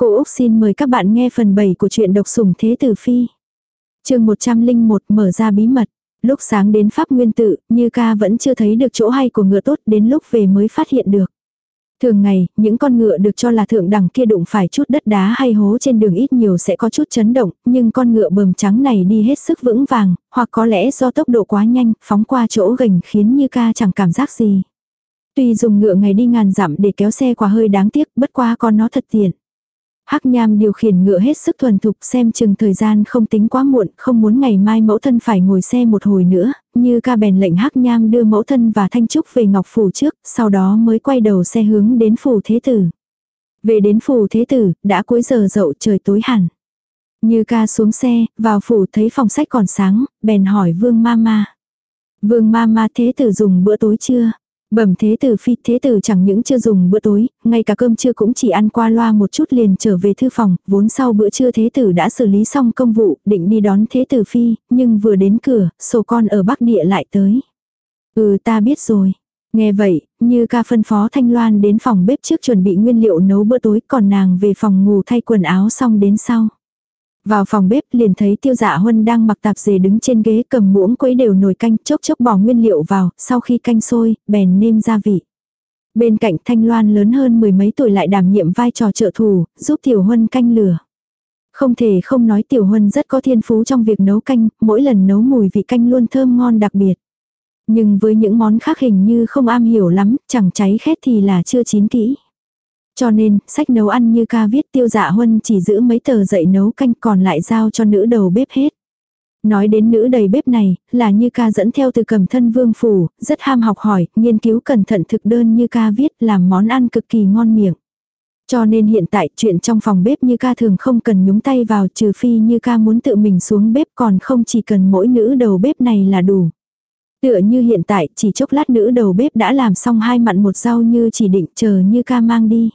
Cô Úc xin mời các bạn nghe phần 7 của truyện độc sủng thế tử phi. chương 101 mở ra bí mật. Lúc sáng đến Pháp Nguyên Tự, Như ca vẫn chưa thấy được chỗ hay của ngựa tốt đến lúc về mới phát hiện được. Thường ngày, những con ngựa được cho là thượng đẳng kia đụng phải chút đất đá hay hố trên đường ít nhiều sẽ có chút chấn động, nhưng con ngựa bờm trắng này đi hết sức vững vàng, hoặc có lẽ do tốc độ quá nhanh, phóng qua chỗ gành khiến Như ca chẳng cảm giác gì. Tuy dùng ngựa ngày đi ngàn dặm để kéo xe qua hơi đáng tiếc, bất qua con nó thật tiện. Hắc Nham điều khiển ngựa hết sức thuần thục xem chừng thời gian không tính quá muộn, không muốn ngày mai mẫu thân phải ngồi xe một hồi nữa, như ca bèn lệnh Hắc Nham đưa mẫu thân và Thanh Trúc về Ngọc Phủ trước, sau đó mới quay đầu xe hướng đến Phủ Thế Tử. Về đến Phủ Thế Tử, đã cuối giờ dậu trời tối hẳn. Như ca xuống xe, vào phủ thấy phòng sách còn sáng, bèn hỏi Vương Mama. Vương Mama Thế Tử dùng bữa tối chưa? Bẩm thế tử phi thế tử chẳng những chưa dùng bữa tối, ngay cả cơm trưa cũng chỉ ăn qua loa một chút liền trở về thư phòng, vốn sau bữa trưa thế tử đã xử lý xong công vụ, định đi đón thế tử phi, nhưng vừa đến cửa, sổ con ở bắc địa lại tới. Ừ ta biết rồi. Nghe vậy, như ca phân phó Thanh Loan đến phòng bếp trước chuẩn bị nguyên liệu nấu bữa tối còn nàng về phòng ngủ thay quần áo xong đến sau. Vào phòng bếp liền thấy tiêu dạ huân đang mặc tạp dề đứng trên ghế cầm muỗng quấy đều nồi canh chốc chốc bỏ nguyên liệu vào, sau khi canh sôi, bèn nêm gia vị. Bên cạnh thanh loan lớn hơn mười mấy tuổi lại đảm nhiệm vai trò trợ thủ, giúp tiểu huân canh lửa. Không thể không nói tiểu huân rất có thiên phú trong việc nấu canh, mỗi lần nấu mùi vị canh luôn thơm ngon đặc biệt. Nhưng với những món khác hình như không am hiểu lắm, chẳng cháy khét thì là chưa chín kỹ. Cho nên, sách nấu ăn như ca viết tiêu dạ huân chỉ giữ mấy tờ dạy nấu canh còn lại giao cho nữ đầu bếp hết. Nói đến nữ đầy bếp này, là như ca dẫn theo từ cầm thân vương phủ, rất ham học hỏi, nghiên cứu cẩn thận thực đơn như ca viết làm món ăn cực kỳ ngon miệng. Cho nên hiện tại chuyện trong phòng bếp như ca thường không cần nhúng tay vào trừ phi như ca muốn tự mình xuống bếp còn không chỉ cần mỗi nữ đầu bếp này là đủ. Tựa như hiện tại chỉ chốc lát nữ đầu bếp đã làm xong hai mặn một rau như chỉ định chờ như ca mang đi.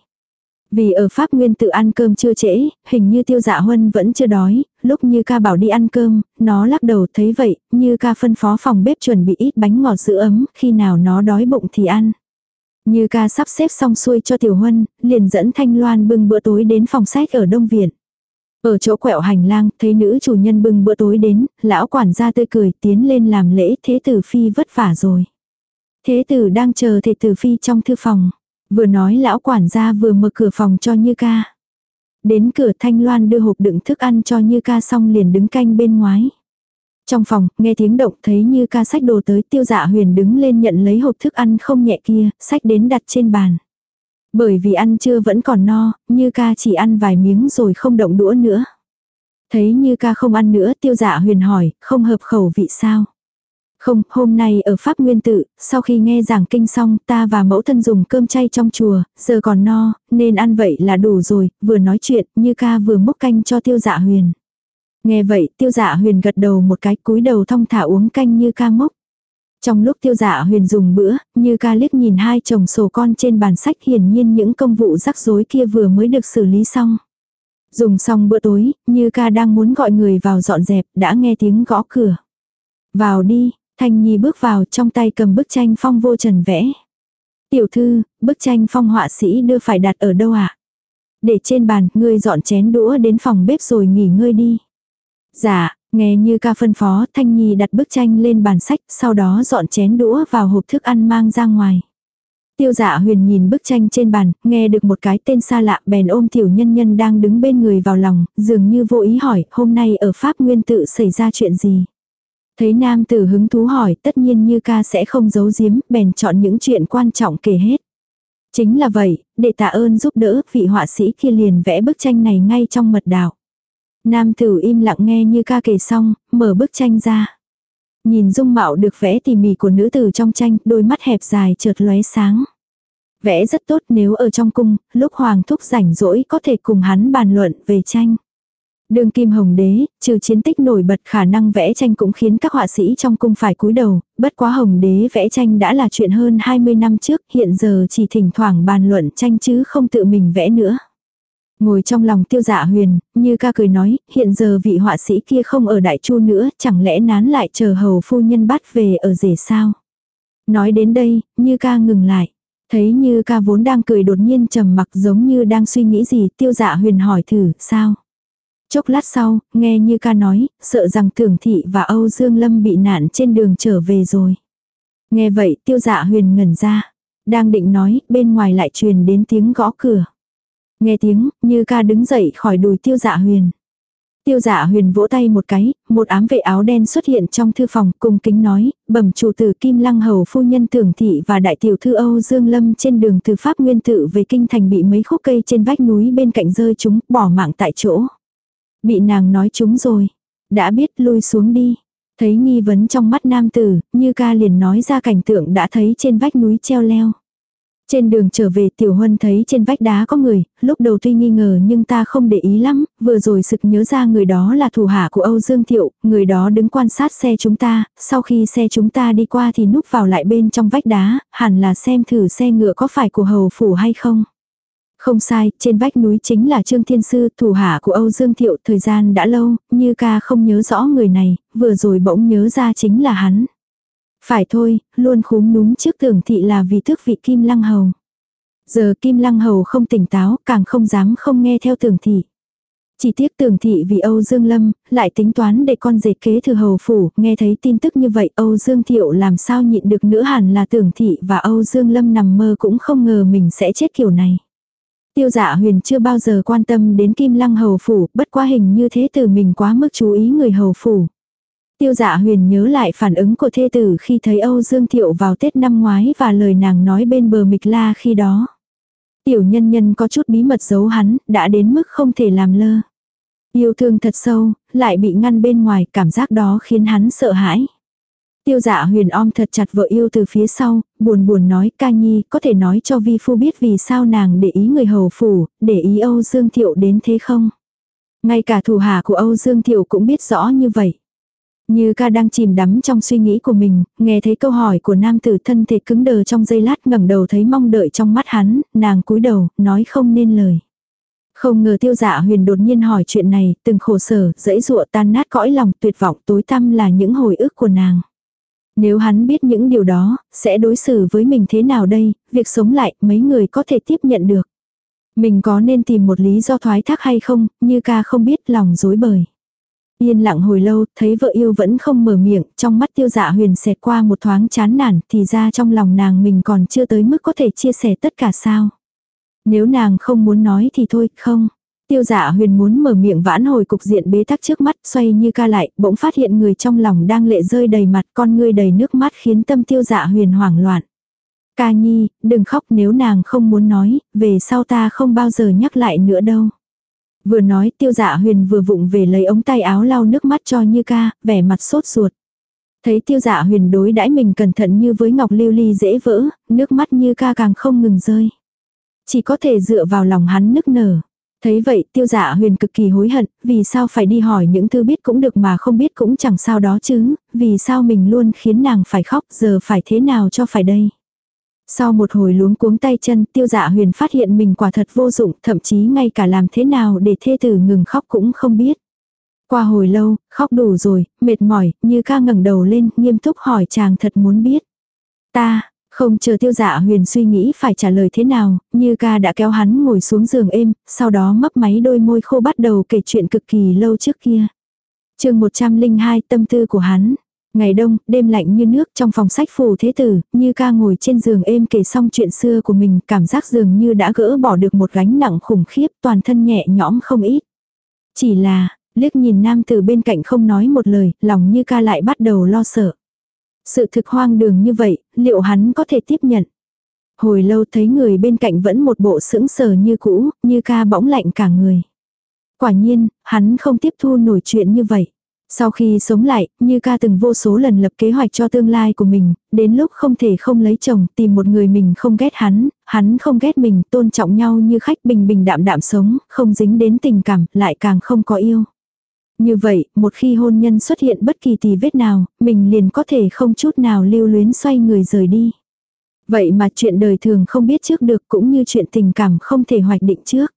Vì ở Pháp Nguyên tự ăn cơm chưa trễ, hình như tiêu dạ huân vẫn chưa đói, lúc như ca bảo đi ăn cơm, nó lắc đầu thấy vậy, như ca phân phó phòng bếp chuẩn bị ít bánh ngọt sữa ấm, khi nào nó đói bụng thì ăn. Như ca sắp xếp xong xuôi cho tiểu huân, liền dẫn Thanh Loan bưng bữa tối đến phòng sách ở Đông Viện. Ở chỗ quẹo hành lang, thấy nữ chủ nhân bưng bữa tối đến, lão quản gia tươi cười tiến lên làm lễ thế tử phi vất vả rồi. Thế tử đang chờ thể tử phi trong thư phòng. Vừa nói lão quản gia vừa mở cửa phòng cho Như ca. Đến cửa Thanh Loan đưa hộp đựng thức ăn cho Như ca xong liền đứng canh bên ngoài. Trong phòng, nghe tiếng động thấy Như ca sách đồ tới tiêu dạ huyền đứng lên nhận lấy hộp thức ăn không nhẹ kia, sách đến đặt trên bàn. Bởi vì ăn chưa vẫn còn no, Như ca chỉ ăn vài miếng rồi không động đũa nữa. Thấy Như ca không ăn nữa tiêu dạ huyền hỏi, không hợp khẩu vị sao? Không, hôm nay ở Pháp Nguyên Tự, sau khi nghe giảng kinh xong ta và mẫu thân dùng cơm chay trong chùa, giờ còn no, nên ăn vậy là đủ rồi, vừa nói chuyện, như ca vừa múc canh cho tiêu dạ huyền. Nghe vậy, tiêu dạ huyền gật đầu một cái cúi đầu thong thả uống canh như ca mốc. Trong lúc tiêu dạ huyền dùng bữa, như ca liếc nhìn hai chồng sổ con trên bàn sách hiển nhiên những công vụ rắc rối kia vừa mới được xử lý xong. Dùng xong bữa tối, như ca đang muốn gọi người vào dọn dẹp, đã nghe tiếng gõ cửa. Vào đi, Thanh Nhi bước vào trong tay cầm bức tranh phong vô trần vẽ. Tiểu thư, bức tranh phong họa sĩ đưa phải đặt ở đâu ạ? À? Để trên bàn, ngươi dọn chén đũa đến phòng bếp rồi nghỉ ngơi đi. Dạ, nghe như ca phân phó, Thanh Nhi đặt bức tranh lên bàn sách, sau đó dọn chén đũa vào hộp thức ăn mang ra ngoài. Tiêu dạ huyền nhìn bức tranh trên bàn, nghe được một cái tên xa lạ bèn ôm tiểu nhân nhân đang đứng bên người vào lòng, dường như vô ý hỏi, hôm nay ở Pháp Nguyên tự xảy ra chuyện gì. Thấy nam tử hứng thú hỏi tất nhiên như ca sẽ không giấu giếm, bèn chọn những chuyện quan trọng kể hết. Chính là vậy, để tạ ơn giúp đỡ, vị họa sĩ kia liền vẽ bức tranh này ngay trong mật đạo. Nam tử im lặng nghe như ca kể xong, mở bức tranh ra. Nhìn dung mạo được vẽ tỉ mỉ của nữ tử trong tranh, đôi mắt hẹp dài chợt lóe sáng. Vẽ rất tốt nếu ở trong cung, lúc hoàng thúc rảnh rỗi có thể cùng hắn bàn luận về tranh. Đường kim hồng đế, trừ chiến tích nổi bật khả năng vẽ tranh cũng khiến các họa sĩ trong cung phải cúi đầu, bất quá hồng đế vẽ tranh đã là chuyện hơn 20 năm trước, hiện giờ chỉ thỉnh thoảng bàn luận tranh chứ không tự mình vẽ nữa. Ngồi trong lòng tiêu dạ huyền, như ca cười nói, hiện giờ vị họa sĩ kia không ở đại chu nữa, chẳng lẽ nán lại chờ hầu phu nhân bắt về ở rể sao. Nói đến đây, như ca ngừng lại. Thấy như ca vốn đang cười đột nhiên trầm mặc giống như đang suy nghĩ gì, tiêu dạ huyền hỏi thử, sao? Chốc lát sau, nghe như ca nói, sợ rằng tưởng thị và Âu Dương Lâm bị nạn trên đường trở về rồi. Nghe vậy tiêu dạ huyền ngẩn ra. Đang định nói, bên ngoài lại truyền đến tiếng gõ cửa. Nghe tiếng, như ca đứng dậy khỏi đùi tiêu dạ huyền. Tiêu dạ huyền vỗ tay một cái, một ám vệ áo đen xuất hiện trong thư phòng cùng kính nói, bẩm chủ tử Kim Lăng Hầu phu nhân tưởng thị và đại tiểu thư Âu Dương Lâm trên đường từ Pháp Nguyên Tự về kinh thành bị mấy khúc cây trên vách núi bên cạnh rơi chúng, bỏ mạng tại chỗ. Bị nàng nói chúng rồi. Đã biết lui xuống đi. Thấy nghi vấn trong mắt nam tử, như ca liền nói ra cảnh tượng đã thấy trên vách núi treo leo. Trên đường trở về tiểu huân thấy trên vách đá có người, lúc đầu tuy nghi ngờ nhưng ta không để ý lắm, vừa rồi sực nhớ ra người đó là thủ hạ của Âu Dương Thiệu, người đó đứng quan sát xe chúng ta, sau khi xe chúng ta đi qua thì núp vào lại bên trong vách đá, hẳn là xem thử xe ngựa có phải của hầu phủ hay không. Không sai, trên vách núi chính là Trương Thiên Sư, thủ hạ của Âu Dương Thiệu, thời gian đã lâu, như ca không nhớ rõ người này, vừa rồi bỗng nhớ ra chính là hắn. Phải thôi, luôn khúm núm trước tưởng thị là vì thức vị Kim Lăng Hầu. Giờ Kim Lăng Hầu không tỉnh táo, càng không dám không nghe theo tưởng thị. Chỉ tiếc tưởng thị vì Âu Dương Lâm, lại tính toán để con dệt kế thừa hầu phủ, nghe thấy tin tức như vậy Âu Dương Thiệu làm sao nhịn được nữa hẳn là tưởng thị và Âu Dương Lâm nằm mơ cũng không ngờ mình sẽ chết kiểu này. Tiêu dạ huyền chưa bao giờ quan tâm đến kim lăng hầu phủ, bất quá hình như thế tử mình quá mức chú ý người hầu phủ. Tiêu dạ huyền nhớ lại phản ứng của thê tử khi thấy Âu Dương Thiệu vào Tết năm ngoái và lời nàng nói bên bờ mịch la khi đó. Tiểu nhân nhân có chút bí mật giấu hắn, đã đến mức không thể làm lơ. Yêu thương thật sâu, lại bị ngăn bên ngoài, cảm giác đó khiến hắn sợ hãi. Tiêu dạ huyền om thật chặt vợ yêu từ phía sau, buồn buồn nói ca nhi có thể nói cho vi phu biết vì sao nàng để ý người hầu phủ, để ý Âu Dương Thiệu đến thế không? Ngay cả thủ hạ của Âu Dương Thiệu cũng biết rõ như vậy. Như ca đang chìm đắm trong suy nghĩ của mình, nghe thấy câu hỏi của nam tử thân thể cứng đờ trong giây lát ngẩng đầu thấy mong đợi trong mắt hắn, nàng cúi đầu, nói không nên lời. Không ngờ tiêu dạ huyền đột nhiên hỏi chuyện này, từng khổ sở, dẫy dụa tan nát cõi lòng tuyệt vọng tối tăm là những hồi ức của nàng. Nếu hắn biết những điều đó, sẽ đối xử với mình thế nào đây, việc sống lại, mấy người có thể tiếp nhận được. Mình có nên tìm một lý do thoái thác hay không, như ca không biết lòng dối bời. Yên lặng hồi lâu, thấy vợ yêu vẫn không mở miệng, trong mắt tiêu dạ huyền xẹt qua một thoáng chán nản, thì ra trong lòng nàng mình còn chưa tới mức có thể chia sẻ tất cả sao. Nếu nàng không muốn nói thì thôi, không. Tiêu dạ huyền muốn mở miệng vãn hồi cục diện bế tắc trước mắt, xoay như ca lại, bỗng phát hiện người trong lòng đang lệ rơi đầy mặt, con ngươi đầy nước mắt khiến tâm tiêu dạ huyền hoảng loạn. Ca nhi, đừng khóc nếu nàng không muốn nói, về sau ta không bao giờ nhắc lại nữa đâu. Vừa nói tiêu dạ huyền vừa vụng về lấy ống tay áo lau nước mắt cho như ca, vẻ mặt sốt ruột. Thấy tiêu dạ huyền đối đãi mình cẩn thận như với ngọc lưu ly dễ vỡ, nước mắt như ca càng không ngừng rơi. Chỉ có thể dựa vào lòng hắn nức nở. Thấy vậy tiêu dạ huyền cực kỳ hối hận, vì sao phải đi hỏi những thứ biết cũng được mà không biết cũng chẳng sao đó chứ, vì sao mình luôn khiến nàng phải khóc giờ phải thế nào cho phải đây. Sau một hồi luống cuống tay chân tiêu dạ huyền phát hiện mình quả thật vô dụng, thậm chí ngay cả làm thế nào để thê tử ngừng khóc cũng không biết. Qua hồi lâu, khóc đủ rồi, mệt mỏi, như ca ngẩng đầu lên, nghiêm túc hỏi chàng thật muốn biết. Ta, không chờ tiêu dạ huyền suy nghĩ phải trả lời thế nào, như ca đã kéo hắn ngồi xuống giường êm, sau đó mấp máy đôi môi khô bắt đầu kể chuyện cực kỳ lâu trước kia. chương 102 tâm tư của hắn. Ngày đông, đêm lạnh như nước trong phòng sách phù thế tử, như ca ngồi trên giường êm kể xong chuyện xưa của mình, cảm giác dường như đã gỡ bỏ được một gánh nặng khủng khiếp, toàn thân nhẹ nhõm không ít. Chỉ là, liếc nhìn nam từ bên cạnh không nói một lời, lòng như ca lại bắt đầu lo sợ. Sự thực hoang đường như vậy, liệu hắn có thể tiếp nhận? Hồi lâu thấy người bên cạnh vẫn một bộ sững sờ như cũ, như ca bỗng lạnh cả người. Quả nhiên, hắn không tiếp thu nổi chuyện như vậy. Sau khi sống lại, như ca từng vô số lần lập kế hoạch cho tương lai của mình, đến lúc không thể không lấy chồng, tìm một người mình không ghét hắn, hắn không ghét mình, tôn trọng nhau như khách bình bình đạm đạm sống, không dính đến tình cảm, lại càng không có yêu. Như vậy, một khi hôn nhân xuất hiện bất kỳ tì vết nào, mình liền có thể không chút nào lưu luyến xoay người rời đi. Vậy mà chuyện đời thường không biết trước được cũng như chuyện tình cảm không thể hoạch định trước.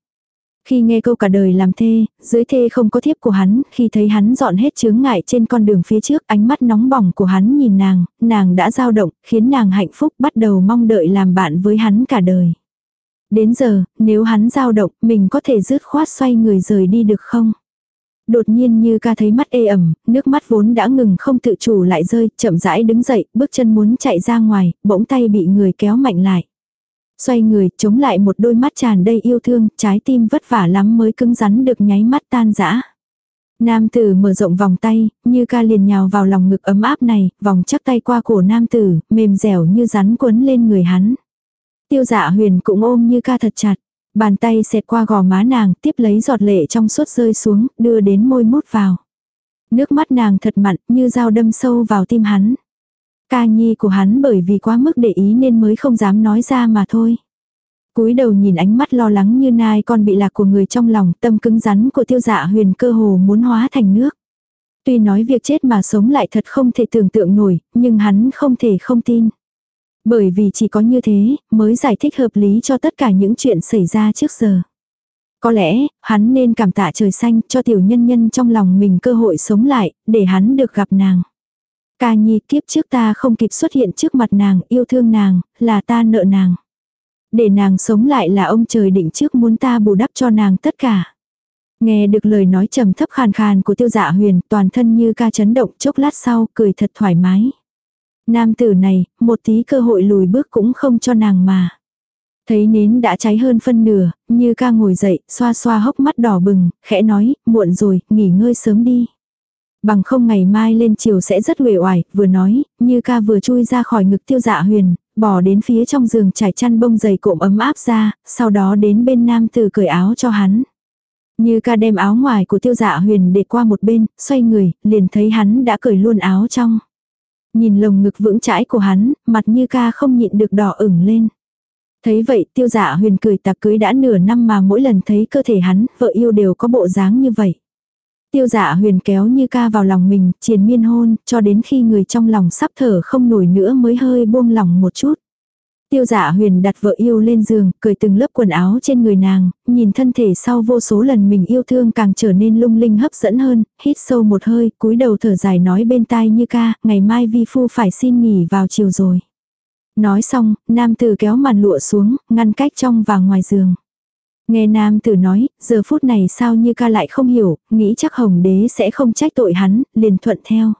Khi nghe câu cả đời làm thê, dưới thê không có thiếp của hắn, khi thấy hắn dọn hết chướng ngại trên con đường phía trước, ánh mắt nóng bỏng của hắn nhìn nàng, nàng đã dao động, khiến nàng hạnh phúc bắt đầu mong đợi làm bạn với hắn cả đời. Đến giờ, nếu hắn dao động, mình có thể dứt khoát xoay người rời đi được không? Đột nhiên như ca thấy mắt ê ẩm, nước mắt vốn đã ngừng không tự chủ lại rơi, chậm rãi đứng dậy, bước chân muốn chạy ra ngoài, bỗng tay bị người kéo mạnh lại. Xoay người, chống lại một đôi mắt tràn đầy yêu thương, trái tim vất vả lắm mới cứng rắn được nháy mắt tan rã. Nam tử mở rộng vòng tay, như ca liền nhào vào lòng ngực ấm áp này, vòng chắc tay qua cổ nam tử, mềm dẻo như rắn quấn lên người hắn. Tiêu dạ huyền cũng ôm như ca thật chặt. Bàn tay xẹt qua gò má nàng, tiếp lấy giọt lệ trong suốt rơi xuống, đưa đến môi mút vào. Nước mắt nàng thật mặn, như dao đâm sâu vào tim hắn. Ca nhi của hắn bởi vì quá mức để ý nên mới không dám nói ra mà thôi. cúi đầu nhìn ánh mắt lo lắng như nai con bị lạc của người trong lòng, tâm cứng rắn của tiêu dạ huyền cơ hồ muốn hóa thành nước. Tuy nói việc chết mà sống lại thật không thể tưởng tượng nổi, nhưng hắn không thể không tin. Bởi vì chỉ có như thế, mới giải thích hợp lý cho tất cả những chuyện xảy ra trước giờ. Có lẽ, hắn nên cảm tạ trời xanh cho tiểu nhân nhân trong lòng mình cơ hội sống lại, để hắn được gặp nàng. Ca nhi kiếp trước ta không kịp xuất hiện trước mặt nàng, yêu thương nàng, là ta nợ nàng. Để nàng sống lại là ông trời định trước muốn ta bù đắp cho nàng tất cả. Nghe được lời nói trầm thấp khàn khàn của tiêu dạ huyền, toàn thân như ca chấn động chốc lát sau, cười thật thoải mái. Nam tử này, một tí cơ hội lùi bước cũng không cho nàng mà. Thấy nến đã cháy hơn phân nửa, như ca ngồi dậy, xoa xoa hốc mắt đỏ bừng, khẽ nói, muộn rồi, nghỉ ngơi sớm đi. Bằng không ngày mai lên chiều sẽ rất uể oải, vừa nói, như ca vừa chui ra khỏi ngực tiêu dạ huyền, bỏ đến phía trong giường trải chăn bông dày cộm ấm áp ra, sau đó đến bên nam tử cởi áo cho hắn. Như ca đem áo ngoài của tiêu dạ huyền để qua một bên, xoay người, liền thấy hắn đã cởi luôn áo trong. Nhìn lồng ngực vững chãi của hắn, mặt như ca không nhịn được đỏ ửng lên. Thấy vậy tiêu dạ huyền cười tạc cưới đã nửa năm mà mỗi lần thấy cơ thể hắn, vợ yêu đều có bộ dáng như vậy. Tiêu dạ huyền kéo như ca vào lòng mình, triền miên hôn, cho đến khi người trong lòng sắp thở không nổi nữa mới hơi buông lòng một chút. Tiêu dạ huyền đặt vợ yêu lên giường, cởi từng lớp quần áo trên người nàng, nhìn thân thể sau vô số lần mình yêu thương càng trở nên lung linh hấp dẫn hơn, hít sâu một hơi, cúi đầu thở dài nói bên tai như ca, ngày mai vi phu phải xin nghỉ vào chiều rồi. Nói xong, nam tử kéo màn lụa xuống, ngăn cách trong và ngoài giường. Nghe nam tử nói, giờ phút này sao như ca lại không hiểu, nghĩ chắc hồng đế sẽ không trách tội hắn, liền thuận theo.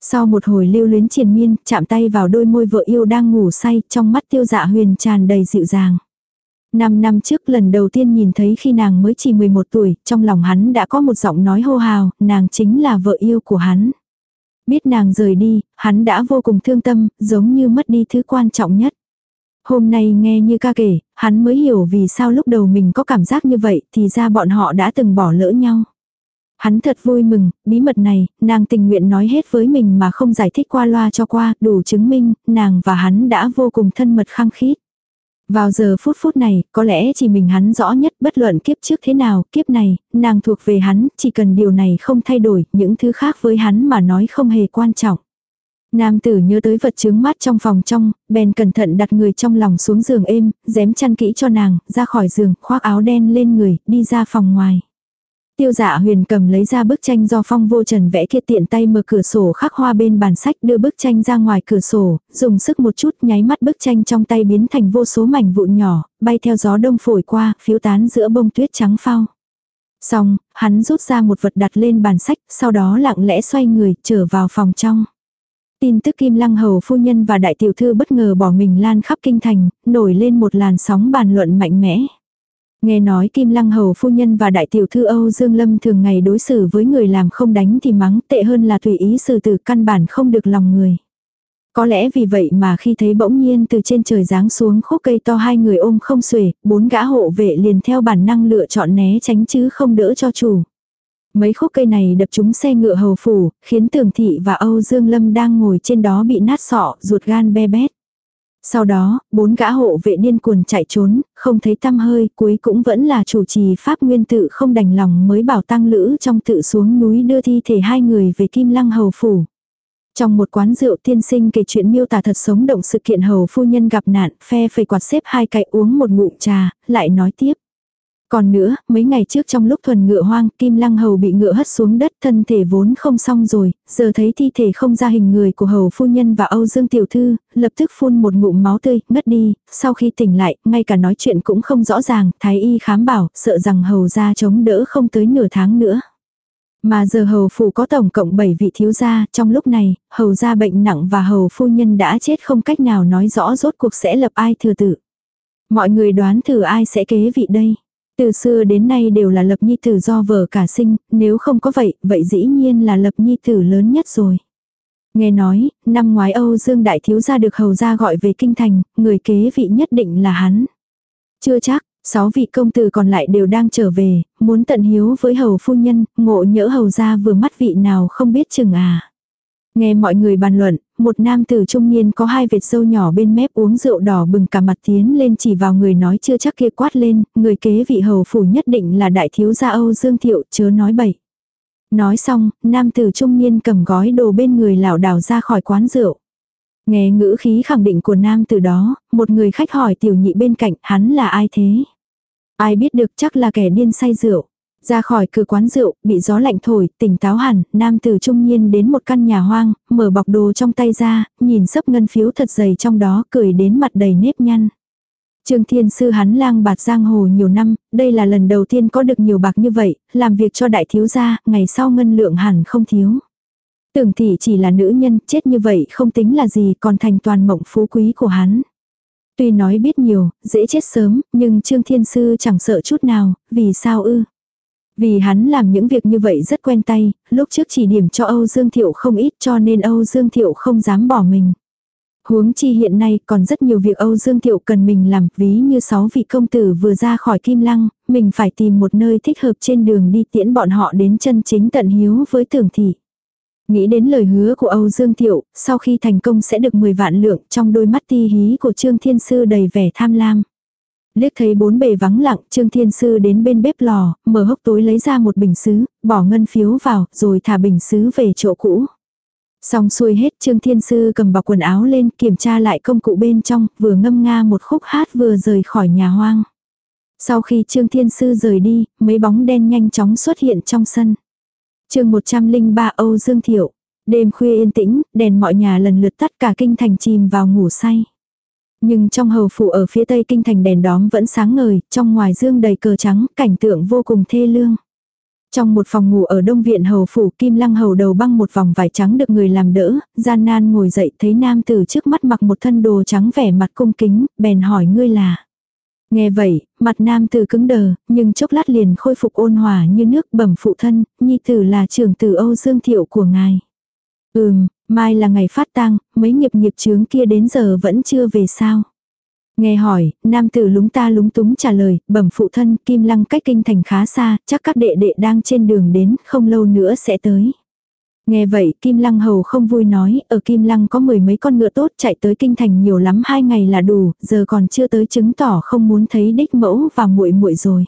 Sau một hồi lưu luyến triền miên, chạm tay vào đôi môi vợ yêu đang ngủ say, trong mắt tiêu dạ huyền tràn đầy dịu dàng. Năm năm trước lần đầu tiên nhìn thấy khi nàng mới chỉ 11 tuổi, trong lòng hắn đã có một giọng nói hô hào, nàng chính là vợ yêu của hắn. Biết nàng rời đi, hắn đã vô cùng thương tâm, giống như mất đi thứ quan trọng nhất. Hôm nay nghe như ca kể, hắn mới hiểu vì sao lúc đầu mình có cảm giác như vậy thì ra bọn họ đã từng bỏ lỡ nhau. Hắn thật vui mừng, bí mật này, nàng tình nguyện nói hết với mình mà không giải thích qua loa cho qua, đủ chứng minh, nàng và hắn đã vô cùng thân mật khăng khít. Vào giờ phút phút này, có lẽ chỉ mình hắn rõ nhất bất luận kiếp trước thế nào, kiếp này, nàng thuộc về hắn, chỉ cần điều này không thay đổi, những thứ khác với hắn mà nói không hề quan trọng. Nam tử nhớ tới vật chứng mát trong phòng trong, bèn cẩn thận đặt người trong lòng xuống giường êm, dém chăn kỹ cho nàng, ra khỏi giường, khoác áo đen lên người, đi ra phòng ngoài. Tiêu dạ huyền cầm lấy ra bức tranh do phong vô trần vẽ kia tiện tay mở cửa sổ khắc hoa bên bàn sách đưa bức tranh ra ngoài cửa sổ, dùng sức một chút nháy mắt bức tranh trong tay biến thành vô số mảnh vụn nhỏ, bay theo gió đông phổi qua, phiếu tán giữa bông tuyết trắng phao. Xong, hắn rút ra một vật đặt lên bàn sách, sau đó lặng lẽ xoay người, trở vào phòng trong. Tin tức Kim Lăng Hầu phu nhân và đại tiểu thư bất ngờ bỏ mình lan khắp kinh thành, nổi lên một làn sóng bàn luận mạnh mẽ. Nghe nói Kim Lăng Hầu phu nhân và đại tiểu thư Âu Dương Lâm thường ngày đối xử với người làm không đánh thì mắng tệ hơn là tùy ý xử tử căn bản không được lòng người. Có lẽ vì vậy mà khi thấy bỗng nhiên từ trên trời giáng xuống khúc cây to hai người ôm không xuể, bốn gã hộ vệ liền theo bản năng lựa chọn né tránh chứ không đỡ cho chủ. Mấy khúc cây này đập trúng xe ngựa hầu phủ, khiến Tường Thị và Âu Dương Lâm đang ngồi trên đó bị nát sọ, ruột gan be bét. Sau đó, bốn gã hộ vệ điên cuồng chạy trốn, không thấy tăm hơi, cuối cũng vẫn là chủ trì pháp nguyên tự không đành lòng mới bảo tăng lữ trong tự xuống núi đưa thi thể hai người về Kim Lăng hầu phủ. Trong một quán rượu tiên sinh kể chuyện miêu tả thật sống động sự kiện hầu phu nhân gặp nạn, phe phẩy quạt xếp hai cái uống một ngụm trà, lại nói tiếp. Còn nữa, mấy ngày trước trong lúc thuần ngựa hoang, Kim Lăng Hầu bị ngựa hất xuống đất, thân thể vốn không xong rồi, giờ thấy thi thể không ra hình người của Hầu Phu Nhân và Âu Dương Tiểu Thư, lập tức phun một ngụm máu tươi, ngất đi, sau khi tỉnh lại, ngay cả nói chuyện cũng không rõ ràng, Thái Y khám bảo, sợ rằng Hầu ra chống đỡ không tới nửa tháng nữa. Mà giờ hầu phủ có tổng cộng 7 vị thiếu gia, trong lúc này, hầu gia bệnh nặng và hầu phu nhân đã chết không cách nào nói rõ rốt cuộc sẽ lập ai thừa tử. Mọi người đoán thử ai sẽ kế vị đây. Từ xưa đến nay đều là lập nhi tử do vợ cả sinh, nếu không có vậy, vậy dĩ nhiên là lập nhi tử lớn nhất rồi. Nghe nói, năm ngoái Âu Dương Đại Thiếu gia được hầu gia gọi về kinh thành, người kế vị nhất định là hắn. Chưa chắc, sáu vị công tử còn lại đều đang trở về, muốn tận hiếu với hầu phu nhân, ngộ nhỡ hầu gia vừa mắt vị nào không biết chừng à. Nghe mọi người bàn luận, một nam tử trung niên có hai vệt sâu nhỏ bên mép uống rượu đỏ bừng cả mặt tiến lên chỉ vào người nói chưa chắc kia quát lên, người kế vị hầu phủ nhất định là đại thiếu gia Âu Dương Thiệu chớ nói bậy. Nói xong, nam tử trung niên cầm gói đồ bên người lảo đảo ra khỏi quán rượu. Nghe ngữ khí khẳng định của nam tử đó, một người khách hỏi tiểu nhị bên cạnh hắn là ai thế? Ai biết được chắc là kẻ điên say rượu. Ra khỏi cửa quán rượu, bị gió lạnh thổi, tỉnh táo hẳn, nam tử trung niên đến một căn nhà hoang, mở bọc đồ trong tay ra, nhìn sấp ngân phiếu thật dày trong đó, cười đến mặt đầy nếp nhăn. Trương Thiên Sư hắn lang bạt giang hồ nhiều năm, đây là lần đầu tiên có được nhiều bạc như vậy, làm việc cho đại thiếu gia, ngày sau ngân lượng hẳn không thiếu. Tưởng thị chỉ là nữ nhân, chết như vậy không tính là gì, còn thành toàn mộng phú quý của hắn. Tuy nói biết nhiều, dễ chết sớm, nhưng Trương Thiên Sư chẳng sợ chút nào, vì sao ư? Vì hắn làm những việc như vậy rất quen tay, lúc trước chỉ điểm cho Âu Dương Thiệu không ít cho nên Âu Dương Thiệu không dám bỏ mình. Huống chi hiện nay còn rất nhiều việc Âu Dương Thiệu cần mình làm, ví như sáu vị công tử vừa ra khỏi Kim Lăng, mình phải tìm một nơi thích hợp trên đường đi tiễn bọn họ đến chân chính tận hiếu với tưởng thị. Nghĩ đến lời hứa của Âu Dương Thiệu, sau khi thành công sẽ được 10 vạn lượng trong đôi mắt ti hí của Trương Thiên Sư đầy vẻ tham lam. Liếc thấy bốn bề vắng lặng, Trương Thiên Sư đến bên bếp lò, mở hốc tối lấy ra một bình sứ, bỏ ngân phiếu vào, rồi thả bình sứ về chỗ cũ. Xong xuôi hết Trương Thiên Sư cầm bọc quần áo lên kiểm tra lại công cụ bên trong, vừa ngâm nga một khúc hát vừa rời khỏi nhà hoang. Sau khi Trương Thiên Sư rời đi, mấy bóng đen nhanh chóng xuất hiện trong sân. chương 103 Âu Dương Thiệu. Đêm khuya yên tĩnh, đèn mọi nhà lần lượt tắt cả kinh thành chìm vào ngủ say. Nhưng trong hầu phủ ở phía tây kinh thành đèn đóm vẫn sáng ngời, trong ngoài dương đầy cờ trắng, cảnh tượng vô cùng thê lương. Trong một phòng ngủ ở đông viện hầu phủ kim lăng hầu đầu băng một vòng vải trắng được người làm đỡ, gian nan ngồi dậy thấy nam tử trước mắt mặc một thân đồ trắng vẻ mặt cung kính, bèn hỏi ngươi là. Nghe vậy, mặt nam tử cứng đờ, nhưng chốc lát liền khôi phục ôn hòa như nước bẩm phụ thân, nhi tử là trưởng tử Âu Dương Thiệu của ngài. Ừm, mai là ngày phát tang, mấy nghiệp nghiệp chướng kia đến giờ vẫn chưa về sao. Nghe hỏi, nam tử lúng ta lúng túng trả lời, bẩm phụ thân, Kim Lăng cách kinh thành khá xa, chắc các đệ đệ đang trên đường đến, không lâu nữa sẽ tới. Nghe vậy, Kim Lăng hầu không vui nói, ở Kim Lăng có mười mấy con ngựa tốt chạy tới kinh thành nhiều lắm hai ngày là đủ, giờ còn chưa tới chứng tỏ không muốn thấy đích mẫu và muội muội rồi.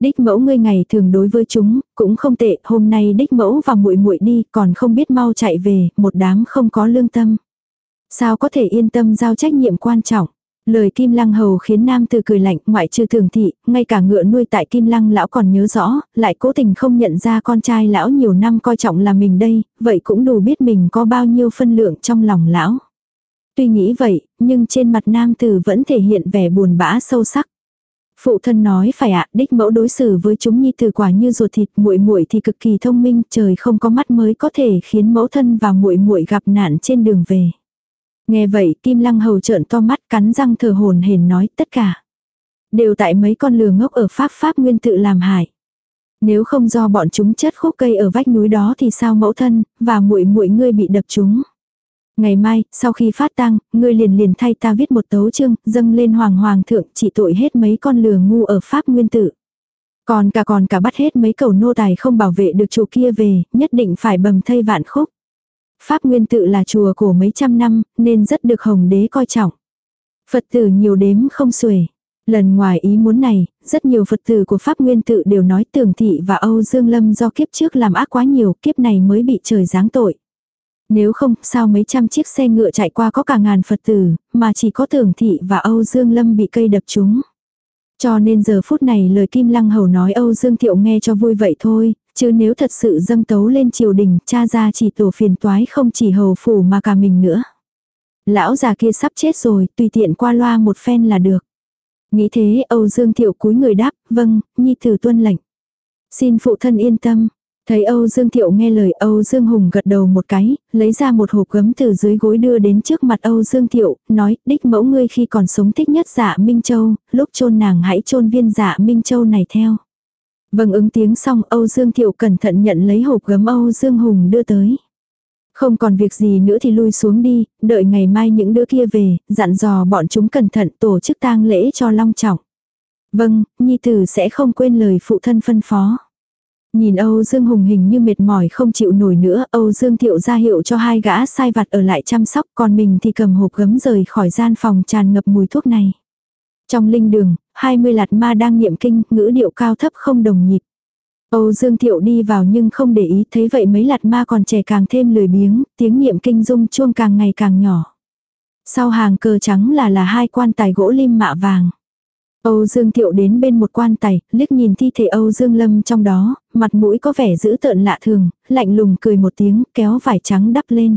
Đích mẫu ngươi ngày thường đối với chúng, cũng không tệ, hôm nay đích mẫu và muội muội đi, còn không biết mau chạy về, một đám không có lương tâm. Sao có thể yên tâm giao trách nhiệm quan trọng. Lời Kim Lăng Hầu khiến nam tử cười lạnh, ngoại trừ thường thị, ngay cả ngựa nuôi tại Kim Lăng lão còn nhớ rõ, lại cố tình không nhận ra con trai lão nhiều năm coi trọng là mình đây, vậy cũng đủ biết mình có bao nhiêu phân lượng trong lòng lão. Tuy nghĩ vậy, nhưng trên mặt nam tử vẫn thể hiện vẻ buồn bã sâu sắc. Phụ thân nói phải ạ, đích mẫu đối xử với chúng nhi từ quả như ruột thịt, muội muội thì cực kỳ thông minh, trời không có mắt mới có thể khiến mẫu thân và muội muội gặp nạn trên đường về. Nghe vậy, Kim Lăng Hầu trợn to mắt cắn răng thở hồn hển nói tất cả. Đều tại mấy con lừa ngốc ở Pháp Pháp nguyên tự làm hại. Nếu không do bọn chúng chất khúc cây ở vách núi đó thì sao mẫu thân, và muội muội ngươi bị đập chúng. Ngày mai, sau khi phát tang, ngươi liền liền thay ta viết một tấu chương, dâng lên hoàng hoàng thượng, chỉ tội hết mấy con lừa ngu ở Pháp nguyên tử. Còn cả còn cả bắt hết mấy cầu nô tài không bảo vệ được chủ kia về, nhất định phải bầm thây vạn khúc. Pháp nguyên tự là chùa cổ mấy trăm năm, nên rất được hồng đế coi trọng. Phật tử nhiều đếm không xuể. Lần ngoài ý muốn này, rất nhiều Phật tử của Pháp Nguyên tự đều nói tưởng thị và Âu Dương Lâm do kiếp trước làm ác quá nhiều, kiếp này mới bị trời giáng tội. Nếu không, sao mấy trăm chiếc xe ngựa chạy qua có cả ngàn Phật tử, mà chỉ có tưởng thị và Âu Dương Lâm bị cây đập chúng. Cho nên giờ phút này lời Kim Lăng Hầu nói Âu Dương Thiệu nghe cho vui vậy thôi, chứ nếu thật sự dâng tấu lên triều đình, cha ra chỉ tổ phiền toái không chỉ hầu phủ mà cả mình nữa. Lão già kia sắp chết rồi, tùy tiện qua loa một phen là được. Nghĩ thế Âu Dương Thiệu cúi người đáp, vâng, nhi tử tuân lệnh. Xin phụ thân yên tâm. Thấy Âu Dương Thiệu nghe lời Âu Dương Hùng gật đầu một cái, lấy ra một hộp gấm từ dưới gối đưa đến trước mặt Âu Dương Thiệu, nói, đích mẫu ngươi khi còn sống thích nhất dạ Minh Châu, lúc chôn nàng hãy chôn viên dạ Minh Châu này theo. Vâng ứng tiếng xong Âu Dương Thiệu cẩn thận nhận lấy hộp gấm Âu Dương Hùng đưa tới. Không còn việc gì nữa thì lui xuống đi, đợi ngày mai những đứa kia về, dặn dò bọn chúng cẩn thận tổ chức tang lễ cho long trọng. Vâng, Nhi Tử sẽ không quên lời phụ thân phân phó. Nhìn Âu Dương Hùng hình như mệt mỏi không chịu nổi nữa, Âu Dương Thiệu ra hiệu cho hai gã sai vặt ở lại chăm sóc, còn mình thì cầm hộp gấm rời khỏi gian phòng tràn ngập mùi thuốc này. Trong linh đường, 20 lạt ma đang niệm kinh, ngữ điệu cao thấp không đồng nhịp. Âu Dương Thiệu đi vào nhưng không để ý thấy vậy mấy lạt ma còn trẻ càng thêm lười biếng, tiếng niệm kinh rung chuông càng ngày càng nhỏ. Sau hàng cờ trắng là là hai quan tài gỗ lim mạ vàng. Âu Dương Thiệu đến bên một quan tài, liếc nhìn thi thể Âu Dương Lâm trong đó, mặt mũi có vẻ dữ tợn lạ thường, lạnh lùng cười một tiếng, kéo vải trắng đắp lên.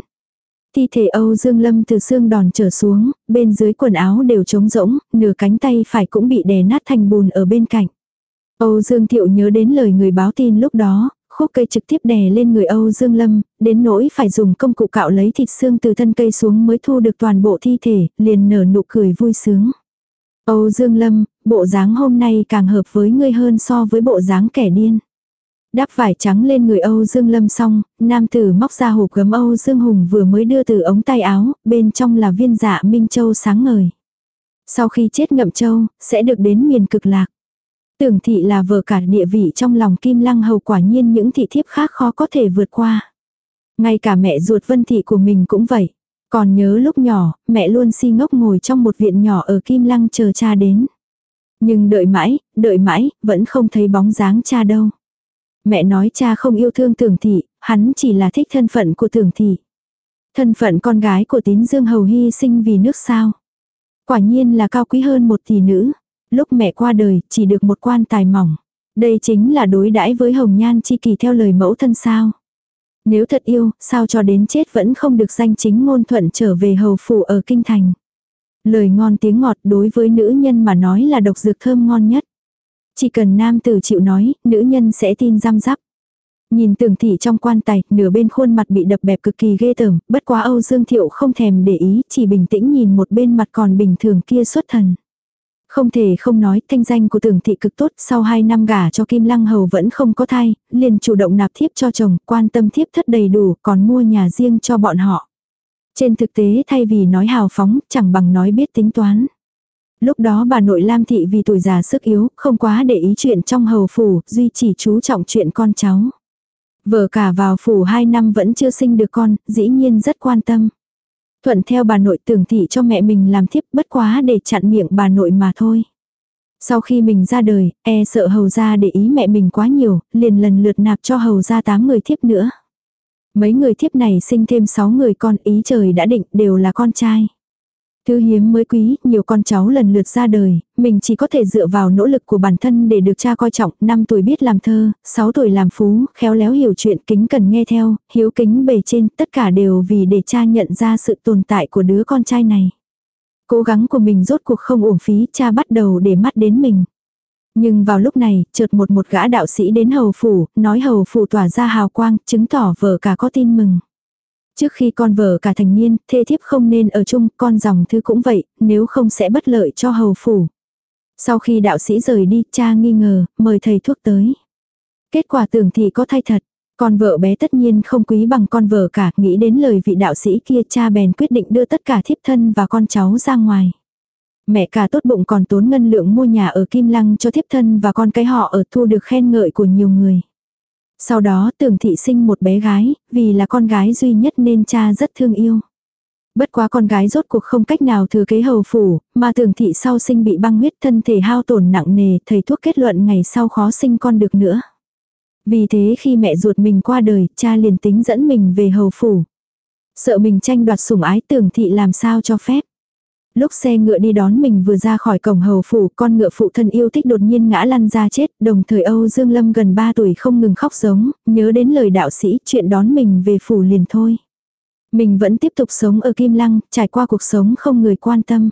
Thi thể Âu Dương Lâm từ xương đòn trở xuống, bên dưới quần áo đều trống rỗng, nửa cánh tay phải cũng bị đè nát thành bùn ở bên cạnh. Âu Dương Thiệu nhớ đến lời người báo tin lúc đó, khúc cây trực tiếp đè lên người Âu Dương Lâm, đến nỗi phải dùng công cụ cạo lấy thịt xương từ thân cây xuống mới thu được toàn bộ thi thể, liền nở nụ cười vui sướng. Âu Dương Lâm, bộ dáng hôm nay càng hợp với ngươi hơn so với bộ dáng kẻ điên. Đắp vải trắng lên người Âu Dương Lâm xong, nam tử móc ra hộp gấm Âu Dương Hùng vừa mới đưa từ ống tay áo, bên trong là viên dạ Minh Châu sáng ngời. Sau khi chết ngậm châu, sẽ được đến miền cực lạc. Tưởng thị là vợ cả địa vị trong lòng kim lăng hầu quả nhiên những thị thiếp khác khó có thể vượt qua. Ngay cả mẹ ruột vân thị của mình cũng vậy. Còn nhớ lúc nhỏ, mẹ luôn si ngốc ngồi trong một viện nhỏ ở Kim Lăng chờ cha đến. Nhưng đợi mãi, đợi mãi, vẫn không thấy bóng dáng cha đâu. Mẹ nói cha không yêu thương tưởng thị, hắn chỉ là thích thân phận của tưởng thị. Thân phận con gái của tín dương hầu hy sinh vì nước sao. Quả nhiên là cao quý hơn một tỷ nữ. Lúc mẹ qua đời, chỉ được một quan tài mỏng. Đây chính là đối đãi với hồng nhan chi kỳ theo lời mẫu thân sao. Nếu thật yêu, sao cho đến chết vẫn không được danh chính ngôn thuận trở về hầu phủ ở kinh thành. Lời ngon tiếng ngọt đối với nữ nhân mà nói là độc dược thơm ngon nhất. Chỉ cần nam tử chịu nói, nữ nhân sẽ tin răm rắp. Nhìn tưởng thị trong quan tài, nửa bên khuôn mặt bị đập bẹp cực kỳ ghê tởm, bất quá Âu Dương Thiệu không thèm để ý, chỉ bình tĩnh nhìn một bên mặt còn bình thường kia xuất thần. Không thể không nói thanh danh của tưởng thị cực tốt, sau 2 năm gả cho Kim Lăng Hầu vẫn không có thai, liền chủ động nạp thiếp cho chồng, quan tâm thiếp thất đầy đủ, còn mua nhà riêng cho bọn họ. Trên thực tế thay vì nói hào phóng, chẳng bằng nói biết tính toán. Lúc đó bà nội Lam Thị vì tuổi già sức yếu, không quá để ý chuyện trong hầu phủ, duy chỉ chú trọng chuyện con cháu. Vợ cả vào phủ 2 năm vẫn chưa sinh được con, dĩ nhiên rất quan tâm. Thuận theo bà nội tưởng thị cho mẹ mình làm thiếp bất quá để chặn miệng bà nội mà thôi. Sau khi mình ra đời, e sợ hầu ra để ý mẹ mình quá nhiều, liền lần lượt nạp cho hầu ra 8 người thiếp nữa. Mấy người thiếp này sinh thêm 6 người con ý trời đã định đều là con trai. Thứ hiếm mới quý, nhiều con cháu lần lượt ra đời, mình chỉ có thể dựa vào nỗ lực của bản thân để được cha coi trọng, 5 tuổi biết làm thơ, 6 tuổi làm phú, khéo léo hiểu chuyện, kính cần nghe theo, hiếu kính bề trên, tất cả đều vì để cha nhận ra sự tồn tại của đứa con trai này. Cố gắng của mình rốt cuộc không uổng phí, cha bắt đầu để mắt đến mình. Nhưng vào lúc này, chợt một một gã đạo sĩ đến hầu phủ, nói hầu phủ tỏa ra hào quang, chứng tỏ vợ cả có tin mừng. Trước khi con vợ cả thành niên, thê thiếp không nên ở chung, con dòng thứ cũng vậy, nếu không sẽ bất lợi cho hầu phủ. Sau khi đạo sĩ rời đi, cha nghi ngờ, mời thầy thuốc tới. Kết quả tưởng thì có thay thật. Con vợ bé tất nhiên không quý bằng con vợ cả, nghĩ đến lời vị đạo sĩ kia cha bèn quyết định đưa tất cả thiếp thân và con cháu ra ngoài. Mẹ cả tốt bụng còn tốn ngân lượng mua nhà ở Kim Lăng cho thiếp thân và con cái họ ở thu được khen ngợi của nhiều người. Sau đó tưởng thị sinh một bé gái, vì là con gái duy nhất nên cha rất thương yêu. Bất quá con gái rốt cuộc không cách nào thừa kế hầu phủ, mà tưởng thị sau sinh bị băng huyết thân thể hao tổn nặng nề, thầy thuốc kết luận ngày sau khó sinh con được nữa. Vì thế khi mẹ ruột mình qua đời, cha liền tính dẫn mình về hầu phủ. Sợ mình tranh đoạt sủng ái tưởng thị làm sao cho phép. Lúc xe ngựa đi đón mình vừa ra khỏi cổng hầu phủ, con ngựa phụ thân yêu thích đột nhiên ngã lăn ra chết, đồng thời Âu Dương Lâm gần 3 tuổi không ngừng khóc giống, nhớ đến lời đạo sĩ chuyện đón mình về phủ liền thôi. Mình vẫn tiếp tục sống ở Kim Lăng, trải qua cuộc sống không người quan tâm.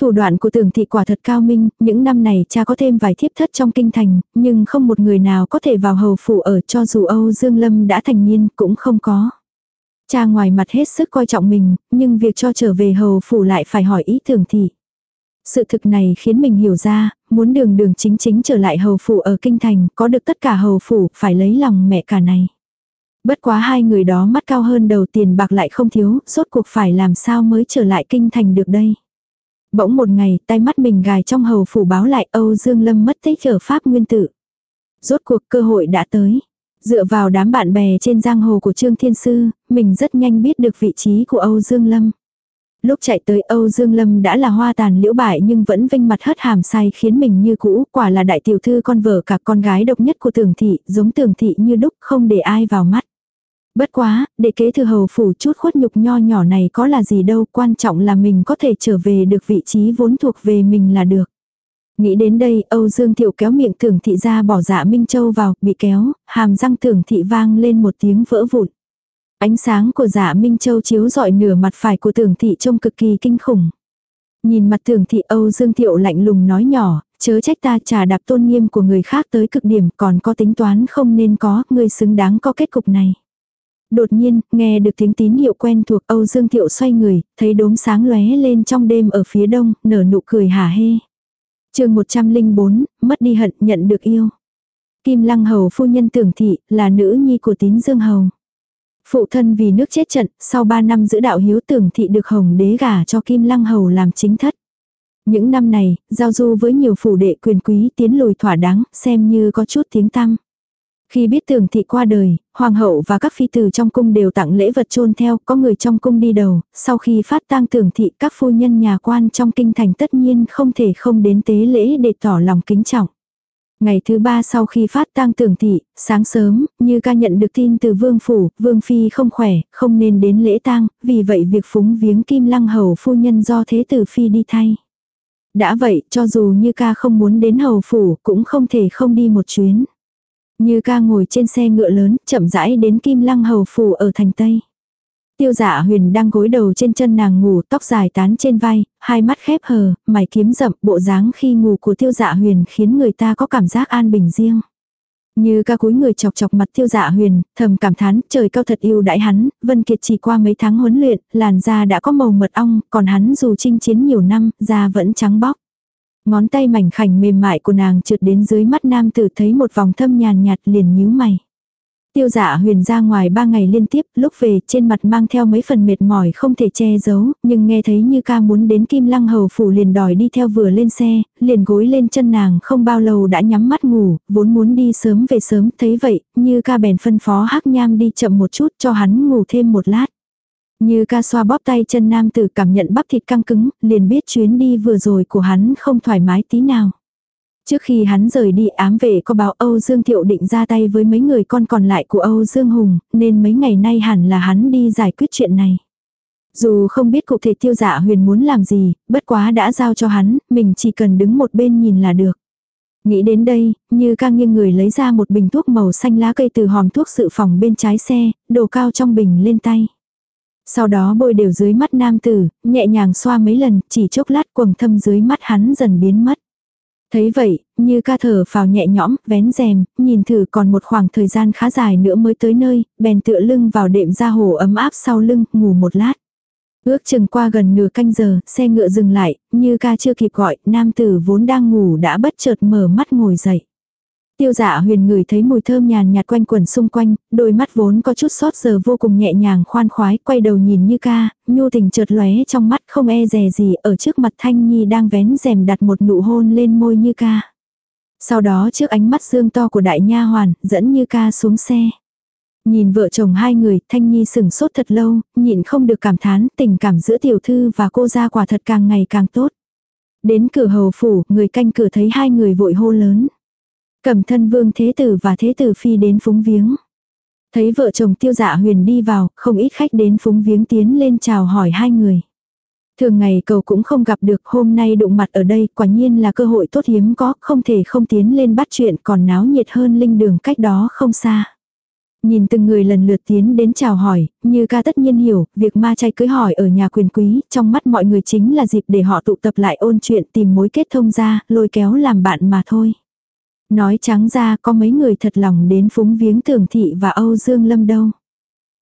Thủ đoạn của tưởng thị quả thật cao minh, những năm này cha có thêm vài thiếp thất trong kinh thành, nhưng không một người nào có thể vào hầu phủ ở cho dù Âu Dương Lâm đã thành niên cũng không có. Cha ngoài mặt hết sức coi trọng mình, nhưng việc cho trở về hầu phủ lại phải hỏi ý tưởng thị. Sự thực này khiến mình hiểu ra, muốn đường đường chính chính trở lại hầu phủ ở kinh thành, có được tất cả hầu phủ, phải lấy lòng mẹ cả này. Bất quá hai người đó mắt cao hơn đầu tiền bạc lại không thiếu, rốt cuộc phải làm sao mới trở lại kinh thành được đây. Bỗng một ngày, tay mắt mình gài trong hầu phủ báo lại Âu Dương Lâm mất tích ở Pháp Nguyên Tử. Rốt cuộc cơ hội đã tới. Dựa vào đám bạn bè trên giang hồ của Trương Thiên Sư, mình rất nhanh biết được vị trí của Âu Dương Lâm. Lúc chạy tới Âu Dương Lâm đã là hoa tàn liễu bại nhưng vẫn vinh mặt hất hàm say khiến mình như cũ, quả là đại tiểu thư con vợ cả con gái độc nhất của tường thị, giống tường thị như đúc không để ai vào mắt. Bất quá, để kế thừa hầu phủ chút khuất nhục nho nhỏ này có là gì đâu, quan trọng là mình có thể trở về được vị trí vốn thuộc về mình là được. Nghĩ đến đây, Âu Dương Thiệu kéo miệng tưởng thị ra bỏ dạ Minh Châu vào, bị kéo, hàm răng tưởng thị vang lên một tiếng vỡ vụn. Ánh sáng của dạ Minh Châu chiếu rọi nửa mặt phải của tưởng thị trông cực kỳ kinh khủng. Nhìn mặt tưởng thị Âu Dương Thiệu lạnh lùng nói nhỏ, chớ trách ta trà đạp tôn nghiêm của người khác tới cực điểm còn có tính toán không nên có, người xứng đáng có kết cục này. Đột nhiên, nghe được tiếng tín hiệu quen thuộc Âu Dương Thiệu xoay người, thấy đốm sáng lóe lên trong đêm ở phía đông, nở nụ cười hả hê chương 104, mất đi hận nhận được yêu. Kim Lăng Hầu phu nhân tưởng thị, là nữ nhi của tín Dương Hầu. Phụ thân vì nước chết trận, sau 3 năm giữ đạo hiếu tưởng thị được hồng đế gả cho Kim Lăng Hầu làm chính thất. Những năm này, giao du với nhiều phủ đệ quyền quý tiến lùi thỏa đáng, xem như có chút tiếng tăng. Khi biết tưởng thị qua đời, hoàng hậu và các phi tử trong cung đều tặng lễ vật chôn theo, có người trong cung đi đầu, sau khi phát tang tưởng thị các phu nhân nhà quan trong kinh thành tất nhiên không thể không đến tế lễ để tỏ lòng kính trọng. Ngày thứ ba sau khi phát tang tưởng thị, sáng sớm, như ca nhận được tin từ vương phủ, vương phi không khỏe, không nên đến lễ tang, vì vậy việc phúng viếng kim lăng hầu phu nhân do thế tử phi đi thay. Đã vậy, cho dù như ca không muốn đến hầu phủ, cũng không thể không đi một chuyến. Như ca ngồi trên xe ngựa lớn, chậm rãi đến Kim Lăng Hầu Phủ ở thành Tây. Tiêu dạ huyền đang gối đầu trên chân nàng ngủ, tóc dài tán trên vai, hai mắt khép hờ, mày kiếm rậm, bộ dáng khi ngủ của tiêu dạ huyền khiến người ta có cảm giác an bình riêng. Như ca cúi người chọc chọc mặt tiêu dạ huyền, thầm cảm thán, trời cao thật yêu đãi hắn, Vân Kiệt chỉ qua mấy tháng huấn luyện, làn da đã có màu mật ong, còn hắn dù chinh chiến nhiều năm, da vẫn trắng bóc. Ngón tay mảnh khảnh mềm mại của nàng trượt đến dưới mắt nam tử thấy một vòng thâm nhàn nhạt liền nhíu mày. Tiêu dạ huyền ra ngoài ba ngày liên tiếp, lúc về trên mặt mang theo mấy phần mệt mỏi không thể che giấu, nhưng nghe thấy như ca muốn đến kim lăng hầu phủ liền đòi đi theo vừa lên xe, liền gối lên chân nàng không bao lâu đã nhắm mắt ngủ, vốn muốn đi sớm về sớm, thấy vậy, như ca bèn phân phó hắc nham đi chậm một chút cho hắn ngủ thêm một lát. Như ca xoa bóp tay chân nam tử cảm nhận bắp thịt căng cứng, liền biết chuyến đi vừa rồi của hắn không thoải mái tí nào. Trước khi hắn rời đi ám vệ có báo Âu Dương Thiệu định ra tay với mấy người con còn lại của Âu Dương Hùng, nên mấy ngày nay hẳn là hắn đi giải quyết chuyện này. Dù không biết cụ thể tiêu dạ huyền muốn làm gì, bất quá đã giao cho hắn, mình chỉ cần đứng một bên nhìn là được. Nghĩ đến đây, như ca nghiêng người lấy ra một bình thuốc màu xanh lá cây từ hòm thuốc sự phòng bên trái xe, đổ cao trong bình lên tay. Sau đó bôi đều dưới mắt nam tử, nhẹ nhàng xoa mấy lần, chỉ chốc lát quầng thâm dưới mắt hắn dần biến mất. Thấy vậy, như ca thở phào nhẹ nhõm, vén rèm, nhìn thử còn một khoảng thời gian khá dài nữa mới tới nơi, bèn tựa lưng vào đệm ra hồ ấm áp sau lưng, ngủ một lát. Ước chừng qua gần nửa canh giờ, xe ngựa dừng lại, như ca chưa kịp gọi, nam tử vốn đang ngủ đã bất chợt mở mắt ngồi dậy. Tiêu dạ huyền ngửi thấy mùi thơm nhàn nhạt quanh quẩn xung quanh, đôi mắt vốn có chút sót giờ vô cùng nhẹ nhàng khoan khoái, quay đầu nhìn như ca, nhu tình chợt lóe trong mắt không e dè gì ở trước mặt Thanh Nhi đang vén rèm đặt một nụ hôn lên môi như ca. Sau đó trước ánh mắt dương to của đại nha hoàn, dẫn như ca xuống xe. Nhìn vợ chồng hai người, Thanh Nhi sừng sốt thật lâu, nhịn không được cảm thán, tình cảm giữa tiểu thư và cô gia quả thật càng ngày càng tốt. Đến cửa hầu phủ, người canh cửa thấy hai người vội hô lớn. Cầm thân vương thế tử và thế tử phi đến phúng viếng. Thấy vợ chồng tiêu dạ huyền đi vào, không ít khách đến phúng viếng tiến lên chào hỏi hai người. Thường ngày cầu cũng không gặp được, hôm nay đụng mặt ở đây, quả nhiên là cơ hội tốt hiếm có, không thể không tiến lên bắt chuyện còn náo nhiệt hơn linh đường cách đó không xa. Nhìn từng người lần lượt tiến đến chào hỏi, như ca tất nhiên hiểu, việc ma chay cưới hỏi ở nhà quyền quý, trong mắt mọi người chính là dịp để họ tụ tập lại ôn chuyện tìm mối kết thông ra, lôi kéo làm bạn mà thôi. Nói trắng ra có mấy người thật lòng đến phúng viếng tưởng thị và Âu Dương Lâm đâu.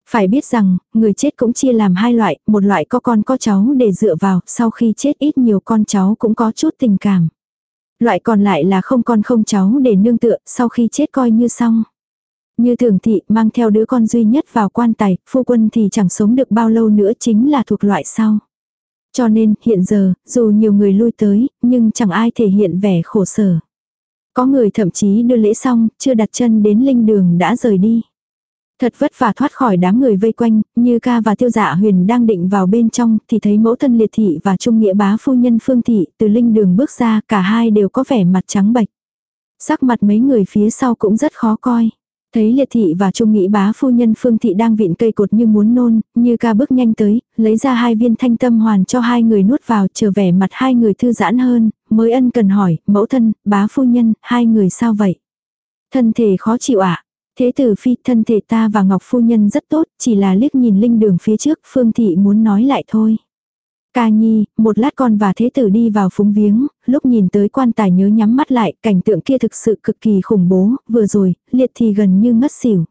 Phải biết rằng, người chết cũng chia làm hai loại, một loại có con có cháu để dựa vào, sau khi chết ít nhiều con cháu cũng có chút tình cảm. Loại còn lại là không con không cháu để nương tựa, sau khi chết coi như xong. Như thường thị mang theo đứa con duy nhất vào quan tài, phu quân thì chẳng sống được bao lâu nữa chính là thuộc loại sau. Cho nên, hiện giờ, dù nhiều người lui tới, nhưng chẳng ai thể hiện vẻ khổ sở. Có người thậm chí đưa lễ xong, chưa đặt chân đến linh đường đã rời đi. Thật vất vả thoát khỏi đám người vây quanh, như ca và tiêu dạ huyền đang định vào bên trong thì thấy mẫu thân liệt thị và trung nghĩa bá phu nhân phương thị từ linh đường bước ra cả hai đều có vẻ mặt trắng bệch. Sắc mặt mấy người phía sau cũng rất khó coi. Thấy liệt thị và trung nghĩ bá phu nhân phương thị đang vịn cây cột như muốn nôn, như ca bước nhanh tới, lấy ra hai viên thanh tâm hoàn cho hai người nuốt vào trở vẻ mặt hai người thư giãn hơn, mới ân cần hỏi, mẫu thân, bá phu nhân, hai người sao vậy? Thân thể khó chịu ạ. À? Thế tử phi thân thể ta và Ngọc phu nhân rất tốt, chỉ là liếc nhìn linh đường phía trước, phương thị muốn nói lại thôi. Ca nhi, một lát con và thế tử đi vào phúng viếng, lúc nhìn tới quan tài nhớ nhắm mắt lại, cảnh tượng kia thực sự cực kỳ khủng bố, vừa rồi, liệt thì gần như ngất xỉu.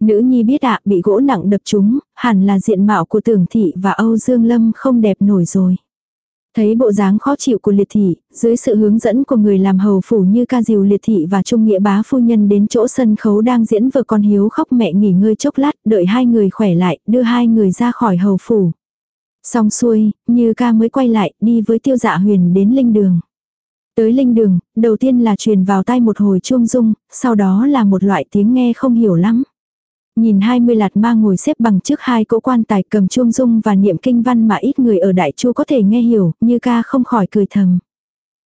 Nữ nhi biết ạ, bị gỗ nặng đập trúng, hẳn là diện mạo của tưởng thị và Âu Dương Lâm không đẹp nổi rồi. Thấy bộ dáng khó chịu của liệt thị, dưới sự hướng dẫn của người làm hầu phủ như ca diều liệt thị và trung nghĩa bá phu nhân đến chỗ sân khấu đang diễn vợ con hiếu khóc mẹ nghỉ ngơi chốc lát, đợi hai người khỏe lại, đưa hai người ra khỏi hầu phủ. Xong xuôi, như ca mới quay lại, đi với tiêu dạ huyền đến linh đường. Tới linh đường, đầu tiên là truyền vào tay một hồi chuông rung, sau đó là một loại tiếng nghe không hiểu lắm. Nhìn hai mươi lạt ma ngồi xếp bằng trước hai cỗ quan tài cầm chuông dung và niệm kinh văn mà ít người ở đại chu có thể nghe hiểu, như ca không khỏi cười thầm.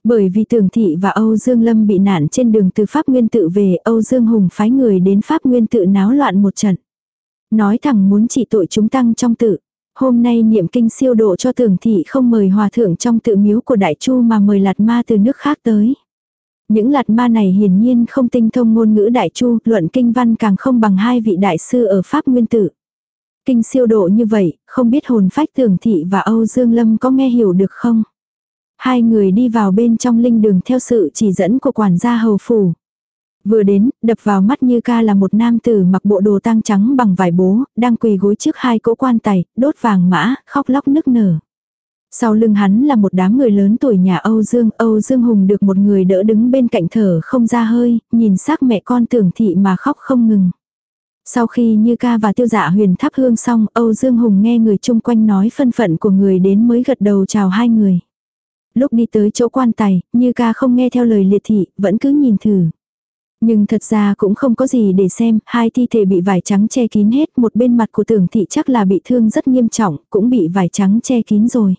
Bởi vì tưởng thị và Âu Dương Lâm bị nạn trên đường từ Pháp Nguyên tự về, Âu Dương Hùng phái người đến Pháp Nguyên tự náo loạn một trận. Nói thẳng muốn chỉ tội chúng tăng trong tự. Hôm nay niệm kinh siêu độ cho tưởng thị không mời hòa thượng trong tự miếu của Đại Chu mà mời lạt ma từ nước khác tới. Những lạt ma này hiển nhiên không tinh thông ngôn ngữ đại chu, luận kinh văn càng không bằng hai vị đại sư ở Pháp Nguyên Tử. Kinh siêu độ như vậy, không biết hồn phách tưởng thị và Âu Dương Lâm có nghe hiểu được không? Hai người đi vào bên trong linh đường theo sự chỉ dẫn của quản gia hầu phủ. Vừa đến, đập vào mắt như ca là một nam tử mặc bộ đồ tang trắng bằng vải bố, đang quỳ gối trước hai cỗ quan tài, đốt vàng mã, khóc lóc nức nở. Sau lưng hắn là một đám người lớn tuổi nhà Âu Dương, Âu Dương Hùng được một người đỡ đứng bên cạnh thở không ra hơi, nhìn xác mẹ con tưởng thị mà khóc không ngừng. Sau khi Như ca và tiêu dạ huyền thắp hương xong, Âu Dương Hùng nghe người chung quanh nói phân phận của người đến mới gật đầu chào hai người. Lúc đi tới chỗ quan tài, Như ca không nghe theo lời liệt thị, vẫn cứ nhìn thử. Nhưng thật ra cũng không có gì để xem, hai thi thể bị vải trắng che kín hết, một bên mặt của tưởng thị chắc là bị thương rất nghiêm trọng, cũng bị vải trắng che kín rồi.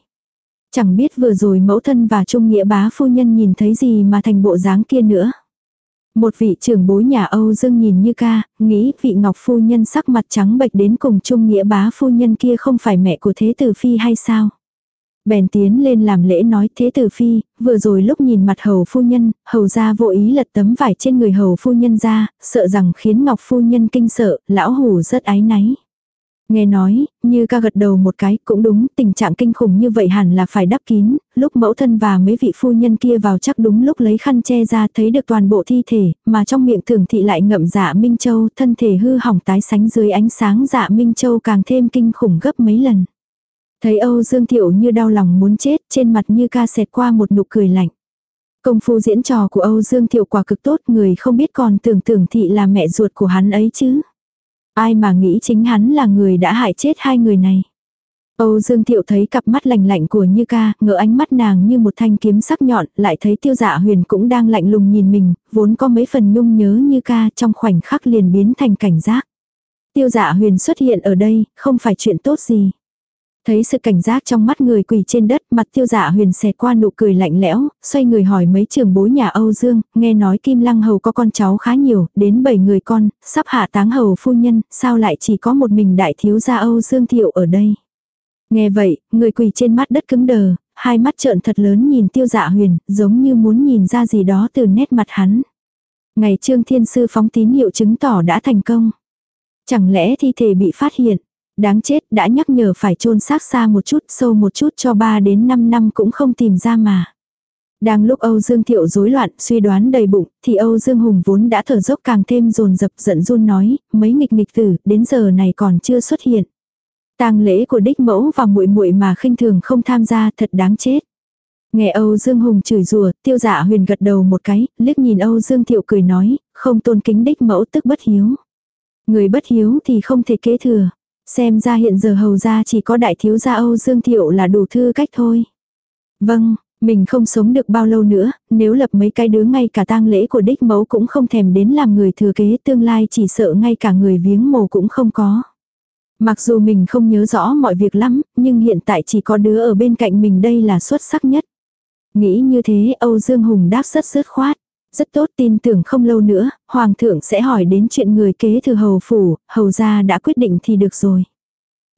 Chẳng biết vừa rồi mẫu thân và trung nghĩa bá phu nhân nhìn thấy gì mà thành bộ dáng kia nữa. Một vị trưởng bối nhà Âu Dương nhìn như ca, nghĩ vị ngọc phu nhân sắc mặt trắng bệch đến cùng trung nghĩa bá phu nhân kia không phải mẹ của thế tử phi hay sao. Bèn tiến lên làm lễ nói thế tử phi, vừa rồi lúc nhìn mặt hầu phu nhân, hầu ra vô ý lật tấm vải trên người hầu phu nhân ra, sợ rằng khiến ngọc phu nhân kinh sợ, lão hủ rất ái náy. Nghe nói, như ca gật đầu một cái, cũng đúng, tình trạng kinh khủng như vậy hẳn là phải đắp kín, lúc mẫu thân và mấy vị phu nhân kia vào chắc đúng lúc lấy khăn che ra thấy được toàn bộ thi thể, mà trong miệng thường thị lại ngậm dạ Minh Châu, thân thể hư hỏng tái sánh dưới ánh sáng dạ Minh Châu càng thêm kinh khủng gấp mấy lần. Thấy Âu Dương Thiệu như đau lòng muốn chết, trên mặt như ca xẹt qua một nụ cười lạnh. Công phu diễn trò của Âu Dương Thiệu quả cực tốt, người không biết còn tưởng tưởng thị là mẹ ruột của hắn ấy chứ. Ai mà nghĩ chính hắn là người đã hại chết hai người này. Âu Dương Thiệu thấy cặp mắt lạnh lạnh của Như Ca, ngỡ ánh mắt nàng như một thanh kiếm sắc nhọn, lại thấy Tiêu Dạ Huyền cũng đang lạnh lùng nhìn mình, vốn có mấy phần nhung nhớ Như Ca trong khoảnh khắc liền biến thành cảnh giác. Tiêu Dạ Huyền xuất hiện ở đây, không phải chuyện tốt gì. Thấy sự cảnh giác trong mắt người quỳ trên đất, mặt tiêu dạ huyền xẹt qua nụ cười lạnh lẽo, xoay người hỏi mấy trường bối nhà Âu Dương, nghe nói Kim Lăng Hầu có con cháu khá nhiều, đến 7 người con, sắp hạ táng hầu phu nhân, sao lại chỉ có một mình đại thiếu gia Âu Dương Thiệu ở đây. Nghe vậy, người quỳ trên mắt đất cứng đờ, hai mắt trợn thật lớn nhìn tiêu dạ huyền, giống như muốn nhìn ra gì đó từ nét mặt hắn. Ngày trương thiên sư phóng tín hiệu chứng tỏ đã thành công. Chẳng lẽ thi thể bị phát hiện? Đáng chết đã nhắc nhở phải chôn xác xa một chút sâu một chút cho 3 đến 5 năm cũng không tìm ra mà. Đang lúc Âu Dương Thiệu rối loạn, suy đoán đầy bụng, thì Âu Dương Hùng vốn đã thở dốc càng thêm dồn dập giận run nói, mấy nghịch nghịch tử, đến giờ này còn chưa xuất hiện. tang lễ của đích mẫu và muội muội mà khinh thường không tham gia thật đáng chết. Nghe Âu Dương Hùng chửi rủa, tiêu dạ huyền gật đầu một cái, liếc nhìn Âu Dương Thiệu cười nói, không tôn kính đích mẫu tức bất hiếu. Người bất hiếu thì không thể kế thừa. Xem ra hiện giờ hầu ra chỉ có đại thiếu gia Âu Dương Thiệu là đủ thư cách thôi. Vâng, mình không sống được bao lâu nữa, nếu lập mấy cái đứa ngay cả tang lễ của đích mẫu cũng không thèm đến làm người thừa kế tương lai chỉ sợ ngay cả người viếng mồ cũng không có. Mặc dù mình không nhớ rõ mọi việc lắm, nhưng hiện tại chỉ có đứa ở bên cạnh mình đây là xuất sắc nhất. Nghĩ như thế Âu Dương Hùng đáp rất dứt khoát. Rất tốt tin tưởng không lâu nữa, Hoàng thượng sẽ hỏi đến chuyện người kế thừa hầu phủ, hầu gia đã quyết định thì được rồi.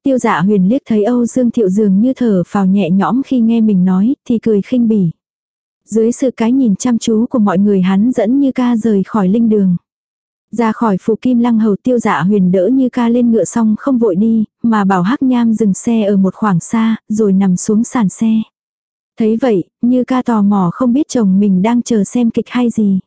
Tiêu dạ huyền liếc thấy Âu Dương Thiệu dường như thở phào nhẹ nhõm khi nghe mình nói, thì cười khinh bỉ. Dưới sự cái nhìn chăm chú của mọi người hắn dẫn như ca rời khỏi linh đường. Ra khỏi phủ kim lăng hầu tiêu dạ huyền đỡ như ca lên ngựa xong không vội đi, mà bảo hắc nham dừng xe ở một khoảng xa, rồi nằm xuống sàn xe. Thấy vậy, như ca tò mò không biết chồng mình đang chờ xem kịch hay gì.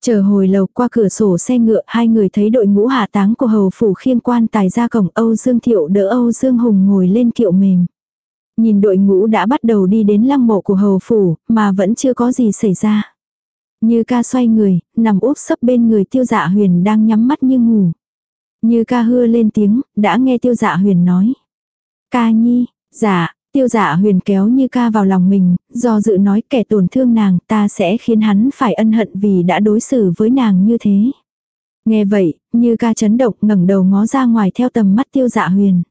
Chờ hồi lầu qua cửa sổ xe ngựa hai người thấy đội ngũ hạ táng của hầu phủ khiên quan tài ra cổng Âu Dương Thiệu đỡ Âu Dương Hùng ngồi lên kiệu mềm. Nhìn đội ngũ đã bắt đầu đi đến lăng mộ của hầu phủ mà vẫn chưa có gì xảy ra. Như ca xoay người, nằm úp sấp bên người tiêu dạ huyền đang nhắm mắt như ngủ. Như ca hưa lên tiếng, đã nghe tiêu dạ huyền nói. Ca nhi, dạ, Tiêu dạ huyền kéo như ca vào lòng mình, do dự nói kẻ tổn thương nàng ta sẽ khiến hắn phải ân hận vì đã đối xử với nàng như thế. Nghe vậy, như ca chấn động ngẩng đầu ngó ra ngoài theo tầm mắt tiêu dạ huyền.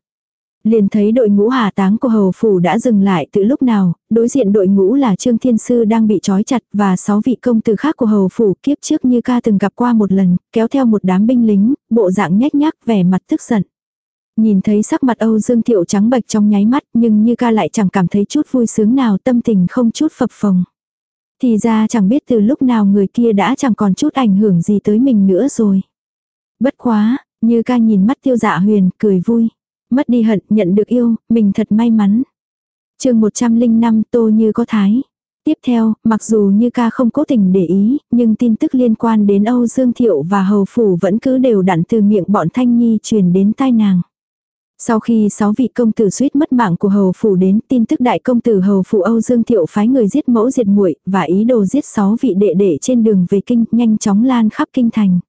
Liền thấy đội ngũ hà táng của hầu phủ đã dừng lại từ lúc nào, đối diện đội ngũ là Trương Thiên Sư đang bị trói chặt và sáu vị công tử khác của hầu phủ kiếp trước như ca từng gặp qua một lần, kéo theo một đám binh lính, bộ dạng nhếch nhác vẻ mặt tức giận. Nhìn thấy sắc mặt Âu Dương Thiệu trắng bệch trong nháy mắt nhưng như ca lại chẳng cảm thấy chút vui sướng nào tâm tình không chút phập phồng. Thì ra chẳng biết từ lúc nào người kia đã chẳng còn chút ảnh hưởng gì tới mình nữa rồi. Bất quá, như ca nhìn mắt tiêu dạ huyền, cười vui. Mất đi hận, nhận được yêu, mình thật may mắn. chương 105 Tô Như có thái. Tiếp theo, mặc dù như ca không cố tình để ý, nhưng tin tức liên quan đến Âu Dương Thiệu và Hầu Phủ vẫn cứ đều đặn từ miệng bọn Thanh Nhi truyền đến tai nàng. Sau khi sáu vị công tử suýt mất mạng của hầu phủ đến, tin tức đại công tử hầu phủ Âu Dương Thiệu phái người giết mẫu diệt muội và ý đồ giết sáu vị đệ đệ trên đường về kinh, nhanh chóng lan khắp kinh thành.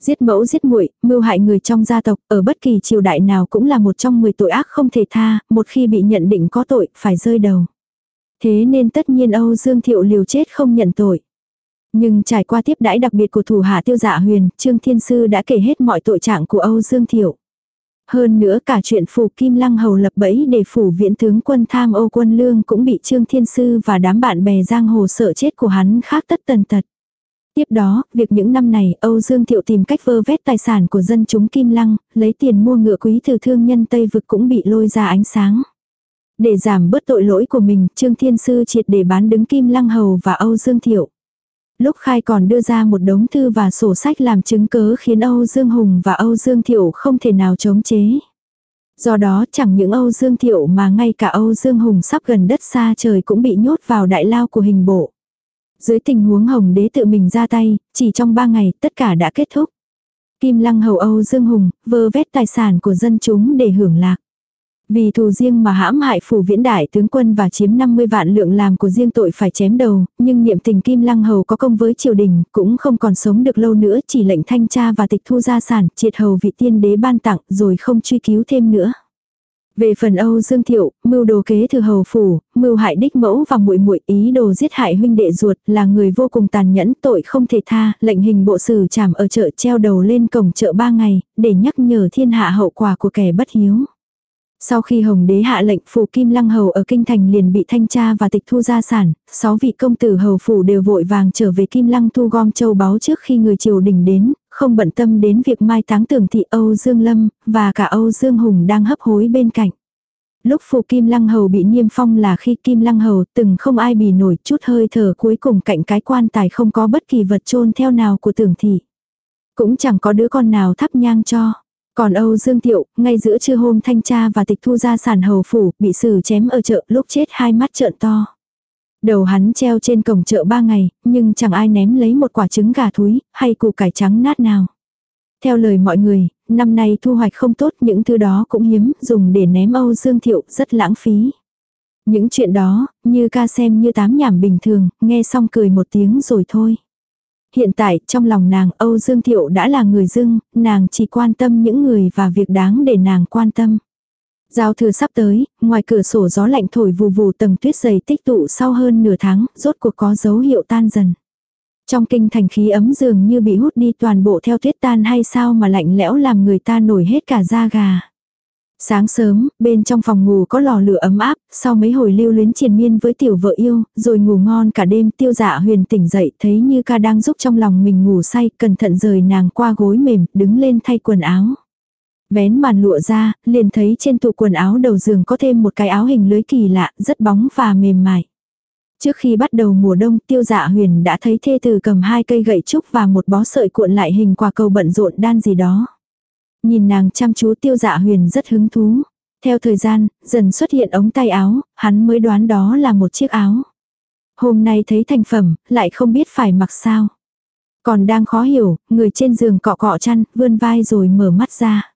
Giết mẫu giết muội, mưu hại người trong gia tộc, ở bất kỳ triều đại nào cũng là một trong 10 tội ác không thể tha, một khi bị nhận định có tội, phải rơi đầu. Thế nên tất nhiên Âu Dương Thiệu liều chết không nhận tội. Nhưng trải qua tiếp đãi đặc biệt của thủ hạ tiêu dạ huyền, Trương Thiên Sư đã kể hết mọi tội trạng của Âu Dương Thiệu. Hơn nữa cả chuyện phủ Kim Lăng Hầu lập bẫy để phủ viễn tướng quân tham ô quân lương cũng bị Trương Thiên Sư và đám bạn bè giang hồ sợ chết của hắn khác tất tần tật. Tiếp đó, việc những năm này Âu Dương Thiệu tìm cách vơ vét tài sản của dân chúng Kim Lăng, lấy tiền mua ngựa quý từ thương nhân Tây Vực cũng bị lôi ra ánh sáng. Để giảm bớt tội lỗi của mình, Trương Thiên Sư triệt để bán đứng Kim Lăng Hầu và Âu Dương Thiệu lúc khai còn đưa ra một đống thư và sổ sách làm chứng cớ khiến Âu Dương Hùng và Âu Dương Thiệu không thể nào chống chế. Do đó chẳng những Âu Dương Thiệu mà ngay cả Âu Dương Hùng sắp gần đất xa trời cũng bị nhốt vào đại lao của hình bộ. Dưới tình huống Hồng đế tự mình ra tay, chỉ trong ba ngày tất cả đã kết thúc. Kim Lăng Hầu Âu Dương Hùng vơ vét tài sản của dân chúng để hưởng lạc. Vì thù riêng mà hãm hại phủ viễn đại tướng quân và chiếm 50 vạn lượng làm của riêng tội phải chém đầu, nhưng niệm tình Kim Lăng Hầu có công với triều đình, cũng không còn sống được lâu nữa chỉ lệnh thanh tra và tịch thu gia sản, triệt hầu vị tiên đế ban tặng rồi không truy cứu thêm nữa. Về phần Âu Dương Thiệu, mưu đồ kế thừa hầu phủ, mưu hại đích mẫu và muội muội ý đồ giết hại huynh đệ ruột là người vô cùng tàn nhẫn tội không thể tha, lệnh hình bộ xử trảm ở chợ treo đầu lên cổng chợ ba ngày, để nhắc nhở thiên hạ hậu quả của kẻ bất hiếu. Sau khi Hồng đế hạ lệnh phủ Kim Lăng Hầu ở Kinh Thành liền bị thanh tra và tịch thu gia sản, sáu vị công tử hầu phủ đều vội vàng trở về Kim Lăng thu gom châu báu trước khi người triều đình đến, không bận tâm đến việc mai táng tưởng thị Âu Dương Lâm, và cả Âu Dương Hùng đang hấp hối bên cạnh. Lúc phủ Kim Lăng Hầu bị niêm phong là khi Kim Lăng Hầu từng không ai bì nổi chút hơi thở cuối cùng cạnh cái quan tài không có bất kỳ vật chôn theo nào của tưởng thị. Cũng chẳng có đứa con nào thắp nhang cho. Còn Âu Dương Tiệu, ngay giữa trưa hôm thanh tra và tịch thu gia sản hầu phủ, bị xử chém ở chợ lúc chết hai mắt trợn to. Đầu hắn treo trên cổng chợ ba ngày, nhưng chẳng ai ném lấy một quả trứng gà thúi, hay củ cải trắng nát nào. Theo lời mọi người, năm nay thu hoạch không tốt những thứ đó cũng hiếm, dùng để ném Âu Dương Thiệu rất lãng phí. Những chuyện đó, như ca xem như tám nhảm bình thường, nghe xong cười một tiếng rồi thôi. Hiện tại, trong lòng nàng Âu Dương Thiệu đã là người dưng, nàng chỉ quan tâm những người và việc đáng để nàng quan tâm. Giao thừa sắp tới, ngoài cửa sổ gió lạnh thổi vù vù tầng tuyết dày tích tụ sau hơn nửa tháng, rốt cuộc có dấu hiệu tan dần. Trong kinh thành khí ấm dường như bị hút đi toàn bộ theo tuyết tan hay sao mà lạnh lẽo làm người ta nổi hết cả da gà. Sáng sớm, bên trong phòng ngủ có lò lửa ấm áp, sau mấy hồi lưu luyến triền miên với tiểu vợ yêu, rồi ngủ ngon cả đêm tiêu dạ huyền tỉnh dậy thấy như ca đang giúp trong lòng mình ngủ say, cẩn thận rời nàng qua gối mềm, đứng lên thay quần áo. Vén màn lụa ra, liền thấy trên tủ quần áo đầu giường có thêm một cái áo hình lưới kỳ lạ, rất bóng và mềm mại. Trước khi bắt đầu mùa đông tiêu dạ huyền đã thấy thê tử cầm hai cây gậy trúc và một bó sợi cuộn lại hình quả cầu bận rộn đan gì đó. Nhìn nàng chăm chú tiêu dạ huyền rất hứng thú. Theo thời gian, dần xuất hiện ống tay áo, hắn mới đoán đó là một chiếc áo. Hôm nay thấy thành phẩm, lại không biết phải mặc sao. Còn đang khó hiểu, người trên giường cọ cọ chăn, vươn vai rồi mở mắt ra.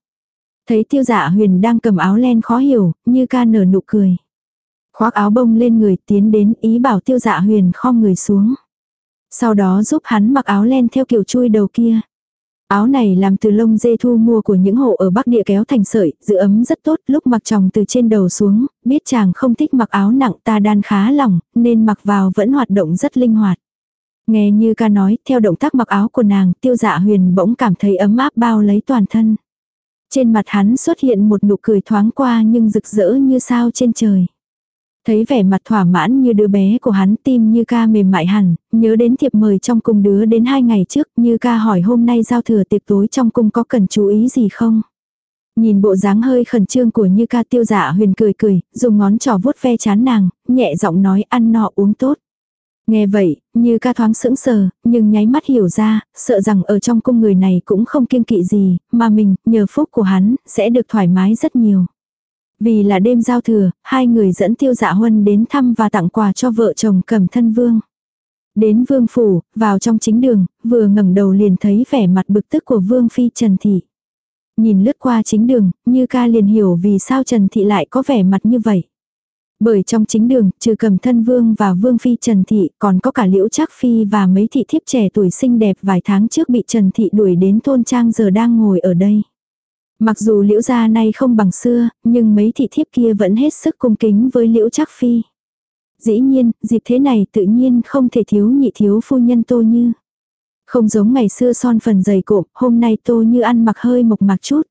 Thấy tiêu dạ huyền đang cầm áo len khó hiểu, như ca nở nụ cười. Khoác áo bông lên người tiến đến ý bảo tiêu dạ huyền khom người xuống. Sau đó giúp hắn mặc áo len theo kiểu chui đầu kia. Áo này làm từ lông dê thu mua của những hộ ở Bắc Địa kéo thành sợi, giữ ấm rất tốt, lúc mặc chồng từ trên đầu xuống, biết chàng không thích mặc áo nặng ta đan khá lỏng, nên mặc vào vẫn hoạt động rất linh hoạt. Nghe như ca nói, theo động tác mặc áo của nàng, tiêu dạ huyền bỗng cảm thấy ấm áp bao lấy toàn thân. Trên mặt hắn xuất hiện một nụ cười thoáng qua nhưng rực rỡ như sao trên trời. Thấy vẻ mặt thỏa mãn như đứa bé của hắn tim như ca mềm mại hẳn, nhớ đến thiệp mời trong cung đứa đến hai ngày trước như ca hỏi hôm nay giao thừa tiệc tối trong cung có cần chú ý gì không. Nhìn bộ dáng hơi khẩn trương của như ca tiêu dạ huyền cười cười, dùng ngón trỏ vuốt ve chán nàng, nhẹ giọng nói ăn nọ uống tốt. Nghe vậy, như ca thoáng sững sờ, nhưng nháy mắt hiểu ra, sợ rằng ở trong cung người này cũng không kiêng kỵ gì, mà mình, nhờ phúc của hắn, sẽ được thoải mái rất nhiều. Vì là đêm giao thừa, hai người dẫn tiêu dạ huân đến thăm và tặng quà cho vợ chồng cầm thân vương. Đến vương phủ, vào trong chính đường, vừa ngẩng đầu liền thấy vẻ mặt bực tức của vương phi Trần Thị. Nhìn lướt qua chính đường, như ca liền hiểu vì sao Trần Thị lại có vẻ mặt như vậy. Bởi trong chính đường, trừ cầm thân vương và vương phi Trần Thị, còn có cả liễu trác phi và mấy thị thiếp trẻ tuổi xinh đẹp vài tháng trước bị Trần Thị đuổi đến thôn trang giờ đang ngồi ở đây. Mặc dù liễu gia nay không bằng xưa, nhưng mấy thị thiếp kia vẫn hết sức cung kính với liễu trác phi. Dĩ nhiên, dịp thế này tự nhiên không thể thiếu nhị thiếu phu nhân tô như. Không giống ngày xưa son phần dày cộm, hôm nay tô như ăn mặc hơi mộc mạc chút.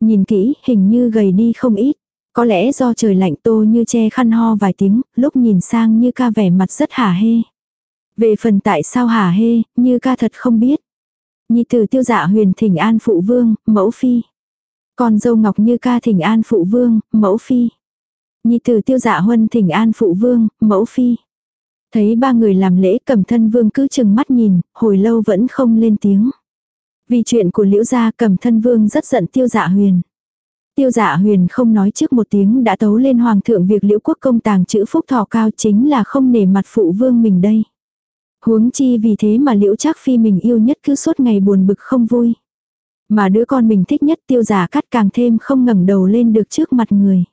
Nhìn kỹ, hình như gầy đi không ít. Có lẽ do trời lạnh tô như che khăn ho vài tiếng, lúc nhìn sang như ca vẻ mặt rất hả hê. Về phần tại sao hả hê, như ca thật không biết. Nhi tử tiêu dạ huyền thỉnh an phụ vương, mẫu phi. Con dâu ngọc như ca thỉnh an phụ vương, mẫu phi. Nhi tử tiêu dạ huân thỉnh an phụ vương, mẫu phi. Thấy ba người làm lễ cầm thân vương cứ chừng mắt nhìn, hồi lâu vẫn không lên tiếng. Vì chuyện của liễu gia cầm thân vương rất giận tiêu dạ huyền. Tiêu dạ huyền không nói trước một tiếng đã tấu lên hoàng thượng việc liễu quốc công tàng chữ phúc thọ cao chính là không nể mặt phụ vương mình đây. Huống chi vì thế mà liễu trác phi mình yêu nhất cứ suốt ngày buồn bực không vui. Mà đứa con mình thích nhất tiêu giả cắt càng thêm không ngẩng đầu lên được trước mặt người.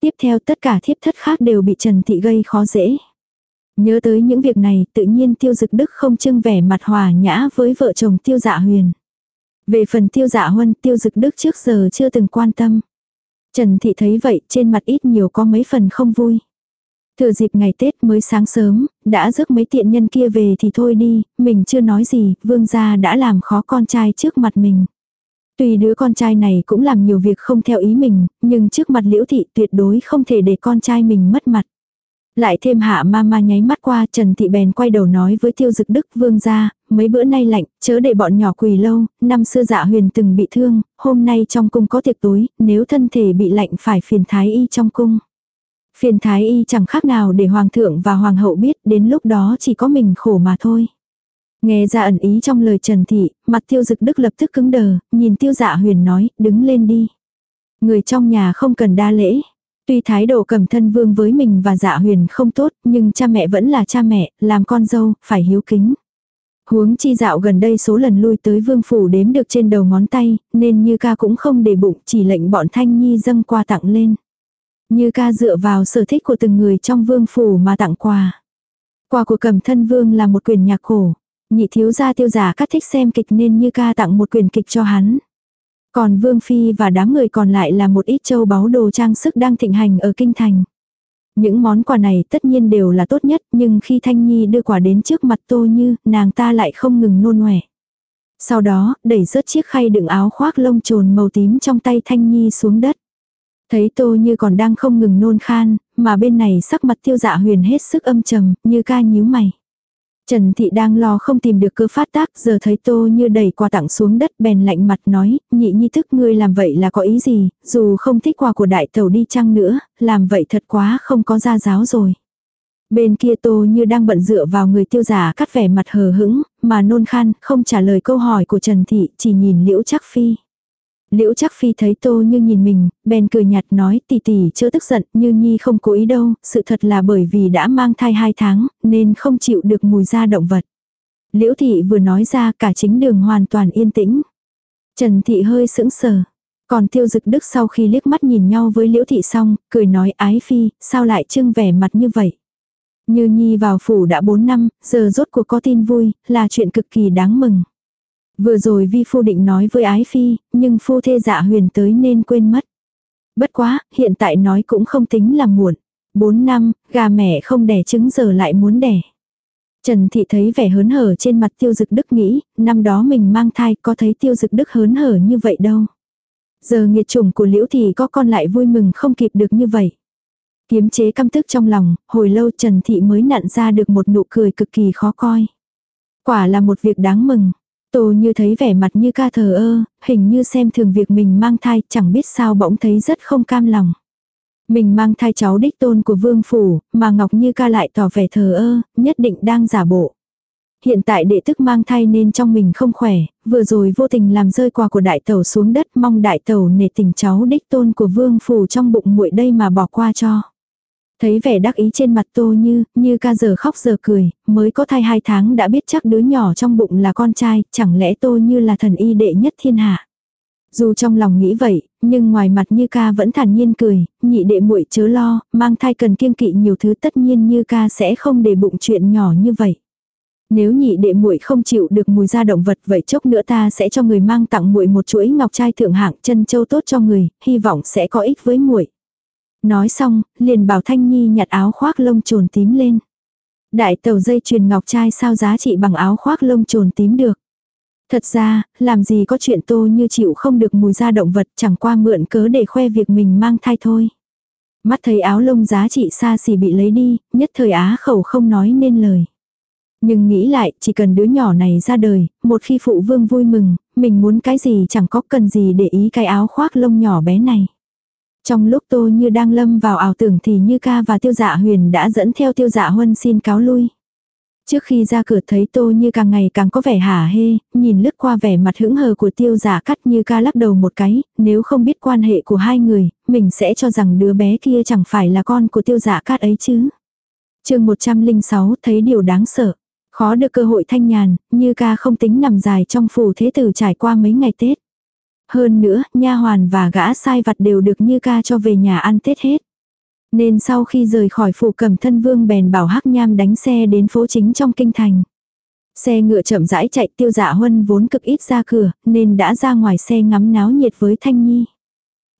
Tiếp theo tất cả thiếp thất khác đều bị Trần Thị gây khó dễ. Nhớ tới những việc này tự nhiên tiêu dực đức không trưng vẻ mặt hòa nhã với vợ chồng tiêu dạ huyền. Về phần tiêu dạ huân tiêu dực đức trước giờ chưa từng quan tâm. Trần Thị thấy vậy trên mặt ít nhiều có mấy phần không vui. Thừa dịp ngày Tết mới sáng sớm, đã rước mấy tiện nhân kia về thì thôi đi, mình chưa nói gì, vương gia đã làm khó con trai trước mặt mình. Tuy đứa con trai này cũng làm nhiều việc không theo ý mình, nhưng trước mặt liễu thị tuyệt đối không thể để con trai mình mất mặt. Lại thêm hạ ma ma nháy mắt qua Trần Thị bèn quay đầu nói với tiêu dực đức vương gia, mấy bữa nay lạnh, chớ để bọn nhỏ quỳ lâu, năm xưa dạ huyền từng bị thương, hôm nay trong cung có tiệc tối, nếu thân thể bị lạnh phải phiền thái y trong cung. Phiền thái y chẳng khác nào để hoàng thượng và hoàng hậu biết, đến lúc đó chỉ có mình khổ mà thôi. Nghe ra ẩn ý trong lời Trần Thị, mặt tiêu dực đức lập tức cứng đờ, nhìn tiêu dạ huyền nói, đứng lên đi. Người trong nhà không cần đa lễ. Tuy thái độ cầm thân vương với mình và dạ huyền không tốt, nhưng cha mẹ vẫn là cha mẹ, làm con dâu, phải hiếu kính. Huống chi dạo gần đây số lần lui tới vương phủ đếm được trên đầu ngón tay, nên như ca cũng không để bụng, chỉ lệnh bọn thanh nhi dâng qua tặng lên. Như ca dựa vào sở thích của từng người trong vương phủ mà tặng quà. Quà của cầm thân vương là một quyền nhạc cổ. Nhị thiếu gia tiêu giả cắt thích xem kịch nên như ca tặng một quyển kịch cho hắn. Còn Vương Phi và đám người còn lại là một ít châu báu đồ trang sức đang thịnh hành ở kinh thành. Những món quà này tất nhiên đều là tốt nhất, nhưng khi Thanh Nhi đưa quà đến trước mặt Tô Như, nàng ta lại không ngừng nôn ngoẻ. Sau đó, đẩy rớt chiếc khay đựng áo khoác lông trồn màu tím trong tay Thanh Nhi xuống đất. Thấy Tô Như còn đang không ngừng nôn khan, mà bên này sắc mặt tiêu dạ huyền hết sức âm trầm, như ca nhíu mày. Trần Thị đang lo không tìm được cơ phát tác, giờ thấy Tô Như đẩy quà tặng xuống đất bèn lạnh mặt nói, nhị nhi thức ngươi làm vậy là có ý gì, dù không thích quà của đại tẩu đi chăng nữa, làm vậy thật quá không có gia giáo rồi. Bên kia Tô Như đang bận dựa vào người tiêu giả cắt vẻ mặt hờ hững, mà nôn khan, không trả lời câu hỏi của Trần Thị, chỉ nhìn Liễu Chắc Phi. Liễu chắc phi thấy tô như nhìn mình, bèn cười nhạt nói tỷ tỷ chớ tức giận như nhi không cố ý đâu, sự thật là bởi vì đã mang thai hai tháng, nên không chịu được mùi da động vật. Liễu thị vừa nói ra cả chính đường hoàn toàn yên tĩnh. Trần thị hơi sững sờ. Còn tiêu dực đức sau khi liếc mắt nhìn nhau với liễu thị xong, cười nói ái phi, sao lại trưng vẻ mặt như vậy. Như nhi vào phủ đã 4 năm, giờ rốt cuộc có tin vui, là chuyện cực kỳ đáng mừng. Vừa rồi vi phu định nói với ái phi, nhưng phu thê dạ huyền tới nên quên mất. Bất quá, hiện tại nói cũng không tính là muộn. Bốn năm, gà mẹ không đẻ trứng giờ lại muốn đẻ. Trần Thị thấy vẻ hớn hở trên mặt tiêu dực đức nghĩ, năm đó mình mang thai có thấy tiêu dực đức hớn hở như vậy đâu. Giờ nghiệt chủng của liễu thì có con lại vui mừng không kịp được như vậy. Kiếm chế căm tức trong lòng, hồi lâu Trần Thị mới nặn ra được một nụ cười cực kỳ khó coi. Quả là một việc đáng mừng. Tô như thấy vẻ mặt như ca thờ ơ, hình như xem thường việc mình mang thai, chẳng biết sao bỗng thấy rất không cam lòng. Mình mang thai cháu đích tôn của vương phủ, mà Ngọc Như ca lại tỏ vẻ thờ ơ, nhất định đang giả bộ. Hiện tại đệ tức mang thai nên trong mình không khỏe, vừa rồi vô tình làm rơi quà của đại tẩu xuống đất mong đại tẩu nể tình cháu đích tôn của vương phủ trong bụng muội đây mà bỏ qua cho. Thấy vẻ đắc ý trên mặt tô như, như ca giờ khóc giờ cười, mới có thai hai tháng đã biết chắc đứa nhỏ trong bụng là con trai, chẳng lẽ tô như là thần y đệ nhất thiên hạ. Dù trong lòng nghĩ vậy, nhưng ngoài mặt như ca vẫn thản nhiên cười, nhị đệ muội chớ lo, mang thai cần kiêng kỵ nhiều thứ tất nhiên như ca sẽ không để bụng chuyện nhỏ như vậy. Nếu nhị đệ muội không chịu được mùi da động vật vậy chốc nữa ta sẽ cho người mang tặng muội một chuỗi ngọc trai thượng hạng chân châu tốt cho người, hy vọng sẽ có ích với muội. Nói xong, liền bảo Thanh Nhi nhặt áo khoác lông trồn tím lên. Đại tàu dây chuyền ngọc trai sao giá trị bằng áo khoác lông trồn tím được. Thật ra, làm gì có chuyện tô như chịu không được mùi da động vật chẳng qua mượn cớ để khoe việc mình mang thai thôi. Mắt thấy áo lông giá trị xa xỉ bị lấy đi, nhất thời á khẩu không nói nên lời. Nhưng nghĩ lại, chỉ cần đứa nhỏ này ra đời, một khi phụ vương vui mừng, mình muốn cái gì chẳng có cần gì để ý cái áo khoác lông nhỏ bé này. Trong lúc Tô Như đang lâm vào ảo tưởng thì Như ca và Tiêu Dạ Huyền đã dẫn theo Tiêu Dạ Huân xin cáo lui. Trước khi ra cửa thấy Tô Như càng ngày càng có vẻ hả hê, nhìn lướt qua vẻ mặt hững hờ của Tiêu Dạ cắt Như ca lắc đầu một cái, nếu không biết quan hệ của hai người, mình sẽ cho rằng đứa bé kia chẳng phải là con của Tiêu Dạ cát ấy chứ. chương 106 thấy điều đáng sợ. Khó được cơ hội thanh nhàn, Như ca không tính nằm dài trong phủ thế tử trải qua mấy ngày Tết. Hơn nữa, nha hoàn và gã sai vặt đều được như ca cho về nhà ăn Tết hết. Nên sau khi rời khỏi phủ cầm thân vương bèn bảo hắc nham đánh xe đến phố chính trong kinh thành. Xe ngựa chậm rãi chạy tiêu dạ huân vốn cực ít ra cửa, nên đã ra ngoài xe ngắm náo nhiệt với Thanh Nhi.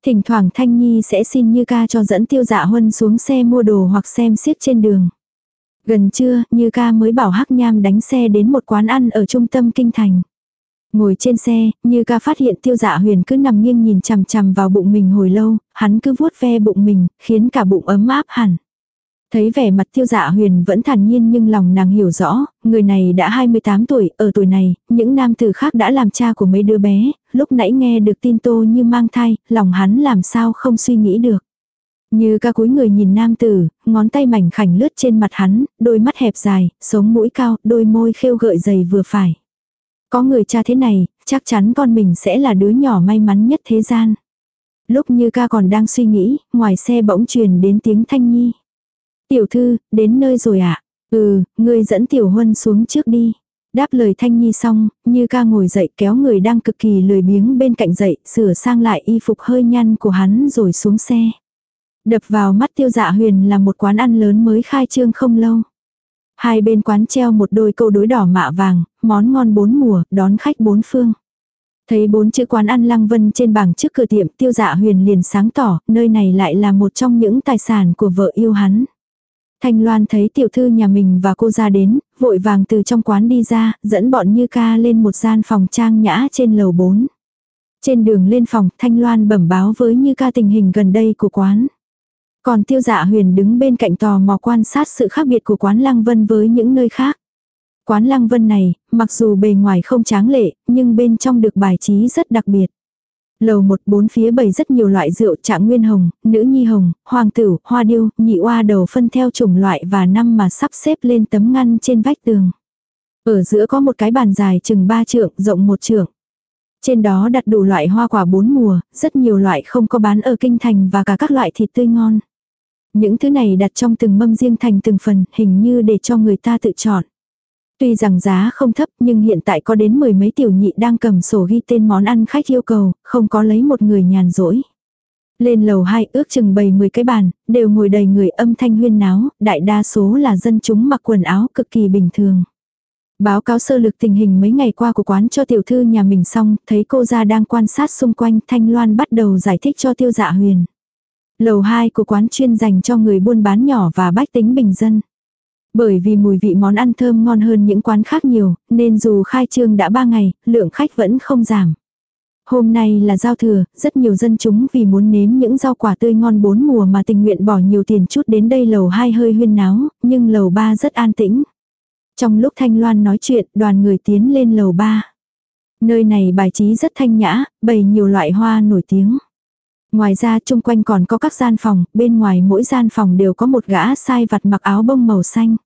Thỉnh thoảng Thanh Nhi sẽ xin Như ca cho dẫn tiêu dạ huân xuống xe mua đồ hoặc xem xiếc trên đường. Gần trưa, Như ca mới bảo hắc nham đánh xe đến một quán ăn ở trung tâm kinh thành. Ngồi trên xe, như ca phát hiện tiêu dạ huyền cứ nằm nghiêng nhìn chằm chằm vào bụng mình hồi lâu, hắn cứ vuốt ve bụng mình, khiến cả bụng ấm áp hẳn. Thấy vẻ mặt tiêu dạ huyền vẫn thản nhiên nhưng lòng nàng hiểu rõ, người này đã 28 tuổi, ở tuổi này, những nam tử khác đã làm cha của mấy đứa bé, lúc nãy nghe được tin tô như mang thai, lòng hắn làm sao không suy nghĩ được. Như ca cúi người nhìn nam tử, ngón tay mảnh khảnh lướt trên mặt hắn, đôi mắt hẹp dài, sống mũi cao, đôi môi khêu gợi dày vừa phải. Có người cha thế này, chắc chắn con mình sẽ là đứa nhỏ may mắn nhất thế gian. Lúc như ca còn đang suy nghĩ, ngoài xe bỗng truyền đến tiếng thanh nhi. Tiểu thư, đến nơi rồi ạ. À? Ừ, ngươi dẫn tiểu huân xuống trước đi. Đáp lời thanh nhi xong, như ca ngồi dậy kéo người đang cực kỳ lười biếng bên cạnh dậy, sửa sang lại y phục hơi nhăn của hắn rồi xuống xe. Đập vào mắt tiêu dạ huyền là một quán ăn lớn mới khai trương không lâu. Hai bên quán treo một đôi câu đối đỏ mạ vàng, món ngon bốn mùa, đón khách bốn phương. Thấy bốn chữ quán ăn Lăng Vân trên bảng trước cửa tiệm tiêu dạ huyền liền sáng tỏ, nơi này lại là một trong những tài sản của vợ yêu hắn. Thanh Loan thấy tiểu thư nhà mình và cô ra đến, vội vàng từ trong quán đi ra, dẫn bọn Như ca lên một gian phòng trang nhã trên lầu 4. Trên đường lên phòng, Thanh Loan bẩm báo với Như ca tình hình gần đây của quán. Còn tiêu dạ huyền đứng bên cạnh tò mò quan sát sự khác biệt của quán Lăng Vân với những nơi khác. Quán Lăng Vân này, mặc dù bề ngoài không tráng lệ, nhưng bên trong được bài trí rất đặc biệt. Lầu một bốn phía bày rất nhiều loại rượu trạng nguyên hồng, nữ nhi hồng, hoàng tử, hoa điêu, nhị oa đầu phân theo chủng loại và năm mà sắp xếp lên tấm ngăn trên vách tường. Ở giữa có một cái bàn dài chừng ba trượng, rộng một trượng. Trên đó đặt đủ loại hoa quả bốn mùa, rất nhiều loại không có bán ở kinh thành và cả các loại thịt tươi ngon. Những thứ này đặt trong từng mâm riêng thành từng phần, hình như để cho người ta tự chọn. Tuy rằng giá không thấp nhưng hiện tại có đến mười mấy tiểu nhị đang cầm sổ ghi tên món ăn khách yêu cầu, không có lấy một người nhàn rỗi. Lên lầu 2 ước chừng bầy 10 cái bàn, đều ngồi đầy người âm thanh huyên náo, đại đa số là dân chúng mặc quần áo cực kỳ bình thường. Báo cáo sơ lược tình hình mấy ngày qua của quán cho tiểu thư nhà mình xong, thấy cô ra đang quan sát xung quanh, Thanh Loan bắt đầu giải thích cho tiêu dạ huyền. Lầu 2 của quán chuyên dành cho người buôn bán nhỏ và bách tính bình dân. Bởi vì mùi vị món ăn thơm ngon hơn những quán khác nhiều, nên dù khai trương đã 3 ngày, lượng khách vẫn không giảm. Hôm nay là giao thừa, rất nhiều dân chúng vì muốn nếm những rau quả tươi ngon bốn mùa mà tình nguyện bỏ nhiều tiền chút đến đây lầu 2 hơi huyên náo, nhưng lầu 3 rất an tĩnh. Trong lúc Thanh Loan nói chuyện, đoàn người tiến lên lầu 3. Nơi này bài trí rất thanh nhã, bày nhiều loại hoa nổi tiếng. Ngoài ra chung quanh còn có các gian phòng, bên ngoài mỗi gian phòng đều có một gã sai vặt mặc áo bông màu xanh.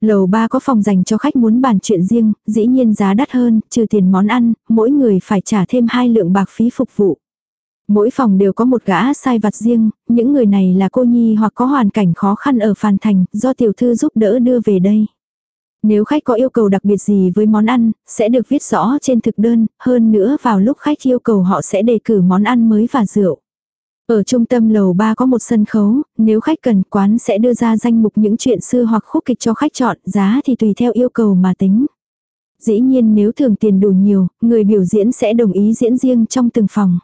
Lầu ba có phòng dành cho khách muốn bàn chuyện riêng, dĩ nhiên giá đắt hơn, trừ tiền món ăn, mỗi người phải trả thêm hai lượng bạc phí phục vụ. Mỗi phòng đều có một gã sai vặt riêng, những người này là cô nhi hoặc có hoàn cảnh khó khăn ở phàn thành, do tiểu thư giúp đỡ đưa về đây. Nếu khách có yêu cầu đặc biệt gì với món ăn, sẽ được viết rõ trên thực đơn, hơn nữa vào lúc khách yêu cầu họ sẽ đề cử món ăn mới và rượu. Ở trung tâm lầu 3 có một sân khấu, nếu khách cần quán sẽ đưa ra danh mục những chuyện xưa hoặc khúc kịch cho khách chọn, giá thì tùy theo yêu cầu mà tính. Dĩ nhiên nếu thường tiền đủ nhiều, người biểu diễn sẽ đồng ý diễn riêng trong từng phòng.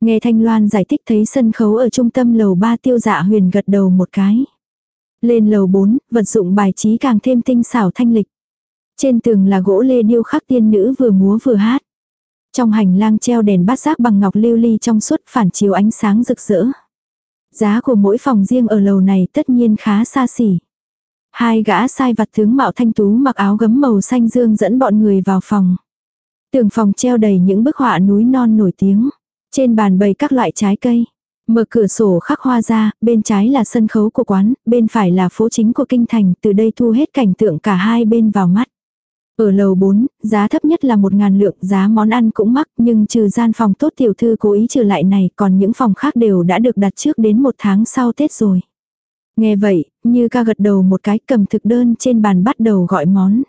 Nghe Thanh Loan giải thích thấy sân khấu ở trung tâm lầu 3 tiêu dạ huyền gật đầu một cái. Lên lầu 4, vật dụng bài trí càng thêm tinh xảo thanh lịch. Trên tường là gỗ lê điêu khắc tiên nữ vừa múa vừa hát. Trong hành lang treo đèn bát giác bằng ngọc lưu ly trong suốt phản chiếu ánh sáng rực rỡ. Giá của mỗi phòng riêng ở lầu này tất nhiên khá xa xỉ. Hai gã sai vặt tướng mạo thanh tú mặc áo gấm màu xanh dương dẫn bọn người vào phòng. Tường phòng treo đầy những bức họa núi non nổi tiếng. Trên bàn bày các loại trái cây. Mở cửa sổ khắc hoa ra, bên trái là sân khấu của quán, bên phải là phố chính của kinh thành, từ đây thu hết cảnh tượng cả hai bên vào mắt. Ở lầu 4, giá thấp nhất là 1.000 lượng, giá món ăn cũng mắc, nhưng trừ gian phòng tốt tiểu thư cố ý trừ lại này, còn những phòng khác đều đã được đặt trước đến một tháng sau Tết rồi. Nghe vậy, như ca gật đầu một cái cầm thực đơn trên bàn bắt đầu gọi món.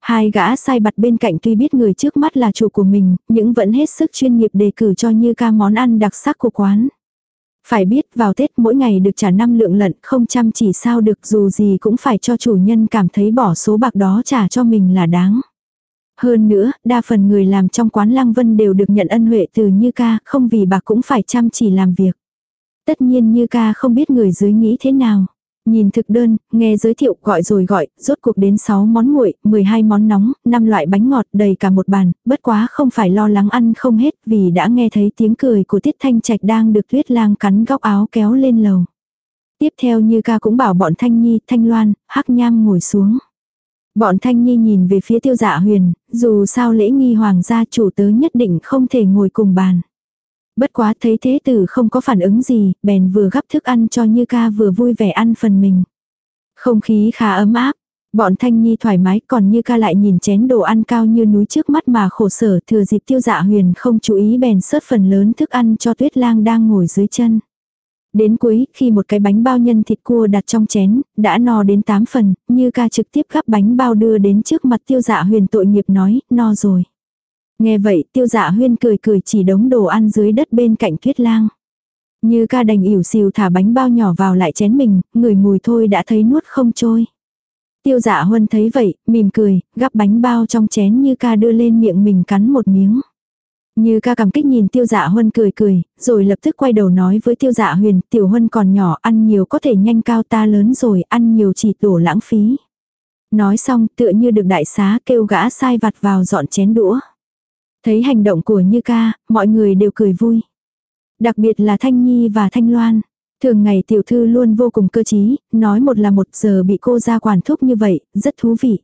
Hai gã sai bặt bên cạnh tuy biết người trước mắt là chủ của mình, nhưng vẫn hết sức chuyên nghiệp đề cử cho như ca món ăn đặc sắc của quán. Phải biết vào Tết mỗi ngày được trả năm lượng lận không chăm chỉ sao được dù gì cũng phải cho chủ nhân cảm thấy bỏ số bạc đó trả cho mình là đáng. Hơn nữa, đa phần người làm trong quán Lăng Vân đều được nhận ân huệ từ Như ca, không vì bạc cũng phải chăm chỉ làm việc. Tất nhiên Như ca không biết người dưới nghĩ thế nào. Nhìn thực đơn, nghe giới thiệu gọi rồi gọi, rốt cuộc đến 6 món nguội, 12 món nóng, 5 loại bánh ngọt đầy cả một bàn, bất quá không phải lo lắng ăn không hết vì đã nghe thấy tiếng cười của Tiết Thanh Trạch đang được Tuyết Lang cắn góc áo kéo lên lầu. Tiếp theo như ca cũng bảo bọn Thanh Nhi, Thanh Loan, Hắc Nham ngồi xuống. Bọn Thanh Nhi nhìn về phía tiêu dạ huyền, dù sao lễ nghi hoàng gia chủ tớ nhất định không thể ngồi cùng bàn. Bất quá thấy thế tử không có phản ứng gì, bèn vừa gắp thức ăn cho Như ca vừa vui vẻ ăn phần mình. Không khí khá ấm áp, bọn Thanh Nhi thoải mái còn Như ca lại nhìn chén đồ ăn cao như núi trước mắt mà khổ sở thừa dịp tiêu dạ huyền không chú ý bèn sớt phần lớn thức ăn cho tuyết lang đang ngồi dưới chân. Đến cuối, khi một cái bánh bao nhân thịt cua đặt trong chén, đã no đến 8 phần, như ca trực tiếp gắp bánh bao đưa đến trước mặt tiêu dạ huyền tội nghiệp nói, no rồi. Nghe vậy tiêu dạ huyên cười cười chỉ đống đồ ăn dưới đất bên cạnh tuyết lang. Như ca đành ỉu xìu thả bánh bao nhỏ vào lại chén mình, người mùi thôi đã thấy nuốt không trôi. Tiêu dạ huân thấy vậy, mỉm cười, gắp bánh bao trong chén như ca đưa lên miệng mình cắn một miếng. Như ca cảm kích nhìn tiêu dạ huân cười cười, rồi lập tức quay đầu nói với tiêu dạ huyền, tiểu huân còn nhỏ, ăn nhiều có thể nhanh cao ta lớn rồi, ăn nhiều chỉ đổ lãng phí. Nói xong tựa như được đại xá kêu gã sai vặt vào dọn chén đũa. Thấy hành động của Như ca, mọi người đều cười vui. Đặc biệt là Thanh Nhi và Thanh Loan. Thường ngày tiểu thư luôn vô cùng cơ trí, nói một là một giờ bị cô ra quản thúc như vậy, rất thú vị.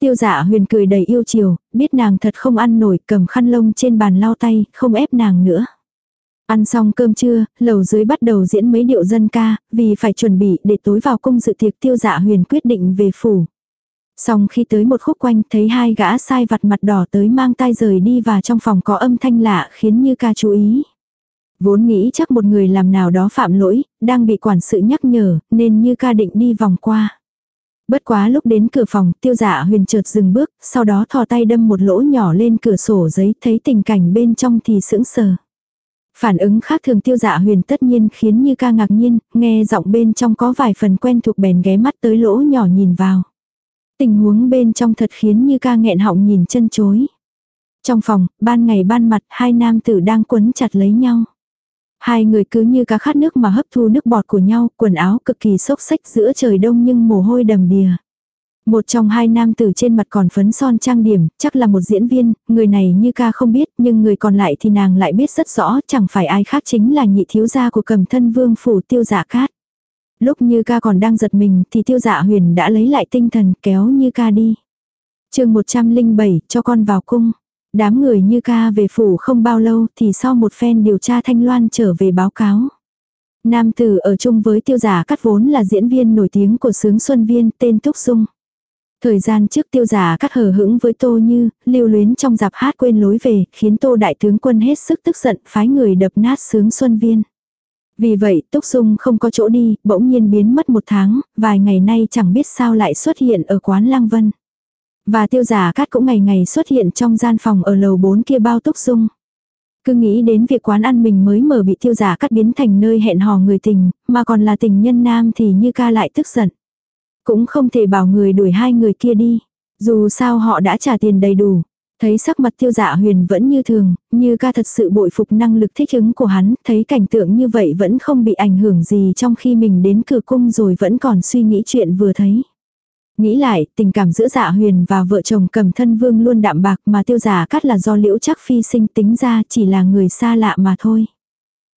Tiêu dạ huyền cười đầy yêu chiều, biết nàng thật không ăn nổi, cầm khăn lông trên bàn lau tay, không ép nàng nữa. Ăn xong cơm trưa, lầu dưới bắt đầu diễn mấy điệu dân ca, vì phải chuẩn bị để tối vào cung dự tiệc tiêu dạ huyền quyết định về phủ. Xong khi tới một khúc quanh thấy hai gã sai vặt mặt đỏ tới mang tay rời đi và trong phòng có âm thanh lạ khiến như ca chú ý. Vốn nghĩ chắc một người làm nào đó phạm lỗi, đang bị quản sự nhắc nhở, nên như ca định đi vòng qua. Bất quá lúc đến cửa phòng, tiêu giả huyền chợt dừng bước, sau đó thò tay đâm một lỗ nhỏ lên cửa sổ giấy, thấy tình cảnh bên trong thì sững sờ. Phản ứng khác thường tiêu dạ huyền tất nhiên khiến như ca ngạc nhiên, nghe giọng bên trong có vài phần quen thuộc bèn ghé mắt tới lỗ nhỏ nhìn vào. Tình huống bên trong thật khiến như ca nghẹn họng nhìn chân chối. Trong phòng, ban ngày ban mặt, hai nam tử đang quấn chặt lấy nhau. Hai người cứ như cá khát nước mà hấp thu nước bọt của nhau, quần áo cực kỳ xốc xách giữa trời đông nhưng mồ hôi đầm đìa. Một trong hai nam tử trên mặt còn phấn son trang điểm, chắc là một diễn viên, người này như ca không biết, nhưng người còn lại thì nàng lại biết rất rõ, chẳng phải ai khác chính là nhị thiếu gia của cầm thân vương phủ tiêu giả cát. Lúc như ca còn đang giật mình thì tiêu dạ huyền đã lấy lại tinh thần kéo như ca đi. chương 107 cho con vào cung. Đám người như ca về phủ không bao lâu thì sau một phen điều tra Thanh Loan trở về báo cáo. Nam tử ở chung với tiêu giả cắt vốn là diễn viên nổi tiếng của sướng Xuân Viên tên Túc Dung. Thời gian trước tiêu giả cắt hờ hững với Tô Như, lưu luyến trong dạp hát quên lối về, khiến Tô Đại Tướng Quân hết sức tức giận phái người đập nát sướng Xuân Viên. Vì vậy Túc Dung không có chỗ đi, bỗng nhiên biến mất một tháng, vài ngày nay chẳng biết sao lại xuất hiện ở quán Lăng Vân. Và tiêu giả cát cũng ngày ngày xuất hiện trong gian phòng ở lầu 4 kia bao Túc Dung. Cứ nghĩ đến việc quán ăn mình mới mở bị tiêu giả cắt biến thành nơi hẹn hò người tình, mà còn là tình nhân nam thì như ca lại tức giận. Cũng không thể bảo người đuổi hai người kia đi. Dù sao họ đã trả tiền đầy đủ. Thấy sắc mặt tiêu dạ huyền vẫn như thường, như ca thật sự bội phục năng lực thích ứng của hắn, thấy cảnh tượng như vậy vẫn không bị ảnh hưởng gì trong khi mình đến cửa cung rồi vẫn còn suy nghĩ chuyện vừa thấy. Nghĩ lại, tình cảm giữa dạ huyền và vợ chồng cầm thân vương luôn đạm bạc mà tiêu giả dạ cắt là do liễu chắc phi sinh tính ra chỉ là người xa lạ mà thôi.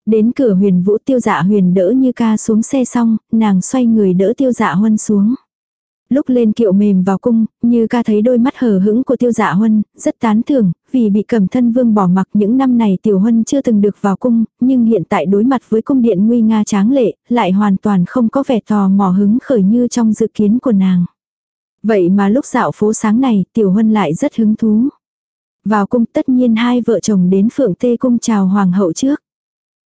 Đến cửa huyền vũ tiêu dạ huyền đỡ như ca xuống xe xong, nàng xoay người đỡ tiêu dạ huân xuống lúc lên kiệu mềm vào cung, như ca thấy đôi mắt hờ hững của tiêu dạ huân, rất tán thưởng, vì bị cẩm thân vương bỏ mặc những năm này tiểu huân chưa từng được vào cung, nhưng hiện tại đối mặt với cung điện nguy nga tráng lệ, lại hoàn toàn không có vẻ tò mò hứng khởi như trong dự kiến của nàng. Vậy mà lúc dạo phố sáng này, tiểu huân lại rất hứng thú. Vào cung tất nhiên hai vợ chồng đến phượng tê cung chào hoàng hậu trước.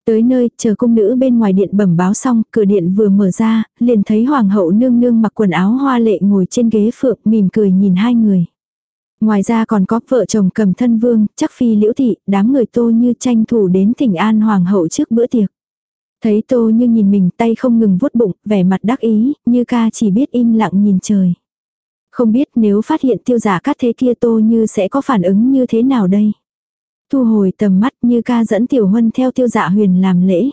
Tới nơi, chờ cung nữ bên ngoài điện bẩm báo xong, cửa điện vừa mở ra, liền thấy hoàng hậu nương nương mặc quần áo hoa lệ ngồi trên ghế phượng mỉm cười nhìn hai người. Ngoài ra còn có vợ chồng cầm thân vương, chắc phi liễu thị, đám người tô như tranh thủ đến thỉnh an hoàng hậu trước bữa tiệc. Thấy tô như nhìn mình tay không ngừng vuốt bụng, vẻ mặt đắc ý, như ca chỉ biết im lặng nhìn trời. Không biết nếu phát hiện tiêu giả các thế kia tô như sẽ có phản ứng như thế nào đây? Thu hồi tầm mắt như ca dẫn tiểu huân theo tiêu dạ huyền làm lễ.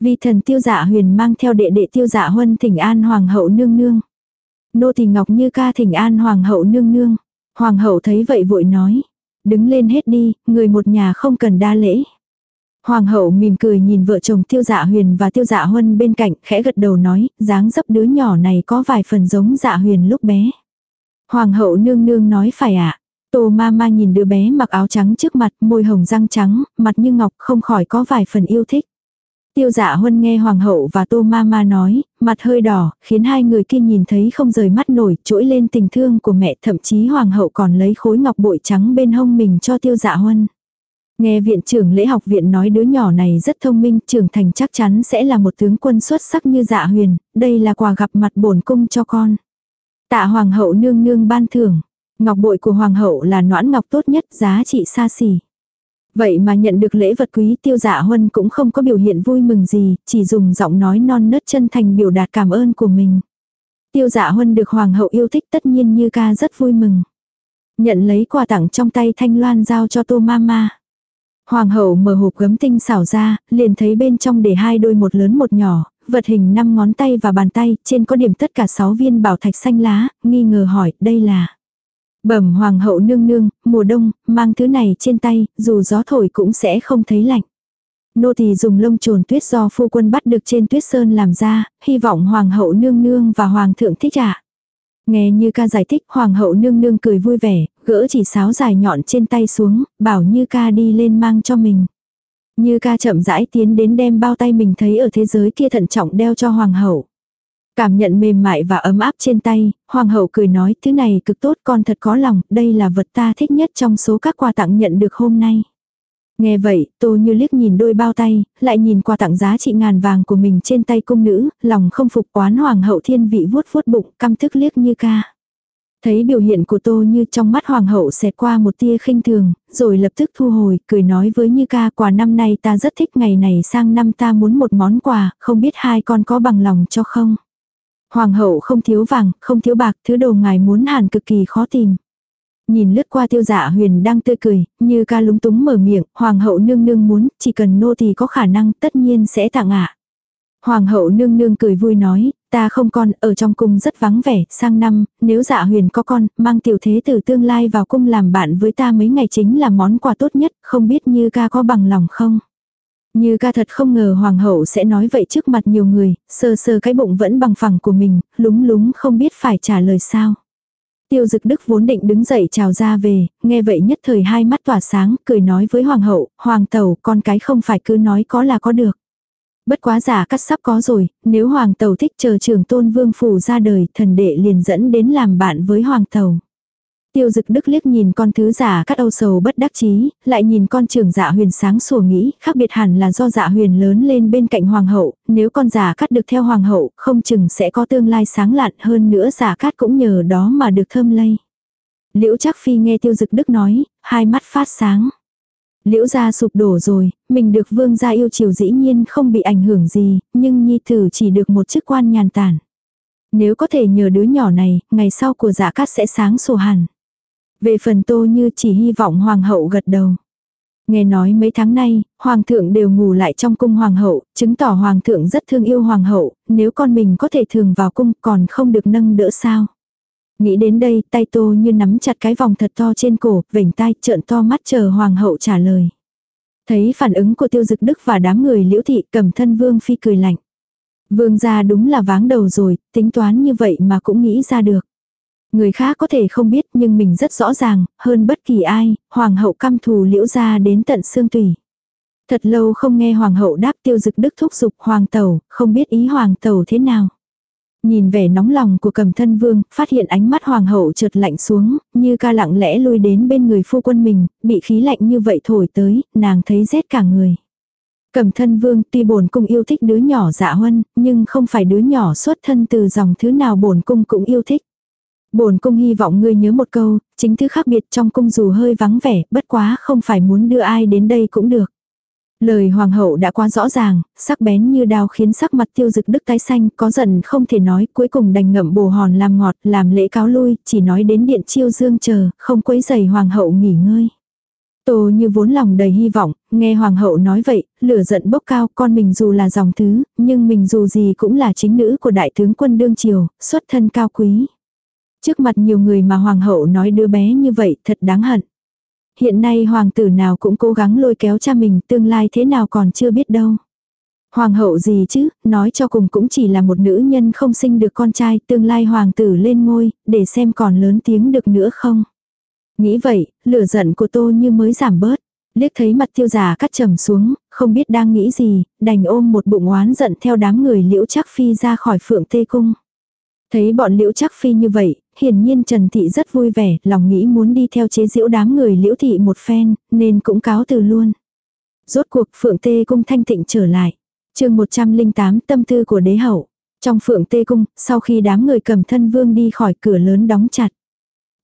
Vì thần tiêu dạ huyền mang theo đệ đệ tiêu dạ huân thỉnh an hoàng hậu nương nương. Nô thì ngọc như ca thỉnh an hoàng hậu nương nương. Hoàng hậu thấy vậy vội nói. Đứng lên hết đi, người một nhà không cần đa lễ. Hoàng hậu mỉm cười nhìn vợ chồng tiêu dạ huyền và tiêu dạ huân bên cạnh khẽ gật đầu nói, dáng dấp đứa nhỏ này có vài phần giống dạ huyền lúc bé. Hoàng hậu nương nương nói phải ạ. À? Tô ma ma nhìn đứa bé mặc áo trắng trước mặt, môi hồng răng trắng, mặt như ngọc không khỏi có vài phần yêu thích. Tiêu dạ huân nghe hoàng hậu và tô ma ma nói, mặt hơi đỏ, khiến hai người kia nhìn thấy không rời mắt nổi, trỗi lên tình thương của mẹ, thậm chí hoàng hậu còn lấy khối ngọc bội trắng bên hông mình cho tiêu dạ huân. Nghe viện trưởng lễ học viện nói đứa nhỏ này rất thông minh, trưởng thành chắc chắn sẽ là một tướng quân xuất sắc như dạ huyền, đây là quà gặp mặt bổn cung cho con. Tạ hoàng hậu nương nương ban thưởng, ngọc bội của hoàng hậu là noãn ngọc tốt nhất, giá trị xa xỉ. Vậy mà nhận được lễ vật quý tiêu dạ huân cũng không có biểu hiện vui mừng gì, chỉ dùng giọng nói non nớt chân thành biểu đạt cảm ơn của mình. Tiêu dạ huân được hoàng hậu yêu thích tất nhiên như ca rất vui mừng. Nhận lấy quà tặng trong tay thanh loan giao cho tô mama. Hoàng hậu mở hộp gấm tinh xảo ra, liền thấy bên trong để hai đôi một lớn một nhỏ, vật hình năm ngón tay và bàn tay, trên có điểm tất cả sáu viên bảo thạch xanh lá, nghi ngờ hỏi, đây là... Bẩm hoàng hậu nương nương, mùa đông, mang thứ này trên tay, dù gió thổi cũng sẽ không thấy lạnh. Nô tỳ dùng lông trồn tuyết do phu quân bắt được trên tuyết sơn làm ra, hy vọng hoàng hậu nương nương và hoàng thượng thích ạ. Nghe như ca giải thích, hoàng hậu nương nương cười vui vẻ, gỡ chỉ sáo dài nhọn trên tay xuống, bảo như ca đi lên mang cho mình. Như ca chậm rãi tiến đến đem bao tay mình thấy ở thế giới kia thận trọng đeo cho hoàng hậu. Cảm nhận mềm mại và ấm áp trên tay, hoàng hậu cười nói thứ này cực tốt con thật có lòng, đây là vật ta thích nhất trong số các quà tặng nhận được hôm nay. Nghe vậy, tô như liếc nhìn đôi bao tay, lại nhìn quà tặng giá trị ngàn vàng của mình trên tay cung nữ, lòng không phục quán hoàng hậu thiên vị vuốt vuốt bụng, căm thức liếc như ca. Thấy biểu hiện của tô như trong mắt hoàng hậu xẹt qua một tia khinh thường, rồi lập tức thu hồi, cười nói với như ca quà năm nay ta rất thích ngày này sang năm ta muốn một món quà, không biết hai con có bằng lòng cho không. Hoàng hậu không thiếu vàng, không thiếu bạc, thứ đồ ngài muốn hàn cực kỳ khó tìm. Nhìn lướt qua tiêu dạ huyền đang tươi cười, như ca lúng túng mở miệng, hoàng hậu nương nương muốn, chỉ cần nô thì có khả năng tất nhiên sẽ tặng ạ. Hoàng hậu nương nương cười vui nói, ta không con, ở trong cung rất vắng vẻ, sang năm, nếu dạ huyền có con, mang tiểu thế tử tương lai vào cung làm bạn với ta mấy ngày chính là món quà tốt nhất, không biết như ca có bằng lòng không. Như ca thật không ngờ hoàng hậu sẽ nói vậy trước mặt nhiều người, sơ sơ cái bụng vẫn bằng phẳng của mình, lúng lúng không biết phải trả lời sao. Tiêu dực đức vốn định đứng dậy chào ra về, nghe vậy nhất thời hai mắt tỏa sáng, cười nói với hoàng hậu, hoàng tẩu, con cái không phải cứ nói có là có được. Bất quá giả cắt sắp có rồi, nếu hoàng tẩu thích chờ trường tôn vương phủ ra đời, thần đệ liền dẫn đến làm bạn với hoàng tẩu. Tiêu dực đức liếc nhìn con thứ giả cắt âu sầu bất đắc chí, lại nhìn con trưởng dạ huyền sáng sủa nghĩ, khác biệt hẳn là do dạ huyền lớn lên bên cạnh hoàng hậu, nếu con giả cắt được theo hoàng hậu, không chừng sẽ có tương lai sáng lạn hơn nữa giả cắt cũng nhờ đó mà được thơm lây. Liễu chắc phi nghe tiêu dực đức nói, hai mắt phát sáng. Liễu gia sụp đổ rồi, mình được vương gia yêu chiều dĩ nhiên không bị ảnh hưởng gì, nhưng nhi tử chỉ được một chức quan nhàn tản. Nếu có thể nhờ đứa nhỏ này, ngày sau của giả cát sẽ sáng sủa hẳn. Về phần tô như chỉ hy vọng hoàng hậu gật đầu. Nghe nói mấy tháng nay, hoàng thượng đều ngủ lại trong cung hoàng hậu, chứng tỏ hoàng thượng rất thương yêu hoàng hậu, nếu con mình có thể thường vào cung còn không được nâng đỡ sao. Nghĩ đến đây, tay tô như nắm chặt cái vòng thật to trên cổ, vểnh tai trợn to mắt chờ hoàng hậu trả lời. Thấy phản ứng của tiêu dực đức và đám người liễu thị cầm thân vương phi cười lạnh. Vương gia đúng là váng đầu rồi, tính toán như vậy mà cũng nghĩ ra được. Người khác có thể không biết nhưng mình rất rõ ràng, hơn bất kỳ ai, hoàng hậu căm thù liễu ra đến tận xương tủy. Thật lâu không nghe hoàng hậu đáp tiêu dực đức thúc giục hoàng tẩu, không biết ý hoàng tẩu thế nào. Nhìn vẻ nóng lòng của cầm thân vương, phát hiện ánh mắt hoàng hậu trượt lạnh xuống, như ca lặng lẽ lui đến bên người phu quân mình, bị khí lạnh như vậy thổi tới, nàng thấy rét cả người. Cầm thân vương tuy bổn cung yêu thích đứa nhỏ dạ huân, nhưng không phải đứa nhỏ xuất thân từ dòng thứ nào bổn cung cũng yêu thích. Bổn cung hy vọng ngươi nhớ một câu, chính thứ khác biệt trong cung dù hơi vắng vẻ, bất quá không phải muốn đưa ai đến đây cũng được. Lời hoàng hậu đã quá rõ ràng, sắc bén như đao khiến sắc mặt tiêu dực đức tái xanh, có giận không thể nói, cuối cùng đành ngậm bồ hòn làm ngọt, làm lễ cáo lui, chỉ nói đến điện chiêu dương chờ, không quấy giày hoàng hậu nghỉ ngơi. Tô như vốn lòng đầy hy vọng, nghe hoàng hậu nói vậy, lửa giận bốc cao, con mình dù là dòng thứ, nhưng mình dù gì cũng là chính nữ của đại tướng quân đương triều, xuất thân cao quý. Trước mặt nhiều người mà hoàng hậu nói đứa bé như vậy thật đáng hận. Hiện nay hoàng tử nào cũng cố gắng lôi kéo cha mình, tương lai thế nào còn chưa biết đâu. Hoàng hậu gì chứ, nói cho cùng cũng chỉ là một nữ nhân không sinh được con trai, tương lai hoàng tử lên ngôi, để xem còn lớn tiếng được nữa không. Nghĩ vậy, lửa giận của tô như mới giảm bớt. Liếc thấy mặt tiêu giả cắt trầm xuống, không biết đang nghĩ gì, đành ôm một bụng oán giận theo đám người liễu chắc phi ra khỏi phượng tê cung. Thấy bọn liễu chắc phi như vậy, hiển nhiên Trần Thị rất vui vẻ, lòng nghĩ muốn đi theo chế diễu đám người liễu thị một phen, nên cũng cáo từ luôn. Rốt cuộc phượng tê cung thanh tịnh trở lại. chương 108 tâm tư của đế hậu. Trong phượng tê cung, sau khi đám người cầm thân vương đi khỏi cửa lớn đóng chặt.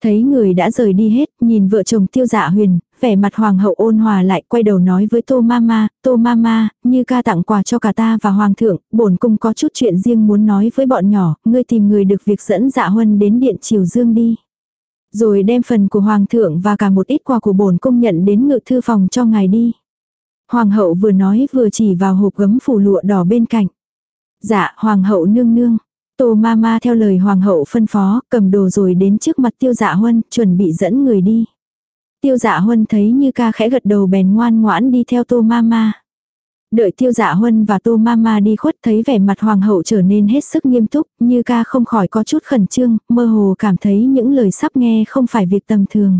Thấy người đã rời đi hết, nhìn vợ chồng tiêu dạ huyền, vẻ mặt hoàng hậu ôn hòa lại quay đầu nói với tô mama, tô mama, như ca tặng quà cho cả ta và hoàng thượng, bổn cung có chút chuyện riêng muốn nói với bọn nhỏ, ngươi tìm người được việc dẫn dạ huân đến điện triều dương đi. Rồi đem phần của hoàng thượng và cả một ít quà của bổn cung nhận đến ngự thư phòng cho ngài đi. Hoàng hậu vừa nói vừa chỉ vào hộp gấm phủ lụa đỏ bên cạnh. Dạ, hoàng hậu nương nương. Tô Mama theo lời hoàng hậu phân phó, cầm đồ rồi đến trước mặt tiêu dạ huân, chuẩn bị dẫn người đi. Tiêu dạ huân thấy như ca khẽ gật đầu bèn ngoan ngoãn đi theo tô Mama. Đợi tiêu dạ huân và tô Mama đi khuất thấy vẻ mặt hoàng hậu trở nên hết sức nghiêm túc, như ca không khỏi có chút khẩn trương, mơ hồ cảm thấy những lời sắp nghe không phải việc tầm thường.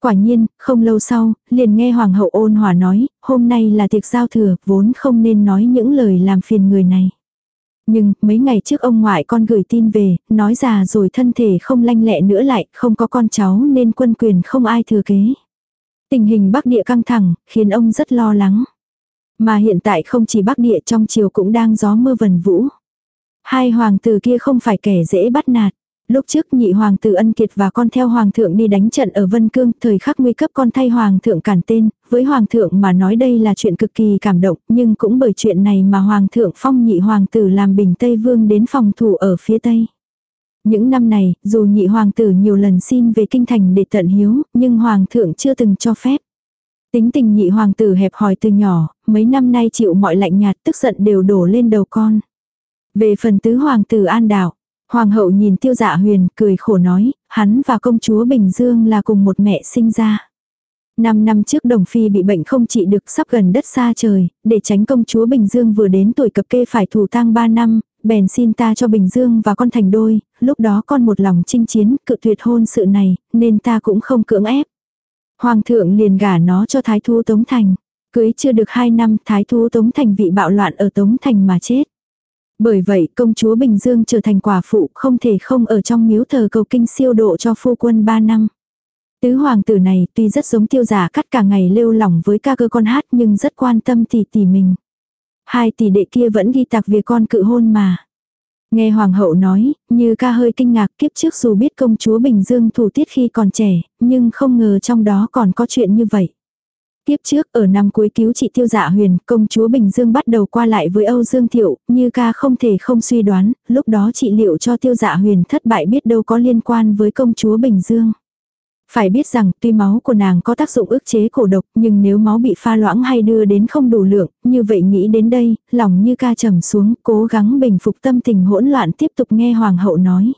Quả nhiên, không lâu sau, liền nghe hoàng hậu ôn hòa nói, hôm nay là tiệc giao thừa, vốn không nên nói những lời làm phiền người này. Nhưng, mấy ngày trước ông ngoại con gửi tin về, nói già rồi thân thể không lanh lẹ nữa lại, không có con cháu nên quân quyền không ai thừa kế. Tình hình Bắc Địa căng thẳng, khiến ông rất lo lắng. Mà hiện tại không chỉ Bắc Địa trong chiều cũng đang gió mưa vần vũ. Hai hoàng tử kia không phải kẻ dễ bắt nạt. Lúc trước nhị hoàng tử ân kiệt và con theo hoàng thượng đi đánh trận ở Vân Cương, thời khắc nguy cấp con thay hoàng thượng cản tên, với hoàng thượng mà nói đây là chuyện cực kỳ cảm động, nhưng cũng bởi chuyện này mà hoàng thượng phong nhị hoàng tử làm bình Tây Vương đến phòng thủ ở phía Tây. Những năm này, dù nhị hoàng tử nhiều lần xin về kinh thành để tận hiếu, nhưng hoàng thượng chưa từng cho phép. Tính tình nhị hoàng tử hẹp hòi từ nhỏ, mấy năm nay chịu mọi lạnh nhạt tức giận đều đổ lên đầu con. Về phần tứ hoàng tử an đạo Hoàng hậu nhìn tiêu dạ huyền, cười khổ nói, hắn và công chúa Bình Dương là cùng một mẹ sinh ra. Năm năm trước đồng phi bị bệnh không trị được sắp gần đất xa trời, để tránh công chúa Bình Dương vừa đến tuổi cập kê phải thủ tang 3 năm, bèn xin ta cho Bình Dương và con thành đôi, lúc đó con một lòng chinh chiến, cự tuyệt hôn sự này, nên ta cũng không cưỡng ép. Hoàng thượng liền gả nó cho Thái Thú Tống Thành. Cưới chưa được 2 năm Thái Thú Tống Thành vị bạo loạn ở Tống Thành mà chết. Bởi vậy công chúa Bình Dương trở thành quả phụ không thể không ở trong miếu thờ cầu kinh siêu độ cho phu quân 3 năm. Tứ hoàng tử này tuy rất giống tiêu giả cắt cả ngày lêu lỏng với ca cơ con hát nhưng rất quan tâm tỷ tỷ mình. Hai tỷ đệ kia vẫn ghi tạc việc con cự hôn mà. Nghe hoàng hậu nói, như ca hơi kinh ngạc kiếp trước dù biết công chúa Bình Dương thủ tiết khi còn trẻ, nhưng không ngờ trong đó còn có chuyện như vậy. Tiếp trước ở năm cuối cứu trị tiêu dạ huyền, công chúa Bình Dương bắt đầu qua lại với Âu Dương Thiệu, như ca không thể không suy đoán, lúc đó trị liệu cho tiêu dạ huyền thất bại biết đâu có liên quan với công chúa Bình Dương. Phải biết rằng tuy máu của nàng có tác dụng ức chế cổ độc nhưng nếu máu bị pha loãng hay đưa đến không đủ lượng, như vậy nghĩ đến đây, lòng như ca trầm xuống, cố gắng bình phục tâm tình hỗn loạn tiếp tục nghe hoàng hậu nói.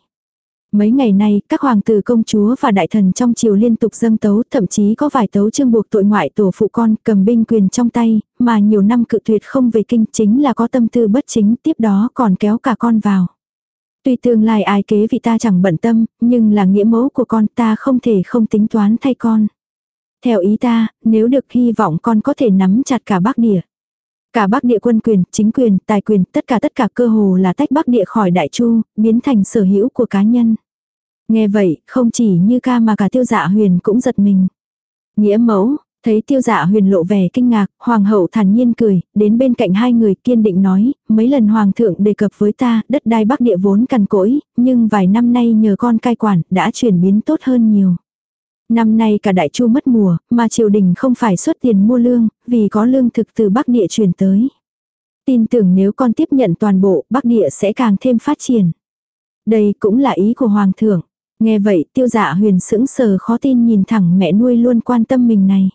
Mấy ngày nay, các hoàng tử công chúa và đại thần trong triều liên tục dâng tấu, thậm chí có vài tấu chương buộc tội ngoại tổ phụ con cầm binh quyền trong tay, mà nhiều năm cự tuyệt không về kinh chính là có tâm tư bất chính, tiếp đó còn kéo cả con vào. Tuy tương lai ai kế vì ta chẳng bận tâm, nhưng là nghĩa mẫu của con ta không thể không tính toán thay con. Theo ý ta, nếu được hy vọng con có thể nắm chặt cả bắc địa. Cả Bắc địa quân quyền, chính quyền, tài quyền, tất cả tất cả cơ hồ là tách Bắc địa khỏi Đại Chu, biến thành sở hữu của cá nhân. Nghe vậy, không chỉ như ca mà cả tiêu dạ huyền cũng giật mình. Nghĩa mẫu, thấy tiêu dạ huyền lộ vẻ kinh ngạc, hoàng hậu thản nhiên cười, đến bên cạnh hai người kiên định nói, mấy lần hoàng thượng đề cập với ta, đất đai bắc địa vốn cằn cỗi, nhưng vài năm nay nhờ con cai quản, đã chuyển biến tốt hơn nhiều. Năm nay cả đại chu mất mùa, mà triều đình không phải xuất tiền mua lương, vì có lương thực từ bắc địa chuyển tới. Tin tưởng nếu con tiếp nhận toàn bộ, bắc địa sẽ càng thêm phát triển. Đây cũng là ý của hoàng thượng. Nghe vậy tiêu dạ huyền sững sờ khó tin nhìn thẳng mẹ nuôi luôn quan tâm mình này.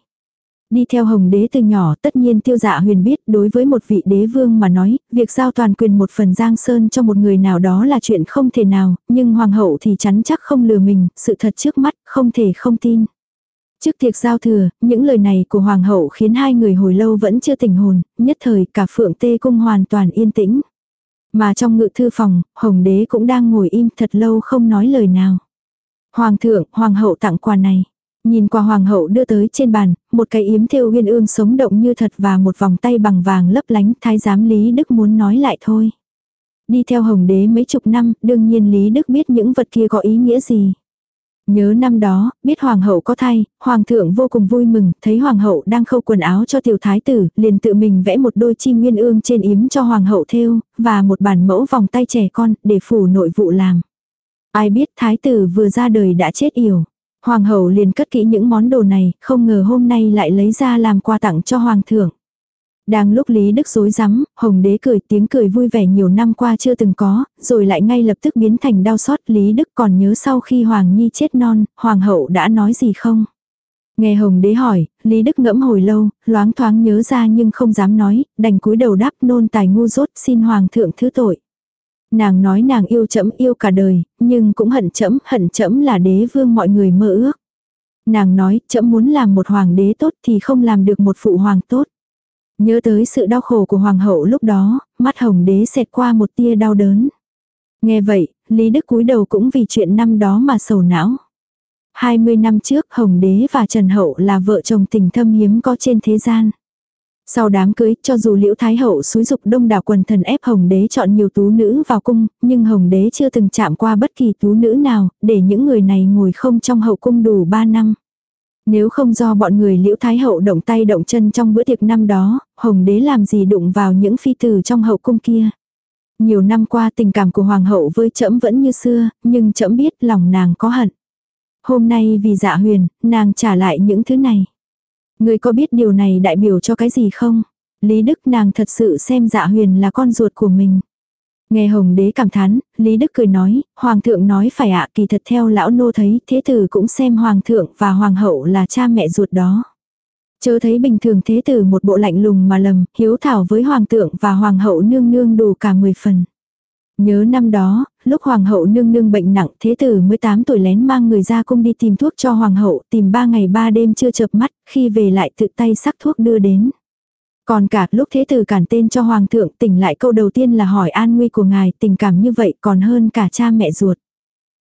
Đi theo hồng đế từ nhỏ tất nhiên tiêu dạ huyền biết đối với một vị đế vương mà nói, việc giao toàn quyền một phần giang sơn cho một người nào đó là chuyện không thể nào, nhưng hoàng hậu thì chắn chắc không lừa mình, sự thật trước mắt không thể không tin. Trước tiệc giao thừa, những lời này của hoàng hậu khiến hai người hồi lâu vẫn chưa tỉnh hồn, nhất thời cả phượng tê cung hoàn toàn yên tĩnh. Mà trong ngự thư phòng, hồng đế cũng đang ngồi im thật lâu không nói lời nào. Hoàng thượng, hoàng hậu tặng quà này. Nhìn qua hoàng hậu đưa tới trên bàn, một cái yếm thêu uyên ương sống động như thật và một vòng tay bằng vàng lấp lánh thái giám Lý Đức muốn nói lại thôi. Đi theo hồng đế mấy chục năm, đương nhiên Lý Đức biết những vật kia có ý nghĩa gì. Nhớ năm đó, biết hoàng hậu có thai, hoàng thượng vô cùng vui mừng, thấy hoàng hậu đang khâu quần áo cho tiểu thái tử, liền tự mình vẽ một đôi chim nguyên ương trên yếm cho hoàng hậu thêu, và một bản mẫu vòng tay trẻ con, để phủ nội vụ làm. Ai biết thái tử vừa ra đời đã chết yểu. Hoàng hậu liền cất kỹ những món đồ này, không ngờ hôm nay lại lấy ra làm quà tặng cho hoàng thượng. Đang lúc Lý Đức rối rắm, Hồng Đế cười tiếng cười vui vẻ nhiều năm qua chưa từng có, rồi lại ngay lập tức biến thành đau xót. Lý Đức còn nhớ sau khi Hoàng Nhi chết non, Hoàng hậu đã nói gì không? Nghe Hồng Đế hỏi, Lý Đức ngẫm hồi lâu, loáng thoáng nhớ ra nhưng không dám nói, đành cúi đầu đáp nôn tài ngu dốt xin Hoàng thượng thứ tội. Nàng nói nàng yêu chậm yêu cả đời, nhưng cũng hận chậm hận chậm là đế vương mọi người mơ ước. Nàng nói, chậm muốn làm một hoàng đế tốt thì không làm được một phụ hoàng tốt. Nhớ tới sự đau khổ của hoàng hậu lúc đó, mắt hồng đế xẹt qua một tia đau đớn. Nghe vậy, Lý Đức cúi đầu cũng vì chuyện năm đó mà sầu não. 20 năm trước Hồng Đế và Trần Hậu là vợ chồng tình thâm hiếm có trên thế gian. Sau đám cưới, cho dù Liễu Thái Hậu xúi dục đông đảo quần thần ép Hồng Đế chọn nhiều tú nữ vào cung, nhưng Hồng Đế chưa từng chạm qua bất kỳ tú nữ nào, để những người này ngồi không trong hậu cung đủ 3 năm. Nếu không do bọn người liễu thái hậu động tay động chân trong bữa tiệc năm đó, hồng đế làm gì đụng vào những phi tử trong hậu cung kia. Nhiều năm qua tình cảm của hoàng hậu với trẫm vẫn như xưa, nhưng trẫm biết lòng nàng có hận. Hôm nay vì dạ huyền, nàng trả lại những thứ này. Người có biết điều này đại biểu cho cái gì không? Lý Đức nàng thật sự xem dạ huyền là con ruột của mình. Nghe Hồng đế cảm thán, Lý Đức cười nói, Hoàng thượng nói phải ạ kỳ thật theo lão nô thấy, thế tử cũng xem Hoàng thượng và Hoàng hậu là cha mẹ ruột đó. Chớ thấy bình thường thế tử một bộ lạnh lùng mà lầm, hiếu thảo với Hoàng thượng và Hoàng hậu nương nương đủ cả 10 phần. Nhớ năm đó, lúc Hoàng hậu nương nương bệnh nặng, thế tử 18 tuổi lén mang người ra cung đi tìm thuốc cho Hoàng hậu, tìm 3 ngày 3 đêm chưa chợp mắt, khi về lại tự tay sắc thuốc đưa đến. Còn cả lúc thế tử cản tên cho hoàng thượng tỉnh lại câu đầu tiên là hỏi an nguy của ngài tình cảm như vậy còn hơn cả cha mẹ ruột.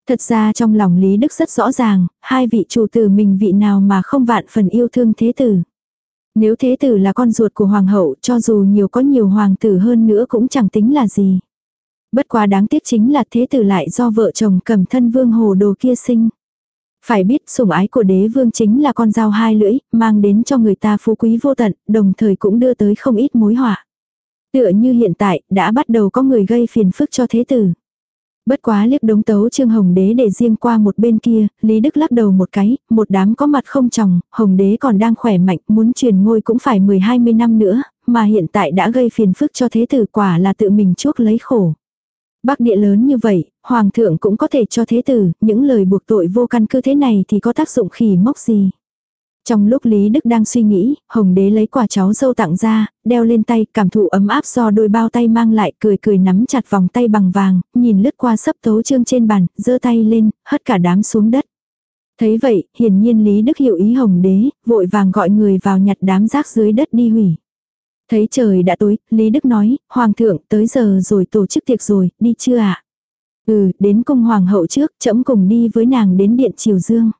Thật ra trong lòng Lý Đức rất rõ ràng, hai vị chủ tử mình vị nào mà không vạn phần yêu thương thế tử. Nếu thế tử là con ruột của hoàng hậu cho dù nhiều có nhiều hoàng tử hơn nữa cũng chẳng tính là gì. Bất quá đáng tiếc chính là thế tử lại do vợ chồng cầm thân vương hồ đồ kia sinh. Phải biết sủng ái của đế vương chính là con dao hai lưỡi, mang đến cho người ta phú quý vô tận, đồng thời cũng đưa tới không ít mối họa. Tựa như hiện tại, đã bắt đầu có người gây phiền phức cho thế tử. Bất quá liếc đống tấu trương hồng đế để riêng qua một bên kia, Lý Đức lắc đầu một cái, một đám có mặt không chồng, hồng đế còn đang khỏe mạnh, muốn truyền ngôi cũng phải 10-20 năm nữa, mà hiện tại đã gây phiền phức cho thế tử quả là tự mình chuốc lấy khổ. Bắc địa lớn như vậy, hoàng thượng cũng có thể cho thế tử, những lời buộc tội vô căn cứ thế này thì có tác dụng khỉ mốc gì. Trong lúc Lý Đức đang suy nghĩ, Hồng Đế lấy quả cháu dâu tặng ra, đeo lên tay, cảm thụ ấm áp do đôi bao tay mang lại, cười cười nắm chặt vòng tay bằng vàng, nhìn lướt qua sấp tấu trương trên bàn, giơ tay lên, hất cả đám xuống đất. Thấy vậy, hiển nhiên Lý Đức hiểu ý Hồng Đế, vội vàng gọi người vào nhặt đám rác dưới đất đi hủy. Thấy trời đã tối, Lý Đức nói, Hoàng thượng tới giờ rồi tổ chức tiệc rồi, đi chưa ạ? À? Ừ, đến cung Hoàng hậu trước, chấm cùng đi với nàng đến điện Triều Dương.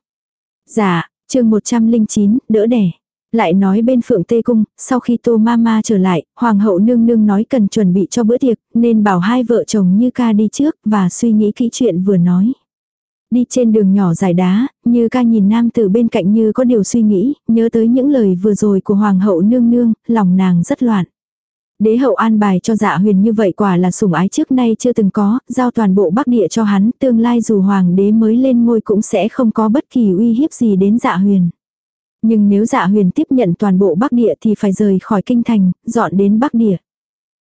Dạ, chương 109, đỡ đẻ. Lại nói bên phượng tê cung, sau khi tô mama trở lại, hoàng hậu nương nương nói cần chuẩn bị cho bữa tiệc, nên bảo hai vợ chồng như ca đi trước và suy nghĩ kỹ chuyện vừa nói. Đi trên đường nhỏ dài đá, như ca nhìn nam từ bên cạnh như có điều suy nghĩ, nhớ tới những lời vừa rồi của hoàng hậu nương nương, lòng nàng rất loạn. Đế hậu an bài cho dạ huyền như vậy quả là sủng ái trước nay chưa từng có, giao toàn bộ bắc địa cho hắn, tương lai dù hoàng đế mới lên ngôi cũng sẽ không có bất kỳ uy hiếp gì đến dạ huyền. Nhưng nếu dạ huyền tiếp nhận toàn bộ bắc địa thì phải rời khỏi kinh thành, dọn đến bắc địa.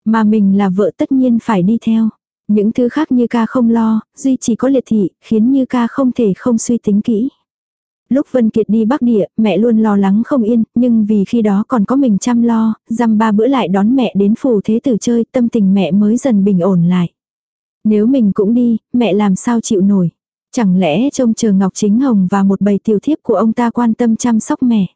Mà mình là vợ tất nhiên phải đi theo. Những thứ khác như ca không lo, duy chỉ có liệt thị, khiến như ca không thể không suy tính kỹ. Lúc Vân Kiệt đi Bắc Địa, mẹ luôn lo lắng không yên, nhưng vì khi đó còn có mình chăm lo, dăm ba bữa lại đón mẹ đến phủ thế tử chơi, tâm tình mẹ mới dần bình ổn lại. Nếu mình cũng đi, mẹ làm sao chịu nổi. Chẳng lẽ trông chờ Ngọc Chính Hồng và một bầy tiểu thiếp của ông ta quan tâm chăm sóc mẹ.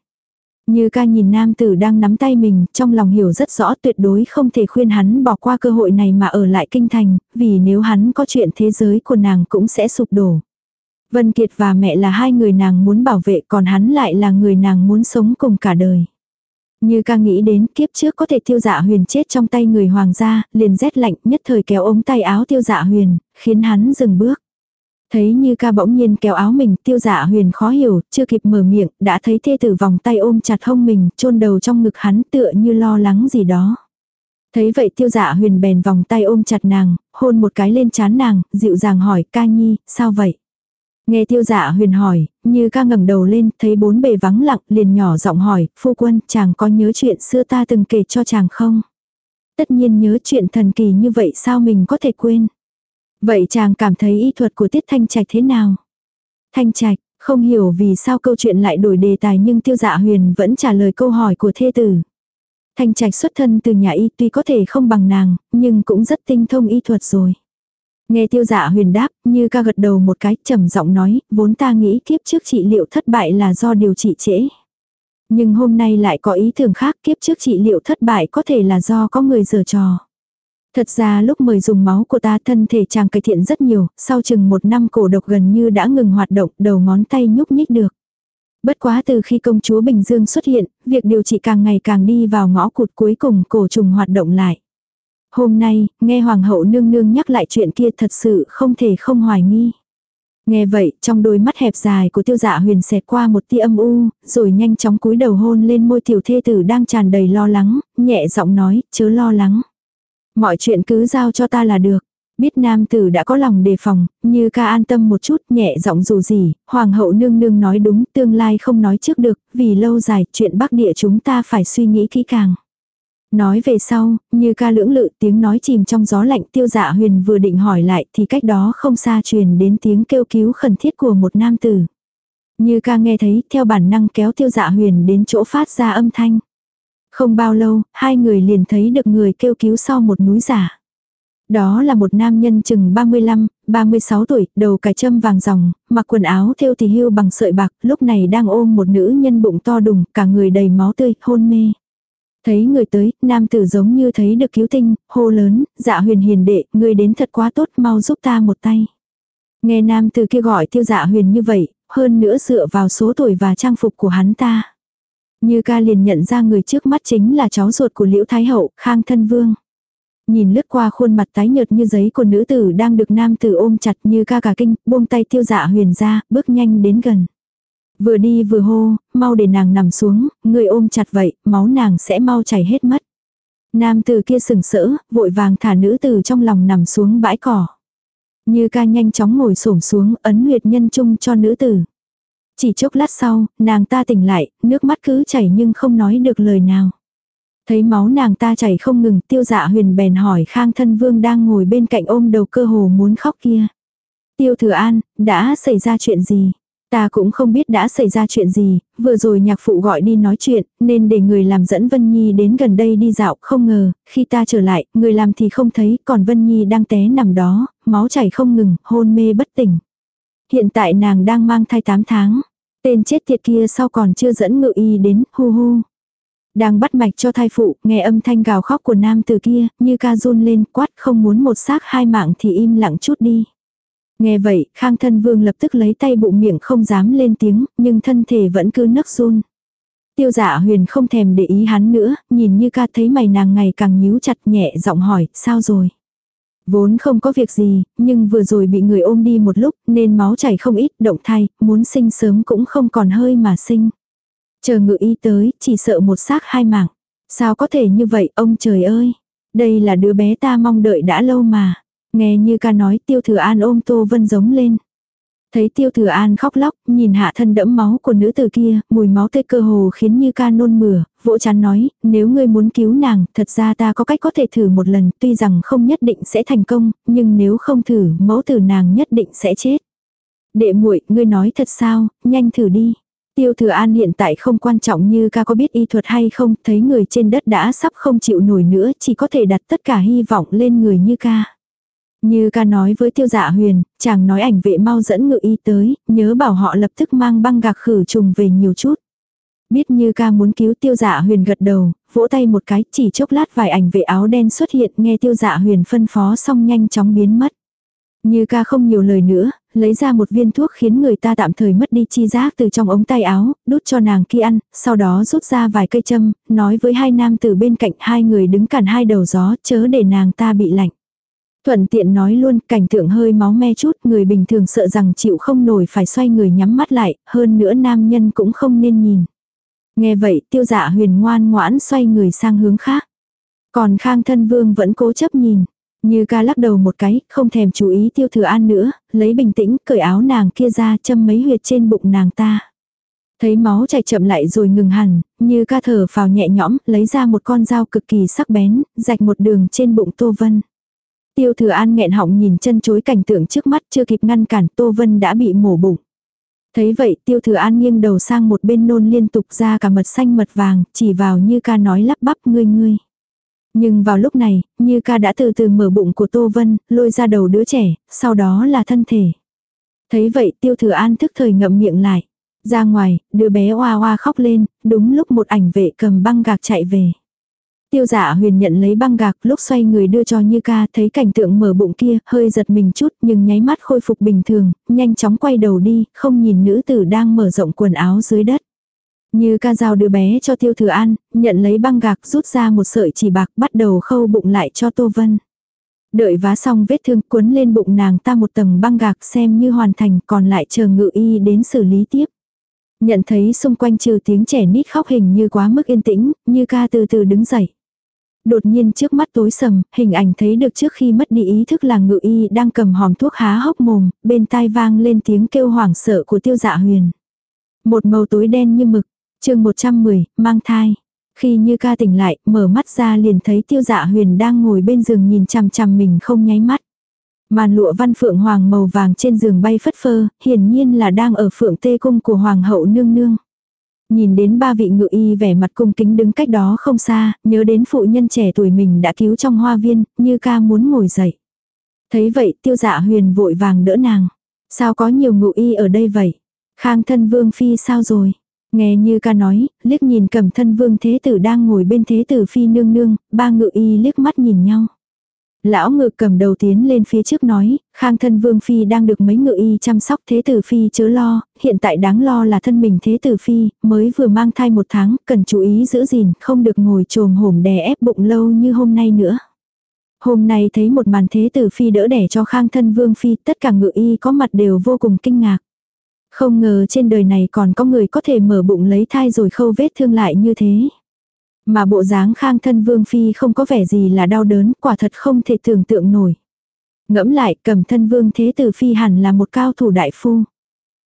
Như ca nhìn nam tử đang nắm tay mình, trong lòng hiểu rất rõ tuyệt đối không thể khuyên hắn bỏ qua cơ hội này mà ở lại kinh thành, vì nếu hắn có chuyện thế giới của nàng cũng sẽ sụp đổ. Vân Kiệt và mẹ là hai người nàng muốn bảo vệ còn hắn lại là người nàng muốn sống cùng cả đời. Như ca nghĩ đến kiếp trước có thể tiêu dạ huyền chết trong tay người hoàng gia, liền rét lạnh nhất thời kéo ống tay áo tiêu dạ huyền, khiến hắn dừng bước. Thấy như ca bỗng nhiên kéo áo mình, tiêu dạ huyền khó hiểu, chưa kịp mở miệng, đã thấy thê tử vòng tay ôm chặt hông mình, chôn đầu trong ngực hắn tựa như lo lắng gì đó. Thấy vậy tiêu dạ huyền bèn vòng tay ôm chặt nàng, hôn một cái lên chán nàng, dịu dàng hỏi, ca nhi, sao vậy? Nghe tiêu dạ huyền hỏi, như ca ngẩng đầu lên, thấy bốn bề vắng lặng, liền nhỏ giọng hỏi, phu quân, chàng có nhớ chuyện xưa ta từng kể cho chàng không? Tất nhiên nhớ chuyện thần kỳ như vậy sao mình có thể quên? Vậy chàng cảm thấy y thuật của Tiết Thanh Trạch thế nào? Thanh Trạch, không hiểu vì sao câu chuyện lại đổi đề tài nhưng tiêu dạ huyền vẫn trả lời câu hỏi của thê tử. Thanh Trạch xuất thân từ nhà y tuy có thể không bằng nàng, nhưng cũng rất tinh thông y thuật rồi. Nghe tiêu dạ huyền đáp, như ca gật đầu một cái, trầm giọng nói, vốn ta nghĩ kiếp trước trị liệu thất bại là do điều trị trễ. Nhưng hôm nay lại có ý tưởng khác kiếp trước trị liệu thất bại có thể là do có người giở trò. Thật ra lúc mời dùng máu của ta thân thể chàng cải thiện rất nhiều, sau chừng một năm cổ độc gần như đã ngừng hoạt động, đầu ngón tay nhúc nhích được. Bất quá từ khi công chúa Bình Dương xuất hiện, việc điều trị càng ngày càng đi vào ngõ cụt cuối cùng cổ trùng hoạt động lại. Hôm nay, nghe Hoàng hậu nương nương nhắc lại chuyện kia thật sự không thể không hoài nghi. Nghe vậy, trong đôi mắt hẹp dài của tiêu dạ huyền xẹt qua một tia âm u, rồi nhanh chóng cúi đầu hôn lên môi tiểu thê tử đang tràn đầy lo lắng, nhẹ giọng nói, chớ lo lắng. Mọi chuyện cứ giao cho ta là được. Biết nam tử đã có lòng đề phòng, như ca an tâm một chút nhẹ giọng dù gì, hoàng hậu nương nương nói đúng tương lai không nói trước được, vì lâu dài chuyện bắc địa chúng ta phải suy nghĩ kỹ càng. Nói về sau, như ca lưỡng lự tiếng nói chìm trong gió lạnh tiêu dạ huyền vừa định hỏi lại thì cách đó không xa truyền đến tiếng kêu cứu khẩn thiết của một nam tử. Như ca nghe thấy theo bản năng kéo tiêu dạ huyền đến chỗ phát ra âm thanh. Không bao lâu, hai người liền thấy được người kêu cứu sau một núi giả. Đó là một nam nhân chừng 35, 36 tuổi, đầu cài châm vàng ròng, mặc quần áo thêu thì hưu bằng sợi bạc, lúc này đang ôm một nữ nhân bụng to đùng, cả người đầy máu tươi, hôn mê. Thấy người tới, nam tử giống như thấy được cứu tinh, hô lớn, dạ huyền hiền đệ, người đến thật quá tốt, mau giúp ta một tay. Nghe nam tử kia gọi tiêu dạ huyền như vậy, hơn nữa dựa vào số tuổi và trang phục của hắn ta. Như ca liền nhận ra người trước mắt chính là cháu ruột của Liễu Thái Hậu, Khang Thân Vương. Nhìn lướt qua khuôn mặt tái nhợt như giấy của nữ tử đang được nam tử ôm chặt như ca cả kinh, buông tay tiêu dạ huyền ra, bước nhanh đến gần. Vừa đi vừa hô, mau để nàng nằm xuống, người ôm chặt vậy, máu nàng sẽ mau chảy hết mất. Nam tử kia sừng sỡ, vội vàng thả nữ tử trong lòng nằm xuống bãi cỏ. Như ca nhanh chóng ngồi xổm xuống, ấn huyệt nhân trung cho nữ tử. Chỉ chốc lát sau, nàng ta tỉnh lại, nước mắt cứ chảy nhưng không nói được lời nào. Thấy máu nàng ta chảy không ngừng, tiêu dạ huyền bèn hỏi khang thân vương đang ngồi bên cạnh ôm đầu cơ hồ muốn khóc kia. Tiêu thừa an, đã xảy ra chuyện gì? Ta cũng không biết đã xảy ra chuyện gì, vừa rồi nhạc phụ gọi đi nói chuyện, nên để người làm dẫn Vân Nhi đến gần đây đi dạo, không ngờ, khi ta trở lại, người làm thì không thấy, còn Vân Nhi đang té nằm đó, máu chảy không ngừng, hôn mê bất tỉnh. Hiện tại nàng đang mang thai 8 tháng. Tên chết tiệt kia sau còn chưa dẫn ngự y đến, hu hu. Đang bắt mạch cho thai phụ, nghe âm thanh gào khóc của nam từ kia, như ca run lên, quát không muốn một xác hai mạng thì im lặng chút đi. Nghe vậy, Khang thân vương lập tức lấy tay bụng miệng không dám lên tiếng, nhưng thân thể vẫn cứ nấc run. Tiêu giả huyền không thèm để ý hắn nữa, nhìn như ca thấy mày nàng ngày càng nhíu chặt nhẹ giọng hỏi, sao rồi? Vốn không có việc gì, nhưng vừa rồi bị người ôm đi một lúc nên máu chảy không ít, động thai, muốn sinh sớm cũng không còn hơi mà sinh. Chờ ngự y tới, chỉ sợ một xác hai mạng. Sao có thể như vậy ông trời ơi? Đây là đứa bé ta mong đợi đã lâu mà. Nghe như ca nói tiêu thừa an ôm Tô Vân giống lên. Thấy tiêu thừa an khóc lóc, nhìn hạ thân đẫm máu của nữ tử kia, mùi máu tê cơ hồ khiến như ca nôn mửa, vỗ chán nói, nếu ngươi muốn cứu nàng, thật ra ta có cách có thể thử một lần, tuy rằng không nhất định sẽ thành công, nhưng nếu không thử, mẫu tử nàng nhất định sẽ chết. Đệ muội, ngươi nói thật sao, nhanh thử đi. Tiêu thừa an hiện tại không quan trọng như ca có biết y thuật hay không, thấy người trên đất đã sắp không chịu nổi nữa, chỉ có thể đặt tất cả hy vọng lên người như ca. Như ca nói với tiêu dạ huyền, chàng nói ảnh vệ mau dẫn ngự y tới, nhớ bảo họ lập tức mang băng gạc khử trùng về nhiều chút. Biết như ca muốn cứu tiêu dạ huyền gật đầu, vỗ tay một cái, chỉ chốc lát vài ảnh vệ áo đen xuất hiện nghe tiêu dạ huyền phân phó xong nhanh chóng biến mất. Như ca không nhiều lời nữa, lấy ra một viên thuốc khiến người ta tạm thời mất đi chi giác từ trong ống tay áo, đút cho nàng kia ăn, sau đó rút ra vài cây châm, nói với hai nam từ bên cạnh hai người đứng cản hai đầu gió, chớ để nàng ta bị lạnh. Thuận tiện nói luôn, cảnh tượng hơi máu me chút, người bình thường sợ rằng chịu không nổi phải xoay người nhắm mắt lại, hơn nữa nam nhân cũng không nên nhìn. Nghe vậy tiêu dạ huyền ngoan ngoãn xoay người sang hướng khác. Còn khang thân vương vẫn cố chấp nhìn. Như ca lắc đầu một cái, không thèm chú ý tiêu thừa an nữa, lấy bình tĩnh, cởi áo nàng kia ra châm mấy huyệt trên bụng nàng ta. Thấy máu chảy chậm lại rồi ngừng hẳn, như ca thở phào nhẹ nhõm, lấy ra một con dao cực kỳ sắc bén, rạch một đường trên bụng Tô Vân. Tiêu thừa an nghẹn họng nhìn chân chối cảnh tượng trước mắt chưa kịp ngăn cản Tô Vân đã bị mổ bụng. Thấy vậy tiêu thừa an nghiêng đầu sang một bên nôn liên tục ra cả mật xanh mật vàng, chỉ vào như ca nói lắp bắp ngươi ngươi. Nhưng vào lúc này, như ca đã từ từ mở bụng của Tô Vân, lôi ra đầu đứa trẻ, sau đó là thân thể. Thấy vậy tiêu thừa an thức thời ngậm miệng lại. Ra ngoài, đứa bé oa oa khóc lên, đúng lúc một ảnh vệ cầm băng gạc chạy về. Tiêu giả huyền nhận lấy băng gạc lúc xoay người đưa cho Như ca thấy cảnh tượng mở bụng kia hơi giật mình chút nhưng nháy mắt khôi phục bình thường, nhanh chóng quay đầu đi, không nhìn nữ tử đang mở rộng quần áo dưới đất. Như ca giao đứa bé cho tiêu thừa an, nhận lấy băng gạc rút ra một sợi chỉ bạc bắt đầu khâu bụng lại cho Tô Vân. Đợi vá xong vết thương cuốn lên bụng nàng ta một tầng băng gạc xem như hoàn thành còn lại chờ ngự y đến xử lý tiếp. Nhận thấy xung quanh trừ tiếng trẻ nít khóc hình như quá mức yên tĩnh, như ca từ từ đứng dậy. Đột nhiên trước mắt tối sầm, hình ảnh thấy được trước khi mất đi ý thức là ngự y đang cầm hòm thuốc há hốc mồm, bên tai vang lên tiếng kêu hoảng sợ của tiêu dạ huyền. Một màu tối đen như mực, chương 110, mang thai. Khi như ca tỉnh lại, mở mắt ra liền thấy tiêu dạ huyền đang ngồi bên giường nhìn chằm chằm mình không nháy mắt. Màn lụa văn phượng hoàng màu vàng trên giường bay phất phơ, hiển nhiên là đang ở phượng tê cung của hoàng hậu nương nương. Nhìn đến ba vị ngự y vẻ mặt cung kính đứng cách đó không xa, nhớ đến phụ nhân trẻ tuổi mình đã cứu trong hoa viên, như ca muốn ngồi dậy. Thấy vậy tiêu dạ huyền vội vàng đỡ nàng. Sao có nhiều ngự y ở đây vậy? Khang thân vương phi sao rồi? Nghe như ca nói, liếc nhìn cầm thân vương thế tử đang ngồi bên thế tử phi nương nương, ba ngự y liếc mắt nhìn nhau. Lão ngự cầm đầu tiến lên phía trước nói, khang thân vương phi đang được mấy ngự y chăm sóc thế tử phi chớ lo, hiện tại đáng lo là thân mình thế tử phi, mới vừa mang thai một tháng, cần chú ý giữ gìn, không được ngồi trồm hổm đè ép bụng lâu như hôm nay nữa. Hôm nay thấy một màn thế tử phi đỡ đẻ cho khang thân vương phi, tất cả ngự y có mặt đều vô cùng kinh ngạc. Không ngờ trên đời này còn có người có thể mở bụng lấy thai rồi khâu vết thương lại như thế. Mà bộ dáng khang thân vương phi không có vẻ gì là đau đớn, quả thật không thể tưởng tượng nổi. Ngẫm lại, cầm thân vương thế tử phi hẳn là một cao thủ đại phu.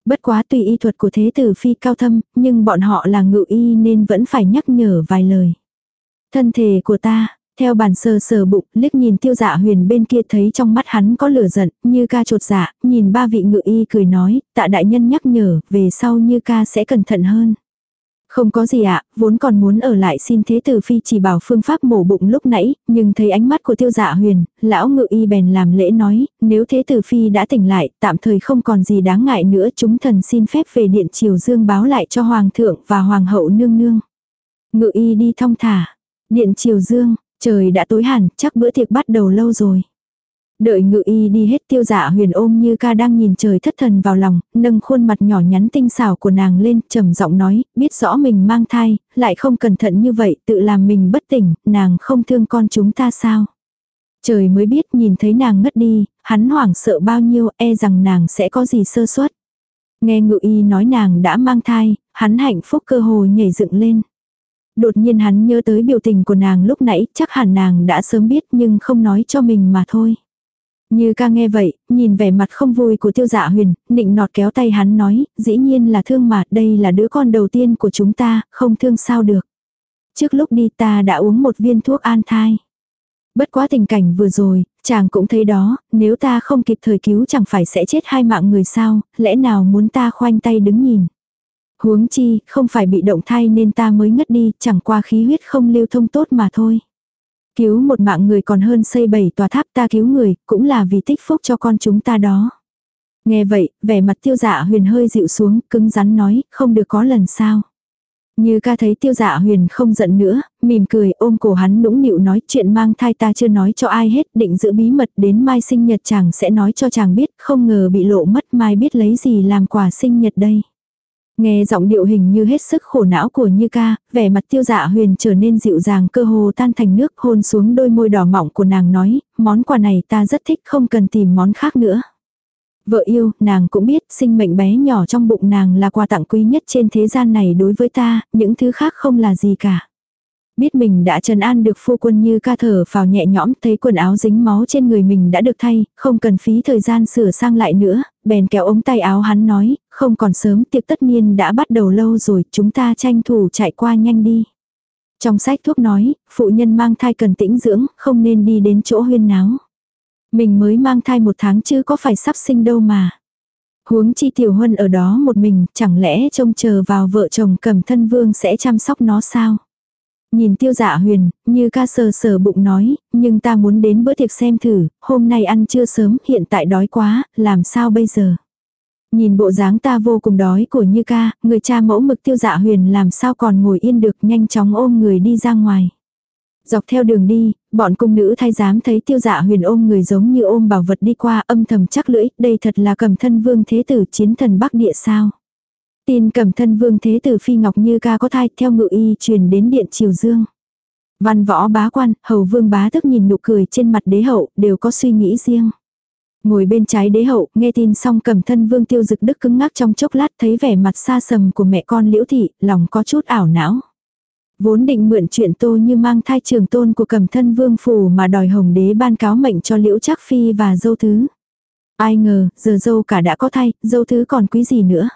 Bất quá tùy y thuật của thế tử phi cao thâm, nhưng bọn họ là ngự y nên vẫn phải nhắc nhở vài lời. Thân thể của ta, theo bàn sờ sờ bụng, liếc nhìn tiêu dạ huyền bên kia thấy trong mắt hắn có lửa giận, như ca trột dạ, nhìn ba vị ngự y cười nói, tạ đại nhân nhắc nhở, về sau như ca sẽ cẩn thận hơn. Không có gì ạ, vốn còn muốn ở lại xin thế tử phi chỉ bảo phương pháp mổ bụng lúc nãy, nhưng thấy ánh mắt của tiêu dạ huyền, lão ngự y bèn làm lễ nói, nếu thế tử phi đã tỉnh lại, tạm thời không còn gì đáng ngại nữa, chúng thần xin phép về điện triều dương báo lại cho hoàng thượng và hoàng hậu nương nương. Ngự y đi thong thả. Điện triều dương, trời đã tối hẳn, chắc bữa tiệc bắt đầu lâu rồi. Đợi ngự y đi hết tiêu dạ huyền ôm như ca đang nhìn trời thất thần vào lòng, nâng khuôn mặt nhỏ nhắn tinh xảo của nàng lên, trầm giọng nói, biết rõ mình mang thai, lại không cẩn thận như vậy, tự làm mình bất tỉnh, nàng không thương con chúng ta sao. Trời mới biết nhìn thấy nàng ngất đi, hắn hoảng sợ bao nhiêu, e rằng nàng sẽ có gì sơ suất. Nghe ngự y nói nàng đã mang thai, hắn hạnh phúc cơ hồ nhảy dựng lên. Đột nhiên hắn nhớ tới biểu tình của nàng lúc nãy, chắc hẳn nàng đã sớm biết nhưng không nói cho mình mà thôi. Như ca nghe vậy, nhìn vẻ mặt không vui của tiêu dạ huyền, nịnh nọt kéo tay hắn nói, dĩ nhiên là thương mà, đây là đứa con đầu tiên của chúng ta, không thương sao được. Trước lúc đi ta đã uống một viên thuốc an thai. Bất quá tình cảnh vừa rồi, chàng cũng thấy đó, nếu ta không kịp thời cứu chẳng phải sẽ chết hai mạng người sao, lẽ nào muốn ta khoanh tay đứng nhìn. Huống chi, không phải bị động thai nên ta mới ngất đi, chẳng qua khí huyết không lưu thông tốt mà thôi. Cứu một mạng người còn hơn xây bảy tòa tháp ta cứu người, cũng là vì tích phúc cho con chúng ta đó. Nghe vậy, vẻ mặt tiêu dạ huyền hơi dịu xuống, cứng rắn nói, không được có lần sao. Như ca thấy tiêu dạ huyền không giận nữa, mỉm cười ôm cổ hắn nũng nịu nói chuyện mang thai ta chưa nói cho ai hết, định giữ bí mật đến mai sinh nhật chàng sẽ nói cho chàng biết, không ngờ bị lộ mất mai biết lấy gì làm quà sinh nhật đây. Nghe giọng điệu hình như hết sức khổ não của Như ca, vẻ mặt tiêu dạ huyền trở nên dịu dàng cơ hồ tan thành nước hôn xuống đôi môi đỏ mọng của nàng nói, món quà này ta rất thích không cần tìm món khác nữa. Vợ yêu, nàng cũng biết sinh mệnh bé nhỏ trong bụng nàng là quà tặng quý nhất trên thế gian này đối với ta, những thứ khác không là gì cả. Biết mình đã trần an được phu quân như ca thở vào nhẹ nhõm thấy quần áo dính máu trên người mình đã được thay, không cần phí thời gian sửa sang lại nữa, bèn kéo ống tay áo hắn nói, không còn sớm tiệc tất niên đã bắt đầu lâu rồi, chúng ta tranh thủ chạy qua nhanh đi. Trong sách thuốc nói, phụ nhân mang thai cần tĩnh dưỡng, không nên đi đến chỗ huyên náo. Mình mới mang thai một tháng chứ có phải sắp sinh đâu mà. Huống chi tiểu huân ở đó một mình, chẳng lẽ trông chờ vào vợ chồng cầm thân vương sẽ chăm sóc nó sao? Nhìn tiêu dạ huyền, như ca sờ sờ bụng nói, nhưng ta muốn đến bữa tiệc xem thử, hôm nay ăn chưa sớm, hiện tại đói quá, làm sao bây giờ? Nhìn bộ dáng ta vô cùng đói của Như ca, người cha mẫu mực tiêu dạ huyền làm sao còn ngồi yên được nhanh chóng ôm người đi ra ngoài. Dọc theo đường đi, bọn cung nữ thay giám thấy tiêu dạ huyền ôm người giống như ôm bảo vật đi qua âm thầm chắc lưỡi, đây thật là cầm thân vương thế tử chiến thần bắc địa sao. Tin cầm thân vương thế tử phi ngọc như ca có thai theo ngự y truyền đến điện triều dương. Văn võ bá quan, hầu vương bá tức nhìn nụ cười trên mặt đế hậu, đều có suy nghĩ riêng. Ngồi bên trái đế hậu, nghe tin xong cầm thân vương tiêu dực đức cứng ngắc trong chốc lát thấy vẻ mặt xa sầm của mẹ con liễu thị, lòng có chút ảo não. Vốn định mượn chuyện tô như mang thai trường tôn của cầm thân vương phủ mà đòi hồng đế ban cáo mệnh cho liễu trác phi và dâu thứ. Ai ngờ, giờ dâu cả đã có thai, dâu thứ còn quý gì nữa.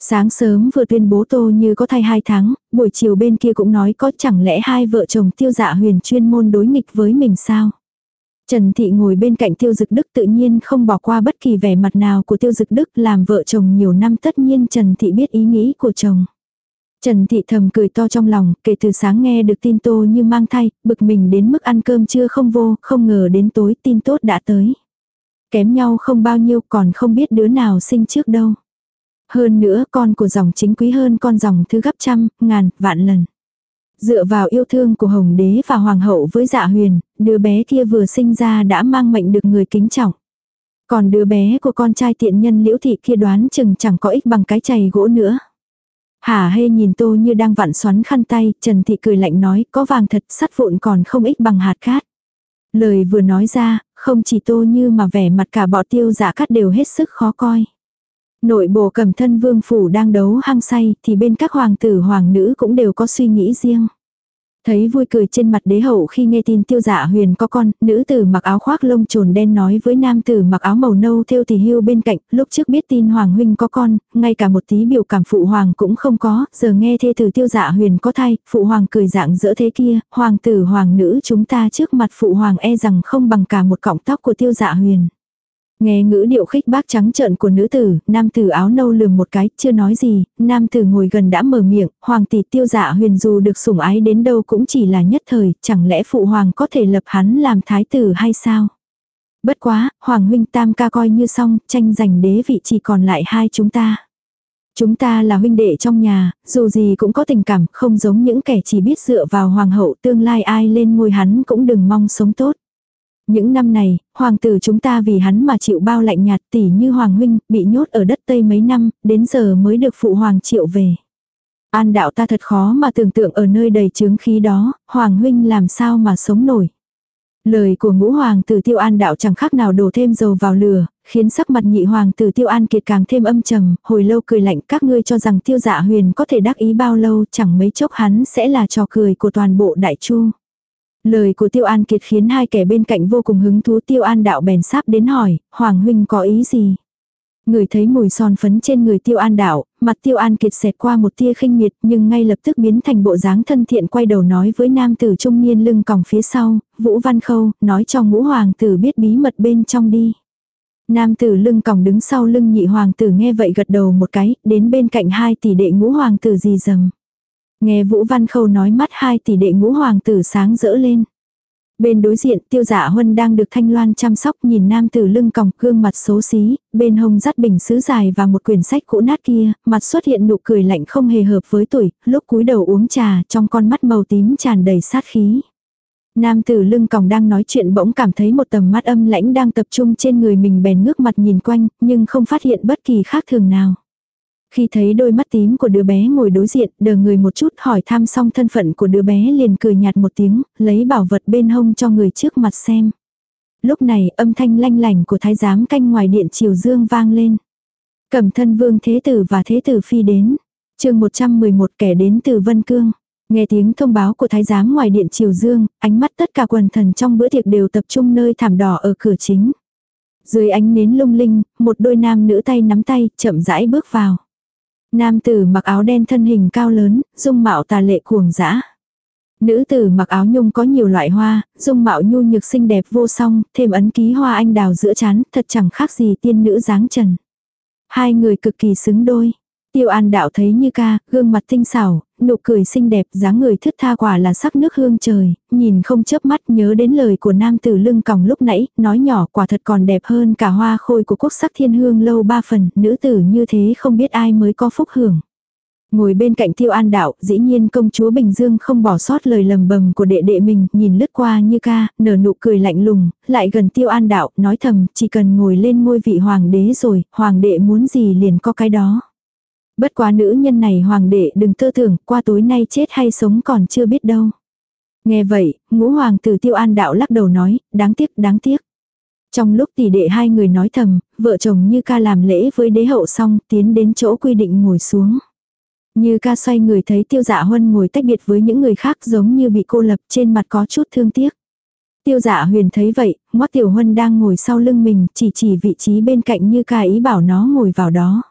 Sáng sớm vừa tuyên bố tô như có thai hai tháng, buổi chiều bên kia cũng nói có chẳng lẽ hai vợ chồng tiêu dạ huyền chuyên môn đối nghịch với mình sao. Trần Thị ngồi bên cạnh Tiêu Dực Đức tự nhiên không bỏ qua bất kỳ vẻ mặt nào của Tiêu Dực Đức làm vợ chồng nhiều năm tất nhiên Trần Thị biết ý nghĩ của chồng. Trần Thị thầm cười to trong lòng, kể từ sáng nghe được tin tô như mang thai, bực mình đến mức ăn cơm chưa không vô, không ngờ đến tối tin tốt đã tới. Kém nhau không bao nhiêu còn không biết đứa nào sinh trước đâu. Hơn nữa con của dòng chính quý hơn con dòng thứ gấp trăm, ngàn, vạn lần. Dựa vào yêu thương của Hồng Đế và Hoàng hậu với dạ huyền, đứa bé kia vừa sinh ra đã mang mệnh được người kính trọng. Còn đứa bé của con trai tiện nhân liễu thị kia đoán chừng chẳng có ích bằng cái chày gỗ nữa. Hà hê nhìn tô như đang vặn xoắn khăn tay, Trần Thị cười lạnh nói có vàng thật sắt vụn còn không ích bằng hạt cát. Lời vừa nói ra, không chỉ tô như mà vẻ mặt cả bọ tiêu giả dạ cát đều hết sức khó coi. Nội bộ cầm thân vương phủ đang đấu hăng say thì bên các hoàng tử hoàng nữ cũng đều có suy nghĩ riêng. Thấy vui cười trên mặt đế hậu khi nghe tin tiêu dạ huyền có con, nữ tử mặc áo khoác lông trồn đen nói với nam tử mặc áo màu nâu theo tỷ hưu bên cạnh, lúc trước biết tin hoàng huynh có con, ngay cả một tí biểu cảm phụ hoàng cũng không có, giờ nghe thê tử tiêu dạ huyền có thai, phụ hoàng cười dạng dỡ thế kia, hoàng tử hoàng nữ chúng ta trước mặt phụ hoàng e rằng không bằng cả một cọng tóc của tiêu dạ huyền. Nghe ngữ điệu khích bác trắng trợn của nữ tử, nam tử áo nâu lườm một cái, chưa nói gì, nam tử ngồi gần đã mở miệng, hoàng tỷ tiêu dạ huyền dù được sủng ái đến đâu cũng chỉ là nhất thời, chẳng lẽ phụ hoàng có thể lập hắn làm thái tử hay sao? Bất quá, hoàng huynh tam ca coi như xong, tranh giành đế vị chỉ còn lại hai chúng ta. Chúng ta là huynh đệ trong nhà, dù gì cũng có tình cảm, không giống những kẻ chỉ biết dựa vào hoàng hậu tương lai ai lên ngôi hắn cũng đừng mong sống tốt. Những năm này, hoàng tử chúng ta vì hắn mà chịu bao lạnh nhạt tỉ như hoàng huynh, bị nhốt ở đất Tây mấy năm, đến giờ mới được phụ hoàng triệu về. An đạo ta thật khó mà tưởng tượng ở nơi đầy chướng khí đó, hoàng huynh làm sao mà sống nổi. Lời của ngũ hoàng tử tiêu an đạo chẳng khác nào đổ thêm dầu vào lửa, khiến sắc mặt nhị hoàng tử tiêu an kiệt càng thêm âm trầm, hồi lâu cười lạnh các ngươi cho rằng tiêu dạ huyền có thể đắc ý bao lâu chẳng mấy chốc hắn sẽ là trò cười của toàn bộ đại chu. Lời của Tiêu An Kiệt khiến hai kẻ bên cạnh vô cùng hứng thú Tiêu An đạo bèn sáp đến hỏi, Hoàng huynh có ý gì? Người thấy mùi son phấn trên người Tiêu An đạo, mặt Tiêu An Kiệt xẹt qua một tia khinh miệt nhưng ngay lập tức biến thành bộ dáng thân thiện quay đầu nói với nam tử trung niên lưng còng phía sau, Vũ Văn Khâu, nói cho ngũ hoàng tử biết bí mật bên trong đi. Nam tử lưng còng đứng sau lưng nhị hoàng tử nghe vậy gật đầu một cái, đến bên cạnh hai tỷ đệ ngũ hoàng tử gì dầm. Nghe Vũ Văn Khâu nói mắt hai tỷ đệ ngũ hoàng tử sáng rỡ lên. Bên đối diện tiêu dạ huân đang được thanh loan chăm sóc nhìn nam tử lưng còng gương mặt xấu xí, bên hông dắt bình sứ dài và một quyển sách cũ nát kia, mặt xuất hiện nụ cười lạnh không hề hợp với tuổi, lúc cúi đầu uống trà trong con mắt màu tím tràn đầy sát khí. Nam tử lưng còng đang nói chuyện bỗng cảm thấy một tầm mắt âm lãnh đang tập trung trên người mình bèn ngước mặt nhìn quanh, nhưng không phát hiện bất kỳ khác thường nào. Khi thấy đôi mắt tím của đứa bé ngồi đối diện, đờ người một chút hỏi thăm xong thân phận của đứa bé liền cười nhạt một tiếng, lấy bảo vật bên hông cho người trước mặt xem. Lúc này âm thanh lanh lành của thái giám canh ngoài điện triều dương vang lên. Cẩm thân vương thế tử và thế tử phi đến. chương 111 kẻ đến từ Vân Cương. Nghe tiếng thông báo của thái giám ngoài điện triều dương, ánh mắt tất cả quần thần trong bữa tiệc đều tập trung nơi thảm đỏ ở cửa chính. Dưới ánh nến lung linh, một đôi nam nữ tay nắm tay, chậm rãi bước vào. Nam tử mặc áo đen thân hình cao lớn, dung mạo tà lệ cuồng dã. Nữ tử mặc áo nhung có nhiều loại hoa, dung mạo nhu nhược xinh đẹp vô song, thêm ấn ký hoa anh đào giữa chán, thật chẳng khác gì tiên nữ dáng trần. Hai người cực kỳ xứng đôi. Tiêu An đạo thấy như ca, gương mặt tinh xảo, nụ cười xinh đẹp, dáng người thướt tha quả là sắc nước hương trời, nhìn không chớp mắt nhớ đến lời của nam tử lưng còng lúc nãy, nói nhỏ quả thật còn đẹp hơn cả hoa khôi của quốc sắc thiên hương lâu ba phần, nữ tử như thế không biết ai mới có phúc hưởng. Ngồi bên cạnh tiêu an đạo, dĩ nhiên công chúa Bình Dương không bỏ sót lời lầm bầm của đệ đệ mình, nhìn lướt qua như ca, nở nụ cười lạnh lùng, lại gần tiêu an đạo, nói thầm, chỉ cần ngồi lên ngôi vị hoàng đế rồi, hoàng đệ muốn gì liền có cái đó. Bất quá nữ nhân này hoàng đệ đừng tư tưởng, qua tối nay chết hay sống còn chưa biết đâu. Nghe vậy, ngũ hoàng tử tiêu an đạo lắc đầu nói, đáng tiếc, đáng tiếc. Trong lúc tỷ đệ hai người nói thầm, vợ chồng như ca làm lễ với đế hậu xong, tiến đến chỗ quy định ngồi xuống. Như ca xoay người thấy tiêu dạ huân ngồi tách biệt với những người khác giống như bị cô lập trên mặt có chút thương tiếc. Tiêu dạ huyền thấy vậy, ngoắc tiểu huân đang ngồi sau lưng mình chỉ chỉ vị trí bên cạnh như ca ý bảo nó ngồi vào đó.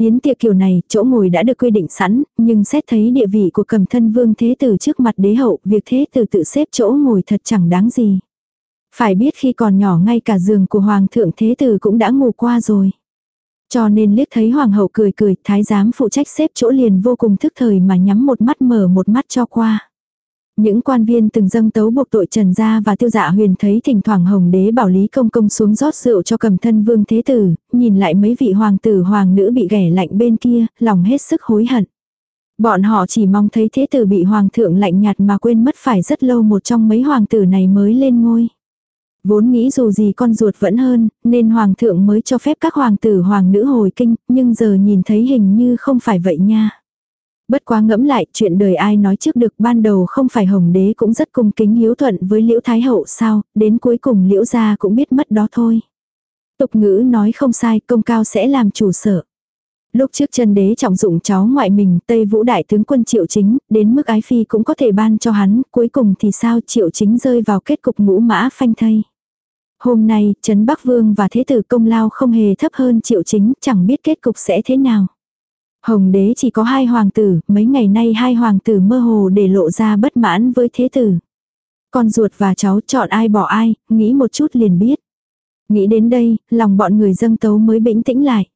Yến tiệc kiểu này, chỗ ngồi đã được quy định sẵn, nhưng xét thấy địa vị của cầm thân vương thế tử trước mặt đế hậu, việc thế tử tự xếp chỗ ngồi thật chẳng đáng gì. Phải biết khi còn nhỏ ngay cả giường của hoàng thượng thế tử cũng đã ngủ qua rồi. Cho nên liếc thấy hoàng hậu cười cười, thái giám phụ trách xếp chỗ liền vô cùng thức thời mà nhắm một mắt mở một mắt cho qua. Những quan viên từng dâng tấu buộc tội Trần Gia và Tiêu Dạ Huyền thấy thỉnh thoảng Hồng Đế bảo Lý Công Công xuống rót rượu cho cầm thân vương thế tử, nhìn lại mấy vị hoàng tử hoàng nữ bị ghẻ lạnh bên kia, lòng hết sức hối hận. Bọn họ chỉ mong thấy thế tử bị hoàng thượng lạnh nhạt mà quên mất phải rất lâu một trong mấy hoàng tử này mới lên ngôi. Vốn nghĩ dù gì con ruột vẫn hơn, nên hoàng thượng mới cho phép các hoàng tử hoàng nữ hồi kinh, nhưng giờ nhìn thấy hình như không phải vậy nha. Bất quá ngẫm lại, chuyện đời ai nói trước được ban đầu không phải hồng đế cũng rất cung kính hiếu thuận với liễu thái hậu sao, đến cuối cùng liễu gia cũng biết mất đó thôi. Tục ngữ nói không sai, công cao sẽ làm chủ sở. Lúc trước chân đế trọng dụng cháu ngoại mình, Tây Vũ Đại tướng quân Triệu Chính, đến mức ái phi cũng có thể ban cho hắn, cuối cùng thì sao Triệu Chính rơi vào kết cục ngũ mã phanh thây. Hôm nay, Trấn Bắc Vương và Thế tử công lao không hề thấp hơn Triệu Chính, chẳng biết kết cục sẽ thế nào. Hồng đế chỉ có hai hoàng tử, mấy ngày nay hai hoàng tử mơ hồ để lộ ra bất mãn với thế tử. Con ruột và cháu chọn ai bỏ ai, nghĩ một chút liền biết. Nghĩ đến đây, lòng bọn người dâng tấu mới bình tĩnh lại.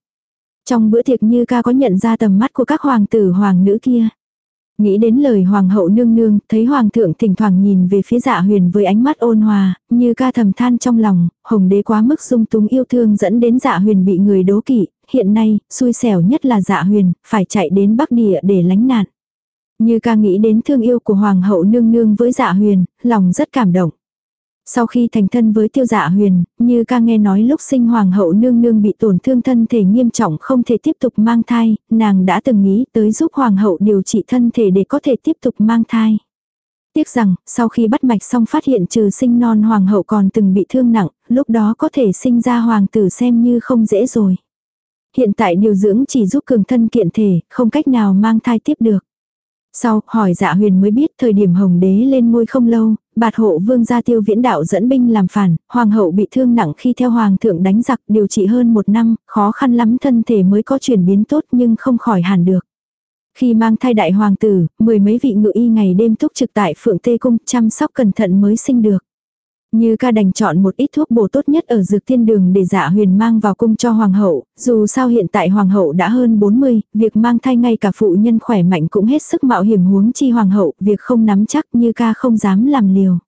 Trong bữa tiệc như ca có nhận ra tầm mắt của các hoàng tử hoàng nữ kia. Nghĩ đến lời hoàng hậu nương nương, thấy hoàng thượng thỉnh thoảng nhìn về phía dạ huyền với ánh mắt ôn hòa, như ca thầm than trong lòng, hồng đế quá mức dung túng yêu thương dẫn đến dạ huyền bị người đố kỵ, hiện nay, xui xẻo nhất là dạ huyền, phải chạy đến bắc địa để lánh nạn. Như ca nghĩ đến thương yêu của hoàng hậu nương nương với dạ huyền, lòng rất cảm động. Sau khi thành thân với tiêu dạ huyền, như ca nghe nói lúc sinh hoàng hậu nương nương bị tổn thương thân thể nghiêm trọng không thể tiếp tục mang thai, nàng đã từng nghĩ tới giúp hoàng hậu điều trị thân thể để có thể tiếp tục mang thai. Tiếc rằng, sau khi bắt mạch xong phát hiện trừ sinh non hoàng hậu còn từng bị thương nặng, lúc đó có thể sinh ra hoàng tử xem như không dễ rồi. Hiện tại điều dưỡng chỉ giúp cường thân kiện thể, không cách nào mang thai tiếp được. Sau, hỏi dạ huyền mới biết thời điểm hồng đế lên ngôi không lâu, bạt hộ vương gia tiêu viễn đạo dẫn binh làm phản, hoàng hậu bị thương nặng khi theo hoàng thượng đánh giặc điều trị hơn một năm, khó khăn lắm thân thể mới có chuyển biến tốt nhưng không khỏi hẳn được. Khi mang thai đại hoàng tử, mười mấy vị ngự y ngày đêm túc trực tại phượng tê cung chăm sóc cẩn thận mới sinh được. Như ca đành chọn một ít thuốc bổ tốt nhất ở dược thiên đường để dạ huyền mang vào cung cho hoàng hậu, dù sao hiện tại hoàng hậu đã hơn 40, việc mang thai ngay cả phụ nhân khỏe mạnh cũng hết sức mạo hiểm huống chi hoàng hậu, việc không nắm chắc như ca không dám làm liều.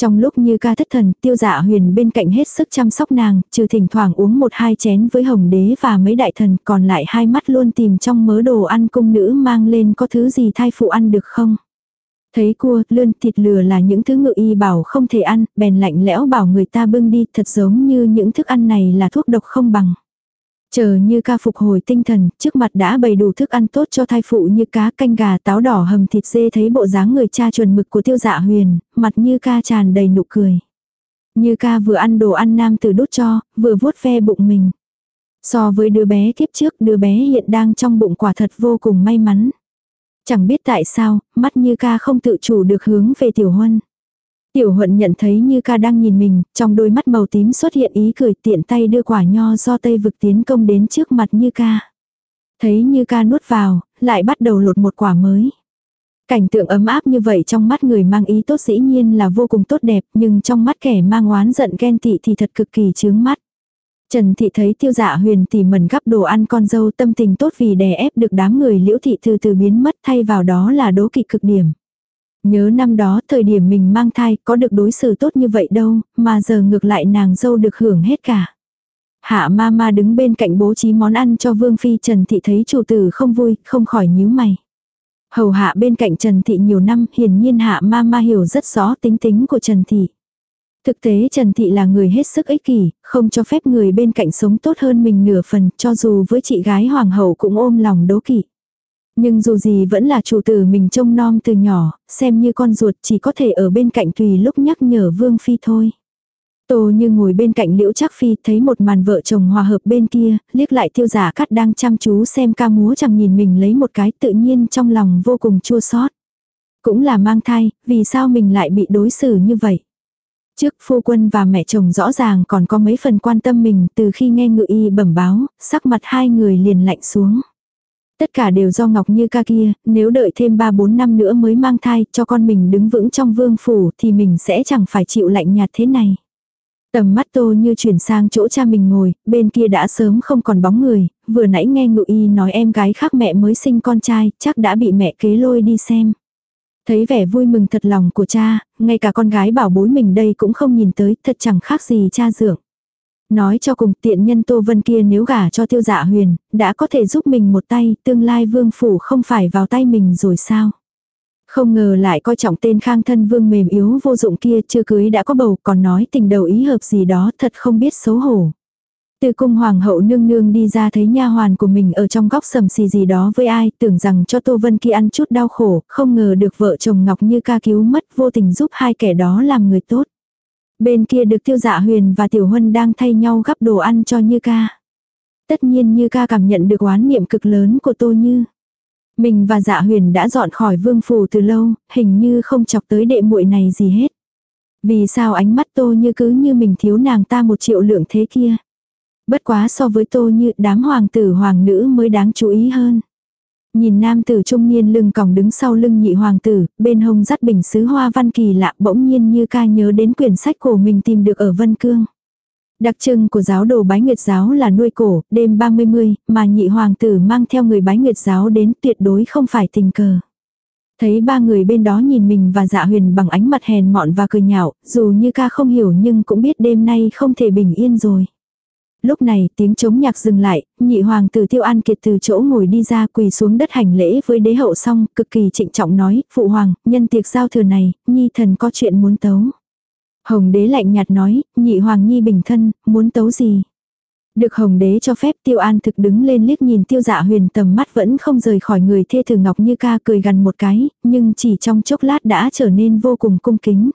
Trong lúc như ca thất thần, tiêu dạ huyền bên cạnh hết sức chăm sóc nàng, trừ thỉnh thoảng uống một hai chén với hồng đế và mấy đại thần, còn lại hai mắt luôn tìm trong mớ đồ ăn cung nữ mang lên có thứ gì thai phụ ăn được không. Thấy cua, lươn, thịt lừa là những thứ ngự y bảo không thể ăn, bèn lạnh lẽo bảo người ta bưng đi, thật giống như những thức ăn này là thuốc độc không bằng. Chờ như ca phục hồi tinh thần, trước mặt đã bày đủ thức ăn tốt cho thai phụ như cá canh gà táo đỏ hầm thịt dê thấy bộ dáng người cha chuẩn mực của tiêu dạ huyền, mặt như ca tràn đầy nụ cười. Như ca vừa ăn đồ ăn nam từ đút cho, vừa vuốt ve bụng mình. So với đứa bé kiếp trước, đứa bé hiện đang trong bụng quả thật vô cùng may mắn. Chẳng biết tại sao, mắt như ca không tự chủ được hướng về tiểu huân. Tiểu huận nhận thấy như ca đang nhìn mình, trong đôi mắt màu tím xuất hiện ý cười tiện tay đưa quả nho do tây vực tiến công đến trước mặt như ca. Thấy như ca nuốt vào, lại bắt đầu lột một quả mới. Cảnh tượng ấm áp như vậy trong mắt người mang ý tốt dĩ nhiên là vô cùng tốt đẹp, nhưng trong mắt kẻ mang oán giận ghen tị thì thật cực kỳ chướng mắt. Trần Thị thấy tiêu dạ huyền tỉ mẩn gắp đồ ăn con dâu tâm tình tốt vì đè ép được đám người liễu thị từ từ biến mất thay vào đó là đố kỵ cực điểm. Nhớ năm đó thời điểm mình mang thai có được đối xử tốt như vậy đâu, mà giờ ngược lại nàng dâu được hưởng hết cả. Hạ ma ma đứng bên cạnh bố trí món ăn cho Vương Phi Trần Thị thấy chủ tử không vui, không khỏi nhíu mày. Hầu hạ bên cạnh Trần Thị nhiều năm, hiển nhiên hạ ma ma hiểu rất rõ tính tính của Trần Thị. Thực tế Trần Thị là người hết sức ích kỷ, không cho phép người bên cạnh sống tốt hơn mình nửa phần, cho dù với chị gái hoàng hậu cũng ôm lòng đố kỵ. Nhưng dù gì vẫn là chủ tử mình trông nom từ nhỏ, xem như con ruột chỉ có thể ở bên cạnh tùy lúc nhắc nhở Vương Phi thôi. Tô như ngồi bên cạnh liễu Trác phi thấy một màn vợ chồng hòa hợp bên kia, liếc lại tiêu giả cắt đang chăm chú xem ca múa chẳng nhìn mình lấy một cái tự nhiên trong lòng vô cùng chua xót. Cũng là mang thai, vì sao mình lại bị đối xử như vậy? Trước phu quân và mẹ chồng rõ ràng còn có mấy phần quan tâm mình từ khi nghe ngự y bẩm báo, sắc mặt hai người liền lạnh xuống. Tất cả đều do Ngọc Như ca kia, nếu đợi thêm 3-4 năm nữa mới mang thai cho con mình đứng vững trong vương phủ thì mình sẽ chẳng phải chịu lạnh nhạt thế này. Tầm mắt tô như chuyển sang chỗ cha mình ngồi, bên kia đã sớm không còn bóng người, vừa nãy nghe ngự y nói em gái khác mẹ mới sinh con trai, chắc đã bị mẹ kế lôi đi xem. Thấy vẻ vui mừng thật lòng của cha, ngay cả con gái bảo bối mình đây cũng không nhìn tới, thật chẳng khác gì cha dượng. Nói cho cùng tiện nhân Tô Vân kia nếu gả cho tiêu dạ huyền, đã có thể giúp mình một tay, tương lai vương phủ không phải vào tay mình rồi sao. Không ngờ lại coi trọng tên khang thân vương mềm yếu vô dụng kia chưa cưới đã có bầu còn nói tình đầu ý hợp gì đó thật không biết xấu hổ. Từ cung hoàng hậu nương nương đi ra thấy nha hoàn của mình ở trong góc sầm xì gì đó với ai, tưởng rằng cho Tô Vân kia ăn chút đau khổ, không ngờ được vợ chồng Ngọc Như ca cứu mất vô tình giúp hai kẻ đó làm người tốt. Bên kia được tiêu dạ huyền và tiểu huân đang thay nhau gắp đồ ăn cho Như ca. Tất nhiên Như ca cảm nhận được oán niệm cực lớn của Tô Như. Mình và dạ huyền đã dọn khỏi vương phủ từ lâu, hình như không chọc tới đệ muội này gì hết. Vì sao ánh mắt Tô Như cứ như mình thiếu nàng ta một triệu lượng thế kia. Bất quá so với Tô Như đám hoàng tử hoàng nữ mới đáng chú ý hơn. Nhìn nam tử trung niên lưng còng đứng sau lưng nhị hoàng tử, bên hông dắt bình sứ hoa văn kỳ lạ bỗng nhiên như ca nhớ đến quyển sách cổ mình tìm được ở Vân Cương. Đặc trưng của giáo đồ bái nguyệt giáo là nuôi cổ, đêm 30 mươi, mà nhị hoàng tử mang theo người bái nguyệt giáo đến tuyệt đối không phải tình cờ. Thấy ba người bên đó nhìn mình và dạ huyền bằng ánh mặt hèn mọn và cười nhạo, dù như ca không hiểu nhưng cũng biết đêm nay không thể bình yên rồi. Lúc này tiếng chống nhạc dừng lại, nhị hoàng tử tiêu an kiệt từ chỗ ngồi đi ra quỳ xuống đất hành lễ với đế hậu xong, cực kỳ trịnh trọng nói, phụ hoàng, nhân tiệc giao thừa này, nhi thần có chuyện muốn tấu. Hồng đế lạnh nhạt nói, nhị hoàng nhi bình thân, muốn tấu gì? Được hồng đế cho phép tiêu an thực đứng lên liếc nhìn tiêu dạ huyền tầm mắt vẫn không rời khỏi người thê tử ngọc như ca cười gần một cái, nhưng chỉ trong chốc lát đã trở nên vô cùng cung kính.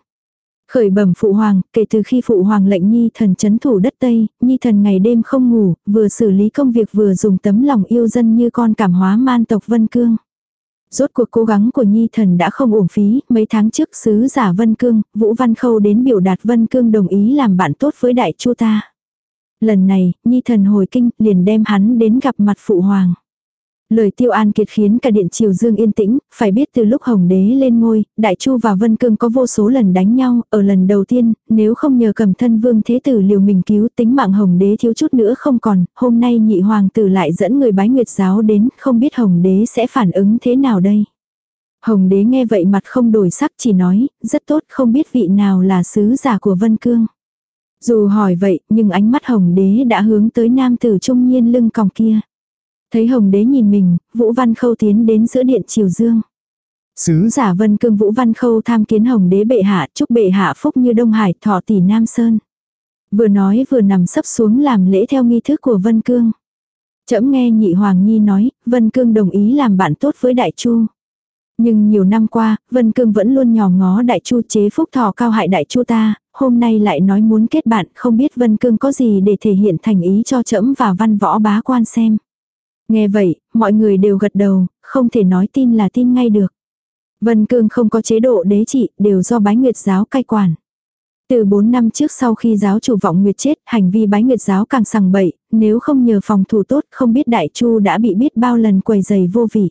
Khởi bẩm phụ hoàng, kể từ khi phụ hoàng lệnh nhi thần chấn thủ đất Tây, nhi thần ngày đêm không ngủ, vừa xử lý công việc vừa dùng tấm lòng yêu dân như con cảm hóa man tộc Vân Cương. Rốt cuộc cố gắng của Nhi thần đã không uổng phí, mấy tháng trước sứ giả Vân Cương, Vũ Văn Khâu đến biểu đạt Vân Cương đồng ý làm bạn tốt với đại chu ta. Lần này, Nhi thần hồi kinh liền đem hắn đến gặp mặt phụ hoàng. Lời tiêu an kiệt khiến cả điện triều dương yên tĩnh, phải biết từ lúc Hồng đế lên ngôi, Đại Chu và Vân Cương có vô số lần đánh nhau, ở lần đầu tiên, nếu không nhờ cầm thân vương thế tử liều mình cứu tính mạng Hồng đế thiếu chút nữa không còn, hôm nay nhị hoàng tử lại dẫn người bái nguyệt giáo đến, không biết Hồng đế sẽ phản ứng thế nào đây. Hồng đế nghe vậy mặt không đổi sắc chỉ nói, rất tốt không biết vị nào là sứ giả của Vân Cương. Dù hỏi vậy, nhưng ánh mắt hồng đế đã hướng tới nam tử trung niên lưng còng kia. Thấy hồng đế nhìn mình, Vũ Văn Khâu tiến đến giữa điện triều dương. Sứ giả Vân Cương Vũ Văn Khâu tham kiến hồng đế bệ hạ, chúc bệ hạ phúc như Đông Hải, thọ tỷ Nam Sơn. Vừa nói vừa nằm sấp xuống làm lễ theo nghi thức của Vân Cương. Trẫm nghe nhị hoàng nhi nói, Vân Cương đồng ý làm bạn tốt với Đại Chu. Nhưng nhiều năm qua, Vân Cương vẫn luôn nhỏ ngó Đại Chu chế phúc thọ cao hại Đại Chu ta, hôm nay lại nói muốn kết bạn, không biết Vân Cương có gì để thể hiện thành ý cho trẫm và văn võ bá quan xem. Nghe vậy, mọi người đều gật đầu, không thể nói tin là tin ngay được. Vân Cương không có chế độ đế trị, đều do bái nguyệt giáo cai quản. Từ 4 năm trước sau khi giáo chủ vọng nguyệt chết, hành vi bái nguyệt giáo càng sằng bậy, nếu không nhờ phòng thủ tốt không biết đại chu đã bị biết bao lần quầy giày vô vị.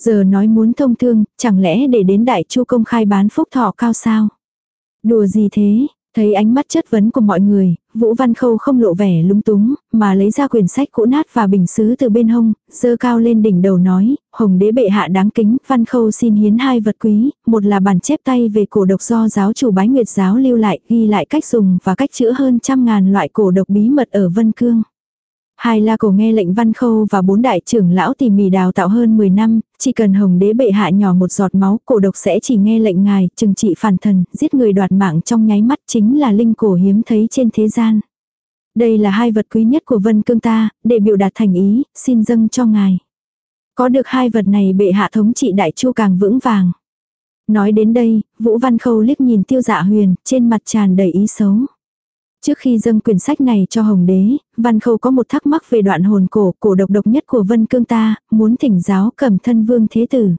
Giờ nói muốn thông thương, chẳng lẽ để đến đại chu công khai bán phúc thọ cao sao? Đùa gì thế, thấy ánh mắt chất vấn của mọi người, Vũ Văn Khâu không lộ vẻ lung túng, mà lấy ra quyển sách cũ nát và bình sứ từ bên hông, dơ cao lên đỉnh đầu nói, Hồng đế bệ hạ đáng kính, Văn Khâu xin hiến hai vật quý, một là bản chép tay về cổ độc do giáo chủ bái nguyệt giáo lưu lại, ghi lại cách dùng và cách chữa hơn trăm ngàn loại cổ độc bí mật ở Vân Cương. Hai la cổ nghe lệnh văn khâu và bốn đại trưởng lão tỉ mỉ đào tạo hơn 10 năm, chỉ cần hồng đế bệ hạ nhỏ một giọt máu, cổ độc sẽ chỉ nghe lệnh ngài, trừng trị phản thần, giết người đoạt mạng trong nháy mắt chính là linh cổ hiếm thấy trên thế gian. Đây là hai vật quý nhất của vân cương ta, để biểu đạt thành ý, xin dâng cho ngài. Có được hai vật này bệ hạ thống trị đại chu càng vững vàng. Nói đến đây, Vũ Văn Khâu liếc nhìn tiêu dạ huyền, trên mặt tràn đầy ý xấu. Trước khi dâng quyển sách này cho Hồng Đế, Văn Khâu có một thắc mắc về đoạn hồn cổ, cổ độc độc nhất của Vân Cương ta, muốn thỉnh giáo cầm thân vương thế tử.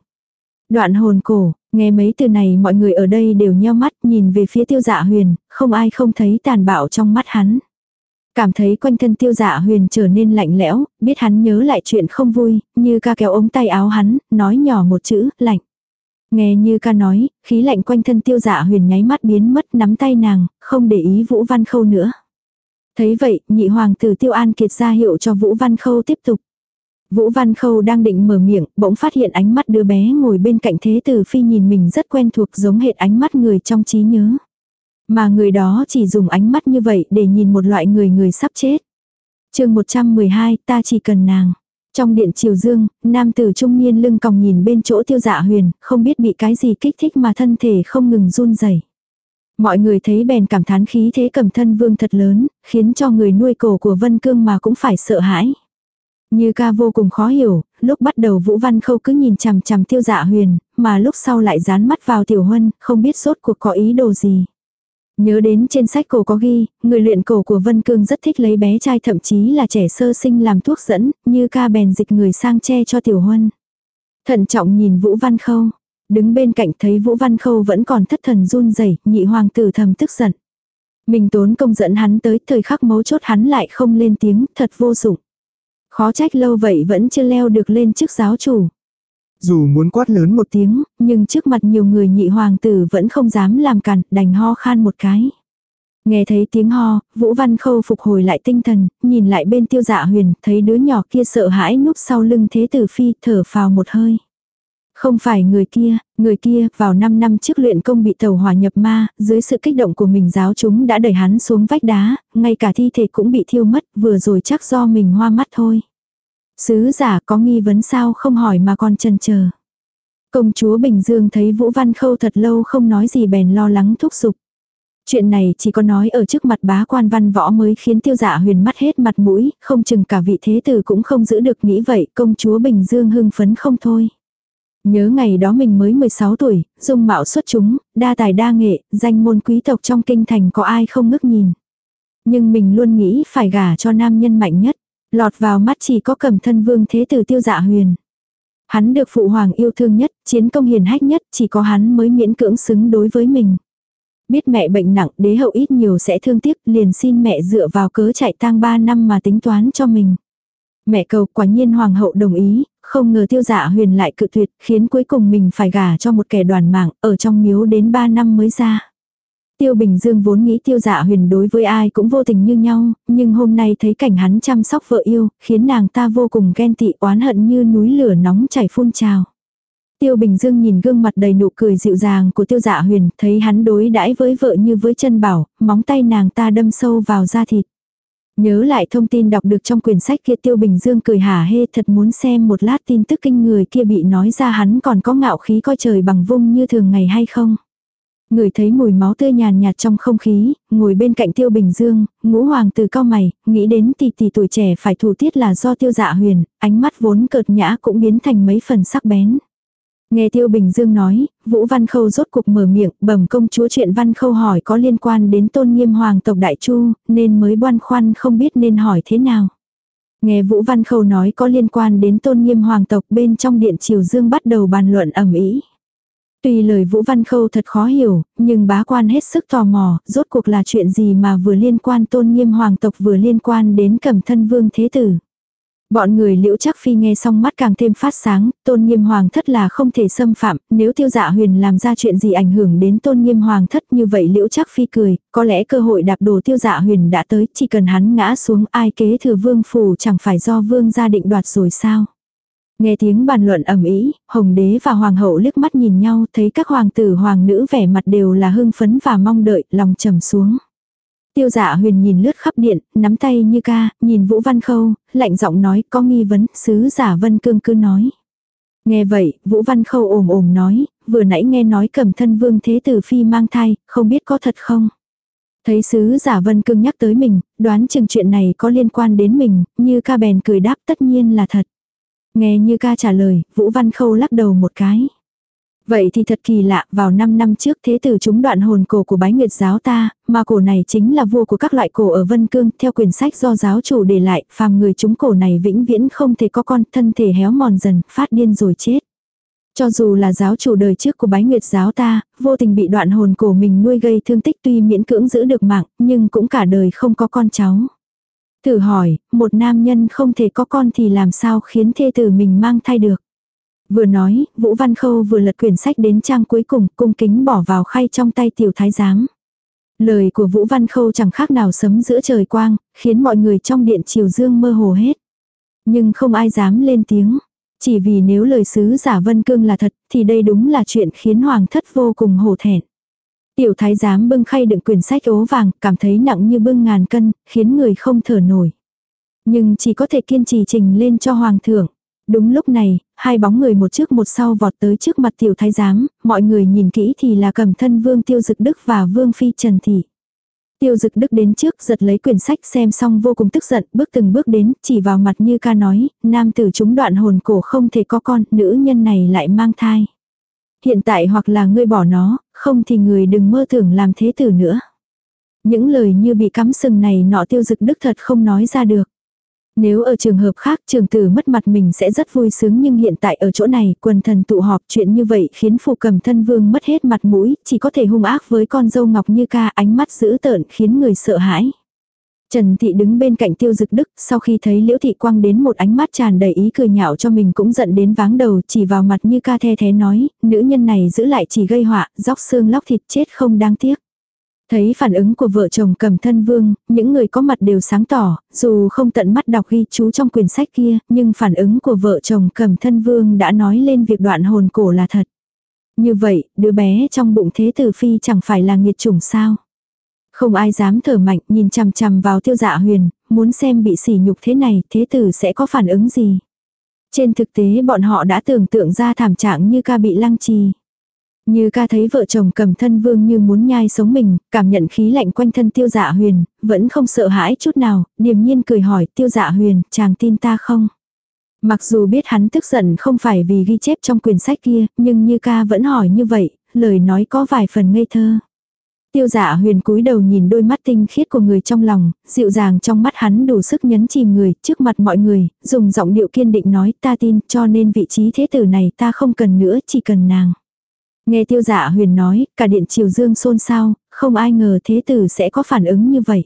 Đoạn hồn cổ, nghe mấy từ này mọi người ở đây đều nheo mắt nhìn về phía tiêu dạ huyền, không ai không thấy tàn bạo trong mắt hắn. Cảm thấy quanh thân tiêu dạ huyền trở nên lạnh lẽo, biết hắn nhớ lại chuyện không vui, như ca kéo ống tay áo hắn, nói nhỏ một chữ, lạnh. Nghe như ca nói, khí lạnh quanh thân tiêu dạ huyền nháy mắt biến mất nắm tay nàng, không để ý Vũ Văn Khâu nữa. Thấy vậy, nhị hoàng tử tiêu an kiệt ra hiệu cho Vũ Văn Khâu tiếp tục. Vũ Văn Khâu đang định mở miệng, bỗng phát hiện ánh mắt đứa bé ngồi bên cạnh thế tử phi nhìn mình rất quen thuộc giống hệt ánh mắt người trong trí nhớ. Mà người đó chỉ dùng ánh mắt như vậy để nhìn một loại người người sắp chết. chương 112, ta chỉ cần nàng. Trong điện triều dương, nam tử trung niên lưng còng nhìn bên chỗ tiêu dạ huyền, không biết bị cái gì kích thích mà thân thể không ngừng run rẩy. Mọi người thấy bèn cảm thán khí thế cầm thân vương thật lớn, khiến cho người nuôi cổ của Vân Cương mà cũng phải sợ hãi. Như ca vô cùng khó hiểu, lúc bắt đầu Vũ Văn Khâu cứ nhìn chằm chằm tiêu dạ huyền, mà lúc sau lại dán mắt vào tiểu huân, không biết sốt cuộc có ý đồ gì. Nhớ đến trên sách cổ có ghi, người luyện cổ của Vân Cương rất thích lấy bé trai thậm chí là trẻ sơ sinh làm thuốc dẫn, như ca bèn dịch người sang che cho tiểu huân. Thận trọng nhìn Vũ Văn Khâu. Đứng bên cạnh thấy Vũ Văn Khâu vẫn còn thất thần run rẩy nhị hoàng tử thầm tức giận. Mình tốn công dẫn hắn tới thời khắc mấu chốt hắn lại không lên tiếng, thật vô dụng. Khó trách lâu vậy vẫn chưa leo được lên chức giáo chủ. Dù muốn quát lớn một tiếng, nhưng trước mặt nhiều người nhị hoàng tử vẫn không dám làm cản, đành ho khan một cái. Nghe thấy tiếng ho, Vũ Văn Khâu phục hồi lại tinh thần, nhìn lại bên tiêu dạ huyền, thấy đứa nhỏ kia sợ hãi núp sau lưng thế tử phi, thở phào một hơi. Không phải người kia, người kia vào 5 năm trước luyện công bị tàu hỏa nhập ma, dưới sự kích động của mình giáo chúng đã đẩy hắn xuống vách đá, ngay cả thi thể cũng bị thiêu mất, vừa rồi chắc do mình hoa mắt thôi. Sứ giả có nghi vấn sao không hỏi mà còn chần chờ. Công chúa Bình Dương thấy Vũ Văn Khâu thật lâu không nói gì bèn lo lắng thúc giục. Chuyện này chỉ có nói ở trước mặt bá quan văn võ mới khiến tiêu giả huyền mắt hết mặt mũi, không chừng cả vị thế tử cũng không giữ được nghĩ vậy, công chúa Bình Dương hưng phấn không thôi. Nhớ ngày đó mình mới 16 tuổi, dung mạo xuất chúng, đa tài đa nghệ, danh môn quý tộc trong kinh thành có ai không ngước nhìn. Nhưng mình luôn nghĩ phải gả cho nam nhân mạnh nhất. Lọt vào mắt chỉ có cầm thân vương thế tử tiêu dạ huyền. Hắn được phụ hoàng yêu thương nhất, chiến công hiền hách nhất, chỉ có hắn mới miễn cưỡng xứng đối với mình. Biết mẹ bệnh nặng, đế hậu ít nhiều sẽ thương tiếc, liền xin mẹ dựa vào cớ chạy tang 3 năm mà tính toán cho mình. Mẹ cầu quả nhiên hoàng hậu đồng ý, không ngờ tiêu dạ huyền lại cự tuyệt, khiến cuối cùng mình phải gả cho một kẻ đoàn mạng, ở trong miếu đến 3 năm mới ra. Tiêu Bình Dương vốn nghĩ tiêu dạ huyền đối với ai cũng vô tình như nhau, nhưng hôm nay thấy cảnh hắn chăm sóc vợ yêu, khiến nàng ta vô cùng ghen tị oán hận như núi lửa nóng chảy phun trào. Tiêu Bình Dương nhìn gương mặt đầy nụ cười dịu dàng của tiêu dạ huyền, thấy hắn đối đãi với vợ như với chân bảo, móng tay nàng ta đâm sâu vào da thịt. Nhớ lại thông tin đọc được trong quyển sách kia Tiêu Bình Dương cười hả hê thật muốn xem một lát tin tức kinh người kia bị nói ra hắn còn có ngạo khí coi trời bằng vung như thường ngày hay không. Người thấy mùi máu tươi nhàn nhạt trong không khí, ngồi bên cạnh Tiêu Bình Dương, ngũ hoàng từ cao mày, nghĩ đến tỷ tỷ tuổi trẻ phải thủ tiết là do Tiêu Dạ Huyền, ánh mắt vốn cợt nhã cũng biến thành mấy phần sắc bén. Nghe Tiêu Bình Dương nói, Vũ Văn Khâu rốt cục mở miệng, bẩm công chúa chuyện Văn Khâu hỏi có liên quan đến tôn nghiêm hoàng tộc Đại Chu, nên mới băn khoăn không biết nên hỏi thế nào. Nghe Vũ Văn Khâu nói có liên quan đến tôn nghiêm hoàng tộc bên trong điện triều dương bắt đầu bàn luận ẩm ý. Tuy lời Vũ Văn Khâu thật khó hiểu, nhưng bá quan hết sức tò mò, rốt cuộc là chuyện gì mà vừa liên quan tôn nghiêm hoàng tộc vừa liên quan đến cẩm thân vương thế tử. Bọn người liễu chắc phi nghe xong mắt càng thêm phát sáng, tôn nghiêm hoàng thất là không thể xâm phạm, nếu tiêu dạ huyền làm ra chuyện gì ảnh hưởng đến tôn nghiêm hoàng thất như vậy liễu chắc phi cười, có lẽ cơ hội đạp đổ tiêu dạ huyền đã tới, chỉ cần hắn ngã xuống ai kế thừa vương phủ chẳng phải do vương gia định đoạt rồi sao. Nghe tiếng bàn luận ầm ĩ, Hồng đế và hoàng hậu liếc mắt nhìn nhau, thấy các hoàng tử hoàng nữ vẻ mặt đều là hưng phấn và mong đợi, lòng trầm xuống. Tiêu dạ huyền nhìn lướt khắp điện, nắm tay như ca, nhìn Vũ Văn Khâu, lạnh giọng nói có nghi vấn, sứ giả Vân Cương cứ nói. Nghe vậy, Vũ Văn Khâu ồm ồm nói, vừa nãy nghe nói cầm thân vương thế tử phi mang thai, không biết có thật không. Thấy sứ giả Vân Cương nhắc tới mình, đoán chừng chuyện này có liên quan đến mình, như ca bèn cười đáp tất nhiên là thật. Nghe như ca trả lời, Vũ Văn Khâu lắc đầu một cái. Vậy thì thật kỳ lạ, vào 5 năm trước thế tử chúng đoạn hồn cổ của bái nguyệt giáo ta, mà cổ này chính là vua của các loại cổ ở Vân Cương, theo quyển sách do giáo chủ để lại, phàm người chúng cổ này vĩnh viễn không thể có con, thân thể héo mòn dần, phát điên rồi chết. Cho dù là giáo chủ đời trước của bái nguyệt giáo ta, vô tình bị đoạn hồn cổ mình nuôi gây thương tích tuy miễn cưỡng giữ được mạng, nhưng cũng cả đời không có con cháu. Thử hỏi, một nam nhân không thể có con thì làm sao khiến thê tử mình mang thai được. Vừa nói, Vũ Văn Khâu vừa lật quyển sách đến trang cuối cùng, cung kính bỏ vào khay trong tay tiểu thái giám. Lời của Vũ Văn Khâu chẳng khác nào sấm giữa trời quang, khiến mọi người trong điện triều dương mơ hồ hết. Nhưng không ai dám lên tiếng. Chỉ vì nếu lời sứ giả Vân Cương là thật, thì đây đúng là chuyện khiến hoàng thất vô cùng hổ thẹn. Tiểu thái giám bưng khay đựng quyển sách ố vàng, cảm thấy nặng như bưng ngàn cân, khiến người không thở nổi. Nhưng chỉ có thể kiên trì trình lên cho hoàng thượng. Đúng lúc này, hai bóng người một trước một sau vọt tới trước mặt tiểu thái giám, mọi người nhìn kỹ thì là cầm thân vương tiêu dực đức và vương phi trần thị. Tiêu dực đức đến trước giật lấy quyển sách xem xong vô cùng tức giận, bước từng bước đến, chỉ vào mặt như ca nói, nam tử chúng đoạn hồn cổ không thể có con, nữ nhân này lại mang thai. Hiện tại hoặc là ngươi bỏ nó, không thì người đừng mơ tưởng làm thế tử nữa. Những lời như bị cắm sừng này nọ tiêu dực đức thật không nói ra được. Nếu ở trường hợp khác trường tử mất mặt mình sẽ rất vui sướng nhưng hiện tại ở chỗ này quần thần tụ họp chuyện như vậy khiến phù cầm thân vương mất hết mặt mũi, chỉ có thể hung ác với con dâu ngọc như ca ánh mắt dữ tợn khiến người sợ hãi. Trần Thị đứng bên cạnh tiêu dực đức, sau khi thấy Liễu Thị Quang đến một ánh mắt tràn đầy ý cười nhạo cho mình cũng giận đến váng đầu, chỉ vào mặt như ca the thế nói, nữ nhân này giữ lại chỉ gây họa, róc xương lóc thịt chết không đáng tiếc. Thấy phản ứng của vợ chồng cầm thân vương, những người có mặt đều sáng tỏ, dù không tận mắt đọc ghi chú trong quyển sách kia, nhưng phản ứng của vợ chồng cầm thân vương đã nói lên việc đoạn hồn cổ là thật. Như vậy, đứa bé trong bụng thế tử phi chẳng phải là nghiệt chủng sao. Không ai dám thở mạnh nhìn chằm chằm vào tiêu dạ huyền, muốn xem bị sỉ nhục thế này thế tử sẽ có phản ứng gì. Trên thực tế bọn họ đã tưởng tượng ra thảm trạng như ca bị lăng trì. Như ca thấy vợ chồng cầm thân vương như muốn nhai sống mình, cảm nhận khí lạnh quanh thân tiêu dạ huyền, vẫn không sợ hãi chút nào, điềm nhiên cười hỏi tiêu dạ huyền, chàng tin ta không? Mặc dù biết hắn tức giận không phải vì ghi chép trong quyển sách kia, nhưng như ca vẫn hỏi như vậy, lời nói có vài phần ngây thơ. Tiêu dạ huyền cúi đầu nhìn đôi mắt tinh khiết của người trong lòng, dịu dàng trong mắt hắn đủ sức nhấn chìm người, trước mặt mọi người, dùng giọng điệu kiên định nói ta tin cho nên vị trí thế tử này ta không cần nữa chỉ cần nàng. Nghe tiêu dạ huyền nói, cả điện triều dương xôn xao, không ai ngờ thế tử sẽ có phản ứng như vậy.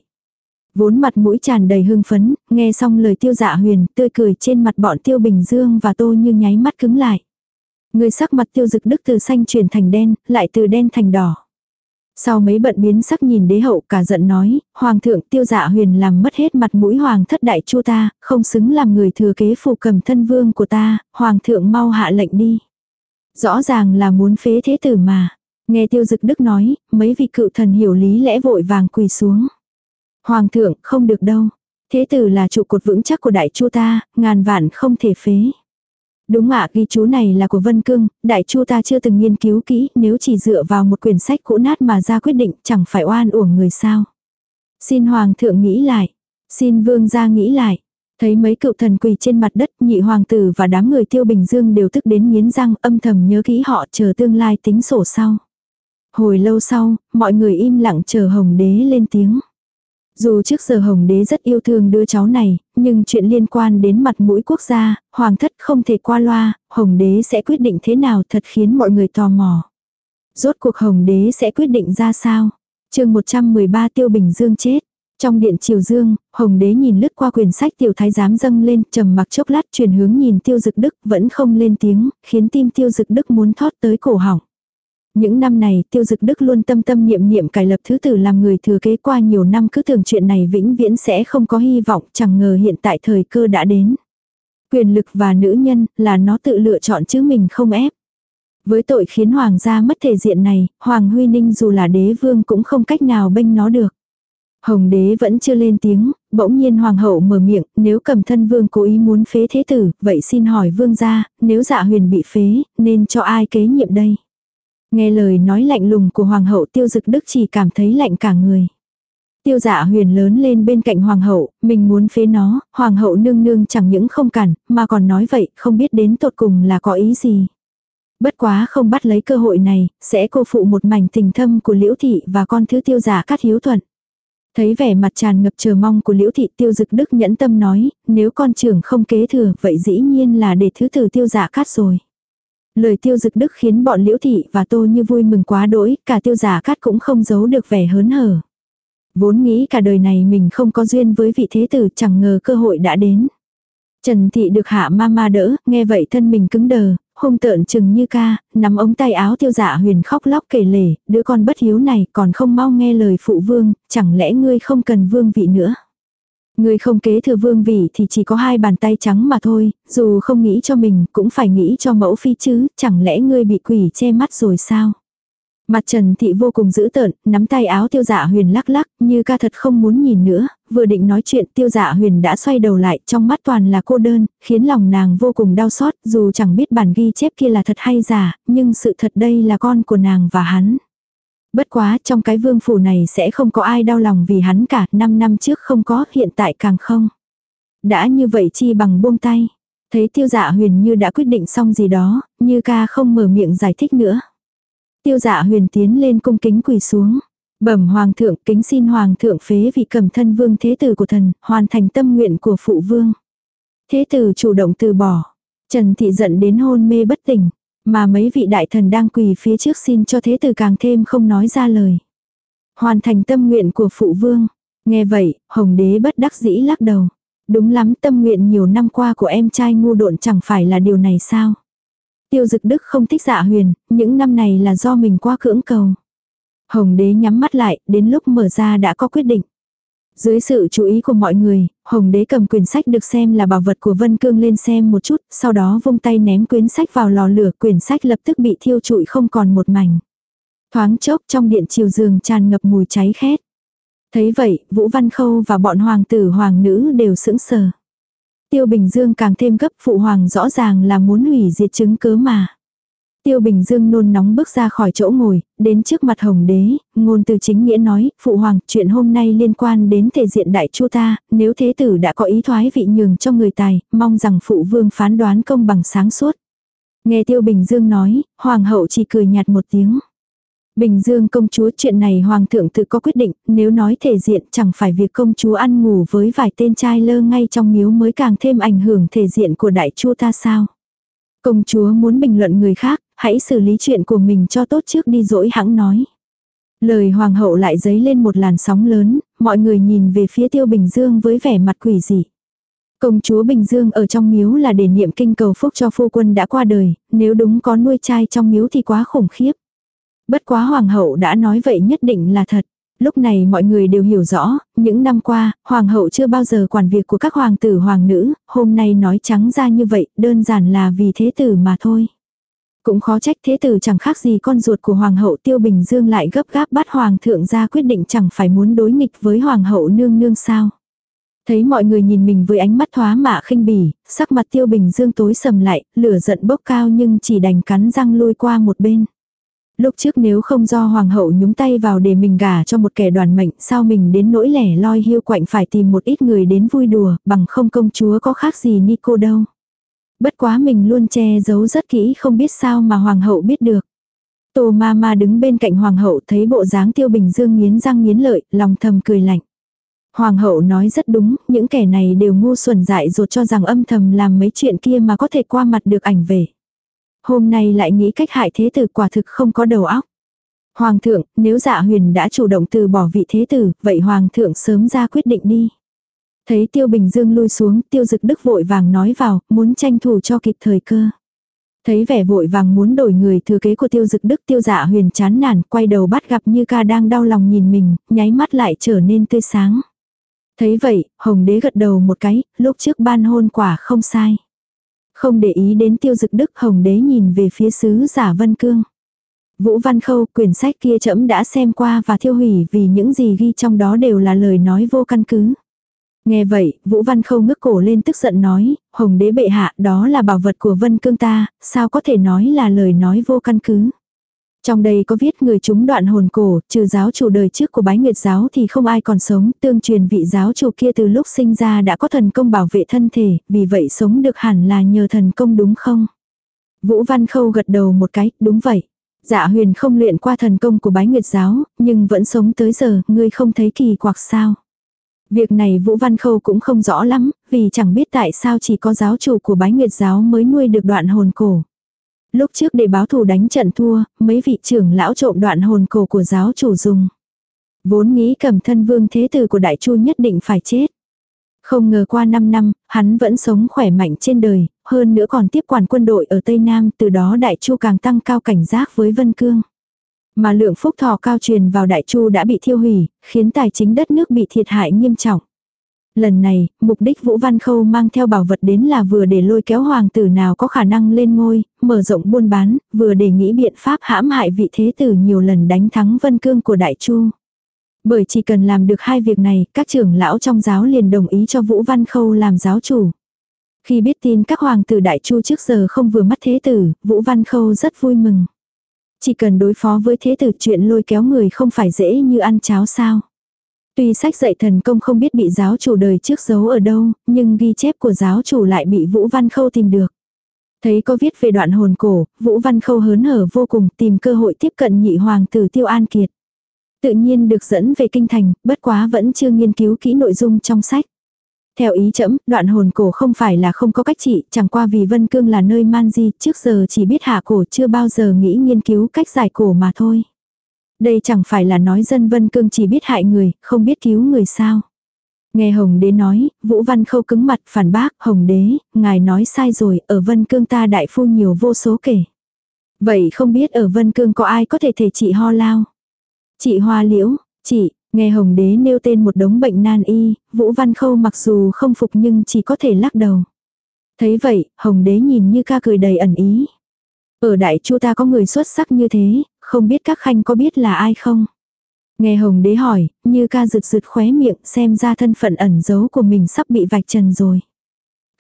Vốn mặt mũi tràn đầy hưng phấn, nghe xong lời tiêu dạ huyền, tươi cười trên mặt bọn tiêu bình dương và tô như nháy mắt cứng lại. Người sắc mặt tiêu dực đức từ xanh chuyển thành đen, lại từ đen thành đỏ. Sau mấy bận biến sắc nhìn đế hậu cả giận nói, Hoàng thượng tiêu dạ huyền làm mất hết mặt mũi Hoàng thất đại chu ta, không xứng làm người thừa kế phù cầm thân vương của ta, Hoàng thượng mau hạ lệnh đi. Rõ ràng là muốn phế thế tử mà. Nghe tiêu dực đức nói, mấy vị cựu thần hiểu lý lẽ vội vàng quỳ xuống. Hoàng thượng, không được đâu. Thế tử là trụ cột vững chắc của đại chu ta, ngàn vạn không thể phế. Đúng ạ, ghi chú này là của Vân Cương, đại chu ta chưa từng nghiên cứu kỹ, nếu chỉ dựa vào một quyển sách cũ nát mà ra quyết định, chẳng phải oan uổng người sao. Xin Hoàng thượng nghĩ lại, xin Vương gia nghĩ lại. Thấy mấy cựu thần quỳ trên mặt đất, nhị hoàng tử và đám người tiêu bình dương đều tức đến miến răng âm thầm nhớ kỹ họ chờ tương lai tính sổ sau. Hồi lâu sau, mọi người im lặng chờ hồng đế lên tiếng. Dù trước giờ Hồng Đế rất yêu thương đứa cháu này, nhưng chuyện liên quan đến mặt mũi quốc gia, Hoàng thất không thể qua loa, Hồng Đế sẽ quyết định thế nào thật khiến mọi người tò mò. Rốt cuộc Hồng Đế sẽ quyết định ra sao? chương 113 Tiêu Bình Dương chết. Trong điện triều dương, Hồng Đế nhìn lướt qua quyển sách tiểu thái giám dâng lên, trầm mặc chốc lát chuyển hướng nhìn Tiêu Dực Đức, vẫn không lên tiếng, khiến tim Tiêu Dực Đức muốn thoát tới cổ họng. Những năm này tiêu dực đức luôn tâm tâm niệm niệm cải lập thứ tử làm người thừa kế qua nhiều năm cứ tưởng chuyện này vĩnh viễn sẽ không có hy vọng chẳng ngờ hiện tại thời cơ đã đến. Quyền lực và nữ nhân là nó tự lựa chọn chứ mình không ép. Với tội khiến hoàng gia mất thể diện này, hoàng huy ninh dù là đế vương cũng không cách nào bênh nó được. Hồng đế vẫn chưa lên tiếng, bỗng nhiên hoàng hậu mở miệng, nếu cầm thân vương cố ý muốn phế thế tử, vậy xin hỏi vương gia, nếu dạ huyền bị phế, nên cho ai kế nhiệm đây? Nghe lời nói lạnh lùng của hoàng hậu tiêu dực đức chỉ cảm thấy lạnh cả người. Tiêu dạ huyền lớn lên bên cạnh hoàng hậu, mình muốn phế nó, hoàng hậu nương nương chẳng những không cản, mà còn nói vậy, không biết đến tột cùng là có ý gì. Bất quá không bắt lấy cơ hội này, sẽ cô phụ một mảnh tình thâm của liễu thị và con thứ tiêu giả dạ cát hiếu thuận. Thấy vẻ mặt tràn ngập chờ mong của liễu thị tiêu dực đức nhẫn tâm nói, nếu con trưởng không kế thừa, vậy dĩ nhiên là để thứ tử tiêu giả dạ cát rồi. Lời tiêu dực đức khiến bọn liễu thị và tô như vui mừng quá đỗi, cả tiêu giả cát cũng không giấu được vẻ hớn hở. Vốn nghĩ cả đời này mình không có duyên với vị thế tử chẳng ngờ cơ hội đã đến. Trần thị được hạ ma ma đỡ, nghe vậy thân mình cứng đờ, hung tợn chừng như ca, nắm ống tay áo tiêu giả huyền khóc lóc kể lể, đứa con bất hiếu này còn không mau nghe lời phụ vương, chẳng lẽ ngươi không cần vương vị nữa. Người không kế thừa vương vị thì chỉ có hai bàn tay trắng mà thôi, dù không nghĩ cho mình cũng phải nghĩ cho mẫu phi chứ, chẳng lẽ ngươi bị quỷ che mắt rồi sao? Mặt Trần Thị vô cùng dữ tợn, nắm tay áo tiêu dạ huyền lắc lắc, như ca thật không muốn nhìn nữa, vừa định nói chuyện tiêu dạ huyền đã xoay đầu lại, trong mắt toàn là cô đơn, khiến lòng nàng vô cùng đau xót, dù chẳng biết bản ghi chép kia là thật hay giả, nhưng sự thật đây là con của nàng và hắn. Bất quá trong cái vương phủ này sẽ không có ai đau lòng vì hắn cả, 5 năm trước không có, hiện tại càng không. Đã như vậy chi bằng buông tay. Thấy tiêu dạ huyền như đã quyết định xong gì đó, như ca không mở miệng giải thích nữa. Tiêu dạ huyền tiến lên cung kính quỳ xuống. Bẩm hoàng thượng kính xin hoàng thượng phế vị cầm thân vương thế tử của thần, hoàn thành tâm nguyện của phụ vương. Thế tử chủ động từ bỏ. Trần thị giận đến hôn mê bất tỉnh. Mà mấy vị đại thần đang quỳ phía trước xin cho thế tử càng thêm không nói ra lời. Hoàn thành tâm nguyện của phụ vương. Nghe vậy, hồng đế bất đắc dĩ lắc đầu. Đúng lắm tâm nguyện nhiều năm qua của em trai ngu độn chẳng phải là điều này sao. Tiêu dực đức không thích dạ huyền, những năm này là do mình qua cưỡng cầu. Hồng đế nhắm mắt lại, đến lúc mở ra đã có quyết định. Dưới sự chú ý của mọi người, Hồng đế cầm quyển sách được xem là bảo vật của Vân Cương lên xem một chút, sau đó vung tay ném quyển sách vào lò lửa, quyển sách lập tức bị thiêu trụi không còn một mảnh. Thoáng chốc trong điện chiều giường tràn ngập mùi cháy khét. Thấy vậy, Vũ Văn Khâu và bọn hoàng tử hoàng nữ đều sững sờ. Tiêu Bình Dương càng thêm gấp phụ hoàng rõ ràng là muốn hủy diệt chứng cớ mà. Tiêu Bình Dương nôn nóng bước ra khỏi chỗ ngồi, đến trước mặt Hồng Đế, ngôn từ chính nghĩa nói, Phụ Hoàng, chuyện hôm nay liên quan đến thể diện đại chu ta, nếu thế tử đã có ý thoái vị nhường cho người tài, mong rằng Phụ Vương phán đoán công bằng sáng suốt. Nghe Tiêu Bình Dương nói, Hoàng hậu chỉ cười nhạt một tiếng. Bình Dương công chúa chuyện này Hoàng thượng tự có quyết định, nếu nói thể diện chẳng phải việc công chúa ăn ngủ với vài tên trai lơ ngay trong miếu mới càng thêm ảnh hưởng thể diện của đại chu ta sao. Công chúa muốn bình luận người khác, hãy xử lý chuyện của mình cho tốt trước đi dỗi hãng nói. Lời hoàng hậu lại dấy lên một làn sóng lớn, mọi người nhìn về phía tiêu Bình Dương với vẻ mặt quỷ dị. Công chúa Bình Dương ở trong miếu là để niệm kinh cầu phúc cho phu quân đã qua đời, nếu đúng có nuôi trai trong miếu thì quá khủng khiếp. Bất quá hoàng hậu đã nói vậy nhất định là thật. Lúc này mọi người đều hiểu rõ, những năm qua, hoàng hậu chưa bao giờ quản việc của các hoàng tử hoàng nữ, hôm nay nói trắng ra như vậy, đơn giản là vì thế tử mà thôi. Cũng khó trách thế tử chẳng khác gì con ruột của hoàng hậu Tiêu Bình Dương lại gấp gáp bắt hoàng thượng ra quyết định chẳng phải muốn đối nghịch với hoàng hậu nương nương sao. Thấy mọi người nhìn mình với ánh mắt thoá mạ khinh bỉ, sắc mặt Tiêu Bình Dương tối sầm lại, lửa giận bốc cao nhưng chỉ đành cắn răng lui qua một bên. Lúc trước nếu không do hoàng hậu nhúng tay vào để mình gả cho một kẻ đoàn mệnh, sao mình đến nỗi lẻ loi hiu quạnh phải tìm một ít người đến vui đùa, bằng không công chúa có khác gì Nico đâu. Bất quá mình luôn che giấu rất kỹ không biết sao mà hoàng hậu biết được. Tô ma ma đứng bên cạnh hoàng hậu thấy bộ dáng tiêu bình dương nghiến răng nghiến lợi, lòng thầm cười lạnh. Hoàng hậu nói rất đúng, những kẻ này đều ngu xuẩn dại dột cho rằng âm thầm làm mấy chuyện kia mà có thể qua mặt được ảnh về. Hôm nay lại nghĩ cách hại thế tử quả thực không có đầu óc. Hoàng thượng, nếu dạ huyền đã chủ động từ bỏ vị thế tử, vậy hoàng thượng sớm ra quyết định đi. Thấy tiêu bình dương lui xuống, tiêu dực đức vội vàng nói vào, muốn tranh thủ cho kịp thời cơ. Thấy vẻ vội vàng muốn đổi người thừa kế của tiêu dực đức tiêu dạ huyền chán nản, quay đầu bắt gặp như ca đang đau lòng nhìn mình, nháy mắt lại trở nên tươi sáng. Thấy vậy, hồng đế gật đầu một cái, lúc trước ban hôn quả không sai. Không để ý đến tiêu dực đức hồng đế nhìn về phía sứ giả vân cương. Vũ Văn Khâu, quyển sách kia trẫm đã xem qua và thiêu hủy vì những gì ghi trong đó đều là lời nói vô căn cứ. Nghe vậy, Vũ Văn Khâu ngước cổ lên tức giận nói, Hồng đế bệ hạ đó là bảo vật của Vân Cương ta, sao có thể nói là lời nói vô căn cứ. Trong đây có viết người chúng đoạn hồn cổ, trừ giáo chủ đời trước của bái nguyệt giáo thì không ai còn sống, tương truyền vị giáo chủ kia từ lúc sinh ra đã có thần công bảo vệ thân thể, vì vậy sống được hẳn là nhờ thần công đúng không? Vũ Văn Khâu gật đầu một cái, đúng vậy. Dạ huyền không luyện qua thần công của bái nguyệt giáo, nhưng vẫn sống tới giờ, ngươi không thấy kỳ quặc sao? Việc này Vũ Văn Khâu cũng không rõ lắm, vì chẳng biết tại sao chỉ có giáo chủ của bái nguyệt giáo mới nuôi được đoạn hồn cổ. Lúc trước để báo thù đánh trận thua, mấy vị trưởng lão trộm đoạn hồn cổ của giáo chủ dùng. Vốn nghĩ cầm thân vương thế tử của đại chu nhất định phải chết. Không ngờ qua 5 năm, hắn vẫn sống khỏe mạnh trên đời, hơn nữa còn tiếp quản quân đội ở Tây Nam, từ đó đại chu càng tăng cao cảnh giác với Vân Cương. Mà lượng phúc thọ cao truyền vào đại chu đã bị thiêu hủy, khiến tài chính đất nước bị thiệt hại nghiêm trọng. Lần này, mục đích Vũ Văn Khâu mang theo bảo vật đến là vừa để lôi kéo hoàng tử nào có khả năng lên ngôi, mở rộng buôn bán, vừa để nghĩ biện pháp hãm hại vị thế tử nhiều lần đánh thắng Vân Cương của Đại Chu. Bởi chỉ cần làm được hai việc này, các trưởng lão trong giáo liền đồng ý cho Vũ Văn Khâu làm giáo chủ. Khi biết tin các hoàng tử Đại Chu trước giờ không vừa mắt thế tử, Vũ Văn Khâu rất vui mừng. Chỉ cần đối phó với thế tử chuyện lôi kéo người không phải dễ như ăn cháo sao. Tuy sách dạy thần công không biết bị giáo chủ đời trước giấu ở đâu, nhưng ghi chép của giáo chủ lại bị Vũ Văn Khâu tìm được. Thấy có viết về đoạn hồn cổ, Vũ Văn Khâu hớn hở vô cùng tìm cơ hội tiếp cận nhị hoàng tử Tiêu An Kiệt. Tự nhiên được dẫn về kinh thành, bất quá vẫn chưa nghiên cứu kỹ nội dung trong sách. Theo ý chẫm, đoạn hồn cổ không phải là không có cách trị, chẳng qua vì Vân Cương là nơi man di, trước giờ chỉ biết hạ cổ chưa bao giờ nghĩ nghiên cứu cách giải cổ mà thôi. Đây chẳng phải là nói dân Vân Cương chỉ biết hại người, không biết cứu người sao. Nghe Hồng Đế nói, Vũ Văn Khâu cứng mặt phản bác, Hồng Đế, ngài nói sai rồi, ở Vân Cương ta đại phu nhiều vô số kể. Vậy không biết ở Vân Cương có ai có thể thể trị ho lao? Chị Hoa Liễu, chị, nghe Hồng Đế nêu tên một đống bệnh nan y, Vũ Văn Khâu mặc dù không phục nhưng chỉ có thể lắc đầu. Thấy vậy, Hồng Đế nhìn như ca cười đầy ẩn ý. Ở đại chu ta có người xuất sắc như thế, không biết các khanh có biết là ai không? Nghe Hồng Đế hỏi, như ca rực rực khóe miệng xem ra thân phận ẩn giấu của mình sắp bị vạch trần rồi.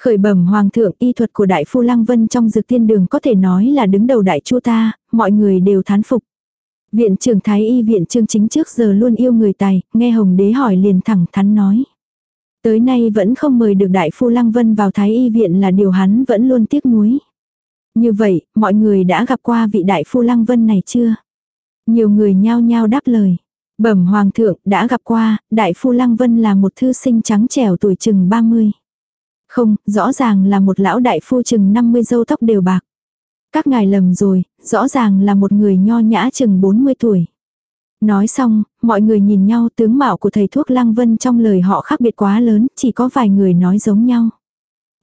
Khởi bẩm hoàng thượng y thuật của đại phu Lăng Vân trong dược tiên đường có thể nói là đứng đầu đại chu ta, mọi người đều thán phục. Viện trưởng Thái y viện trương chính trước giờ luôn yêu người tài, nghe Hồng Đế hỏi liền thẳng thắn nói. Tới nay vẫn không mời được đại phu Lăng Vân vào Thái y viện là điều hắn vẫn luôn tiếc nuối. Như vậy, mọi người đã gặp qua vị đại phu Lăng Vân này chưa? Nhiều người nhao nhao đáp lời. Bẩm hoàng thượng đã gặp qua, đại phu Lăng Vân là một thư sinh trắng trẻo tuổi chừng 30. Không, rõ ràng là một lão đại phu chừng 50 dâu tóc đều bạc. Các ngài lầm rồi, rõ ràng là một người nho nhã chừng 40 tuổi. Nói xong, mọi người nhìn nhau tướng mạo của thầy thuốc Lăng Vân trong lời họ khác biệt quá lớn, chỉ có vài người nói giống nhau.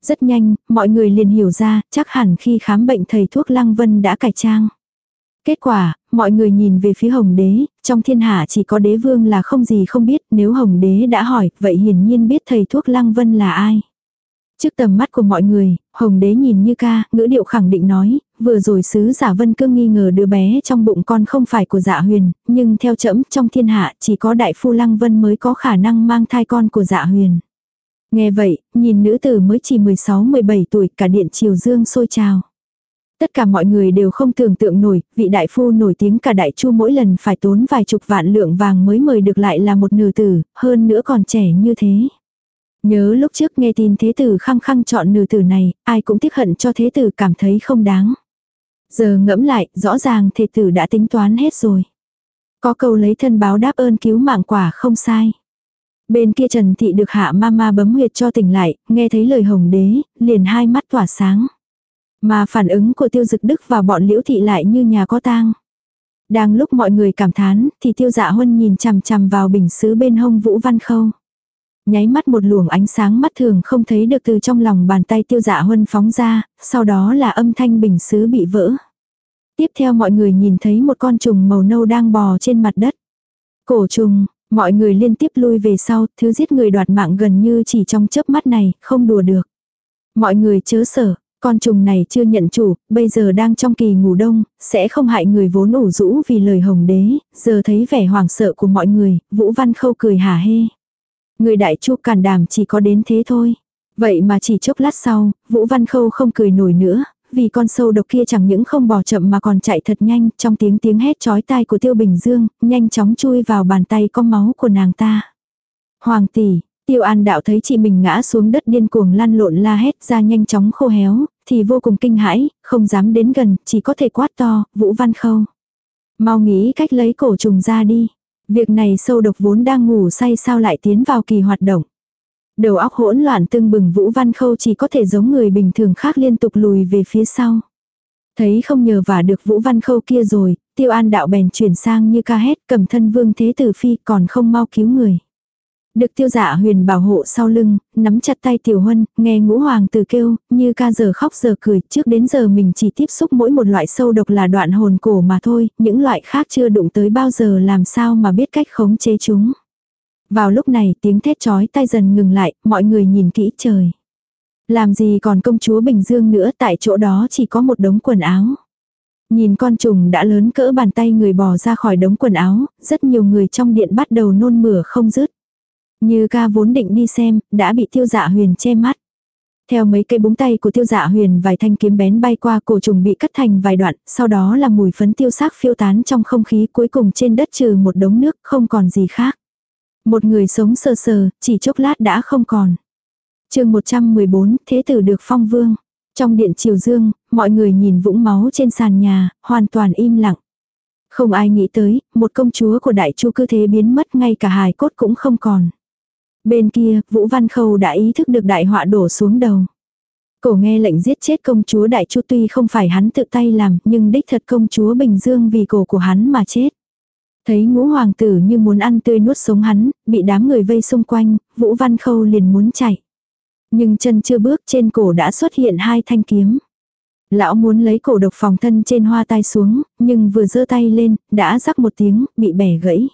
Rất nhanh, mọi người liền hiểu ra, chắc hẳn khi khám bệnh thầy thuốc Lăng Vân đã cải trang. Kết quả, mọi người nhìn về phía Hồng Đế, trong thiên hạ chỉ có đế vương là không gì không biết, nếu Hồng Đế đã hỏi, vậy hiển nhiên biết thầy thuốc Lăng Vân là ai. Trước tầm mắt của mọi người, Hồng Đế nhìn như ca, ngữ điệu khẳng định nói, vừa rồi sứ giả vân cương nghi ngờ đứa bé trong bụng con không phải của dạ huyền, nhưng theo trẫm trong thiên hạ chỉ có đại phu lăng vân mới có khả năng mang thai con của dạ huyền. Nghe vậy, nhìn nữ tử mới chỉ 16-17 tuổi cả điện triều dương sôi trào. Tất cả mọi người đều không tưởng tượng nổi, vị đại phu nổi tiếng cả đại chu mỗi lần phải tốn vài chục vạn lượng vàng mới mời được lại là một nữ tử, hơn nữa còn trẻ như thế. Nhớ lúc trước nghe tin thế tử khăng khăng chọn nữ tử này, ai cũng tiếc hận cho thế tử cảm thấy không đáng. Giờ ngẫm lại, rõ ràng thế tử đã tính toán hết rồi. Có câu lấy thân báo đáp ơn cứu mạng quả không sai. Bên kia Trần Thị được hạ mama bấm huyệt cho tỉnh lại, nghe thấy lời hồng đế, liền hai mắt tỏa sáng. Mà phản ứng của tiêu dực đức và bọn liễu thị lại như nhà có tang. Đang lúc mọi người cảm thán, thì tiêu dạ huân nhìn chằm chằm vào bình sứ bên hông Vũ Văn Khâu. Nháy mắt một luồng ánh sáng mắt thường không thấy được từ trong lòng bàn tay tiêu dạ huân phóng ra, sau đó là âm thanh bình sứ bị vỡ. Tiếp theo mọi người nhìn thấy một con trùng màu nâu đang bò trên mặt đất. Cổ trùng, mọi người liên tiếp lui về sau, thứ giết người đoạt mạng gần như chỉ trong chớp mắt này, không đùa được. Mọi người chớ sợ, con trùng này chưa nhận chủ, bây giờ đang trong kỳ ngủ đông, sẽ không hại người vốn ủ rũ vì lời hồng đế, giờ thấy vẻ hoảng sợ của mọi người, Vũ Văn Khâu cười hả hê. Người đại chu càn đàm chỉ có đến thế thôi. Vậy mà chỉ chốc lát sau, Vũ Văn Khâu không cười nổi nữa, vì con sâu độc kia chẳng những không bỏ chậm mà còn chạy thật nhanh, trong tiếng tiếng hét chói tai của Tiêu Bình Dương, nhanh chóng chui vào bàn tay có máu của nàng ta. Hoàng tỷ, Tiêu An đạo thấy chị mình ngã xuống đất điên cuồng lăn lộn la hét ra nhanh chóng khô héo, thì vô cùng kinh hãi, không dám đến gần, chỉ có thể quát to, Vũ Văn Khâu. Mau nghĩ cách lấy cổ trùng ra đi. Việc này sâu độc vốn đang ngủ say sao lại tiến vào kỳ hoạt động. Đầu óc hỗn loạn tưng bừng Vũ Văn Khâu chỉ có thể giống người bình thường khác liên tục lùi về phía sau. Thấy không nhờ vả được Vũ Văn Khâu kia rồi, Tiêu An đạo bèn chuyển sang như ca hét cầm thân vương thế tử phi còn không mau cứu người. Được tiêu dạ huyền bảo hộ sau lưng, nắm chặt tay tiểu huân, nghe ngũ hoàng tử kêu, như ca giờ khóc giờ cười, trước đến giờ mình chỉ tiếp xúc mỗi một loại sâu độc là đoạn hồn cổ mà thôi, những loại khác chưa đụng tới bao giờ làm sao mà biết cách khống chế chúng. Vào lúc này tiếng thét chói tay dần ngừng lại, mọi người nhìn kỹ trời. Làm gì còn công chúa Bình Dương nữa tại chỗ đó chỉ có một đống quần áo. Nhìn con trùng đã lớn cỡ bàn tay người bò ra khỏi đống quần áo, rất nhiều người trong điện bắt đầu nôn mửa không dứt. Như ca vốn định đi xem, đã bị tiêu dạ huyền che mắt. Theo mấy cây búng tay của tiêu dạ huyền vài thanh kiếm bén bay qua cổ trùng bị cắt thành vài đoạn, sau đó là mùi phấn tiêu xác phiêu tán trong không khí cuối cùng trên đất trừ một đống nước không còn gì khác. Một người sống sờ sờ, chỉ chốc lát đã không còn. chương 114, Thế tử được phong vương. Trong điện triều dương, mọi người nhìn vũng máu trên sàn nhà, hoàn toàn im lặng. Không ai nghĩ tới, một công chúa của đại chu cư thế biến mất ngay cả hài cốt cũng không còn. Bên kia, Vũ Văn Khâu đã ý thức được đại họa đổ xuống đầu. Cổ nghe lệnh giết chết công chúa Đại Chu tuy không phải hắn tự tay làm, nhưng đích thật công chúa Bình Dương vì cổ của hắn mà chết. Thấy ngũ hoàng tử như muốn ăn tươi nuốt sống hắn, bị đám người vây xung quanh, Vũ Văn Khâu liền muốn chạy. Nhưng chân chưa bước trên cổ đã xuất hiện hai thanh kiếm. Lão muốn lấy cổ độc phòng thân trên hoa tai xuống, nhưng vừa giơ tay lên, đã rắc một tiếng, bị bẻ gãy.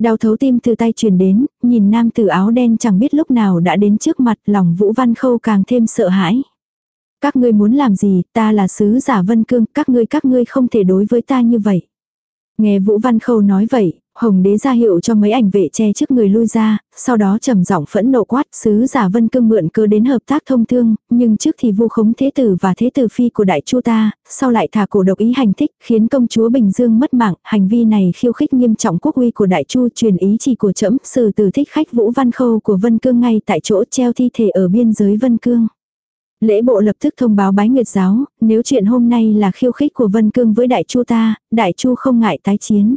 Đau thấu tim từ tay truyền đến, nhìn nam tử áo đen chẳng biết lúc nào đã đến trước mặt lòng Vũ Văn Khâu càng thêm sợ hãi. Các ngươi muốn làm gì, ta là sứ giả Vân Cương, các ngươi các ngươi không thể đối với ta như vậy. Nghe Vũ Văn Khâu nói vậy, Hồng đế ra hiệu cho mấy ảnh vệ che trước người lui ra, sau đó trầm giọng phẫn nộ quát sứ giả vân cương mượn cơ đến hợp tác thông thương, nhưng trước thì vu khống thế tử và thế tử phi của đại chu ta, sau lại thả cổ độc ý hành thích, khiến công chúa Bình Dương mất mạng, hành vi này khiêu khích nghiêm trọng quốc uy của đại chu truyền ý chỉ của trẫm xử từ thích khách vũ văn khâu của vân cương ngay tại chỗ treo thi thể ở biên giới vân cương. Lễ bộ lập tức thông báo bái nguyệt giáo, nếu chuyện hôm nay là khiêu khích của Vân Cương với Đại Chu ta, Đại Chu không ngại tái chiến.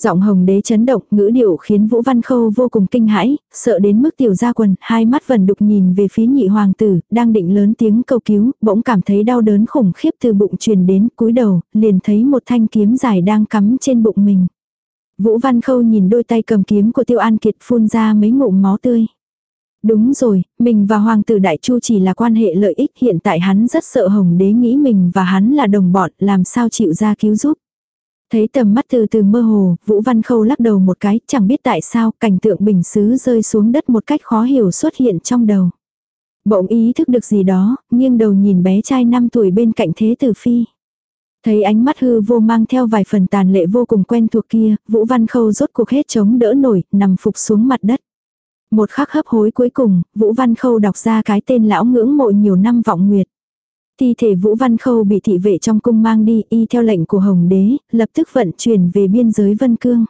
Giọng hồng đế chấn động, ngữ điệu khiến Vũ Văn Khâu vô cùng kinh hãi, sợ đến mức tiểu ra quần, hai mắt vần đục nhìn về phía nhị hoàng tử, đang định lớn tiếng cầu cứu, bỗng cảm thấy đau đớn khủng khiếp từ bụng truyền đến, cúi đầu, liền thấy một thanh kiếm dài đang cắm trên bụng mình. Vũ Văn Khâu nhìn đôi tay cầm kiếm của Tiêu An Kiệt phun ra mấy ngụm máu tươi. Đúng rồi, mình và Hoàng tử Đại Chu chỉ là quan hệ lợi ích hiện tại hắn rất sợ Hồng đế nghĩ mình và hắn là đồng bọn làm sao chịu ra cứu giúp. Thấy tầm mắt từ từ mơ hồ, Vũ Văn Khâu lắc đầu một cái, chẳng biết tại sao cảnh tượng bình xứ rơi xuống đất một cách khó hiểu xuất hiện trong đầu. Bỗng ý thức được gì đó, nghiêng đầu nhìn bé trai 5 tuổi bên cạnh thế tử phi. Thấy ánh mắt hư vô mang theo vài phần tàn lệ vô cùng quen thuộc kia, Vũ Văn Khâu rốt cuộc hết chống đỡ nổi, nằm phục xuống mặt đất. Một khắc hấp hối cuối cùng, Vũ Văn Khâu đọc ra cái tên lão ngưỡng mộ nhiều năm vọng nguyệt. Thi thể Vũ Văn Khâu bị thị vệ trong cung mang đi y theo lệnh của Hồng Đế, lập tức vận chuyển về biên giới Vân Cương.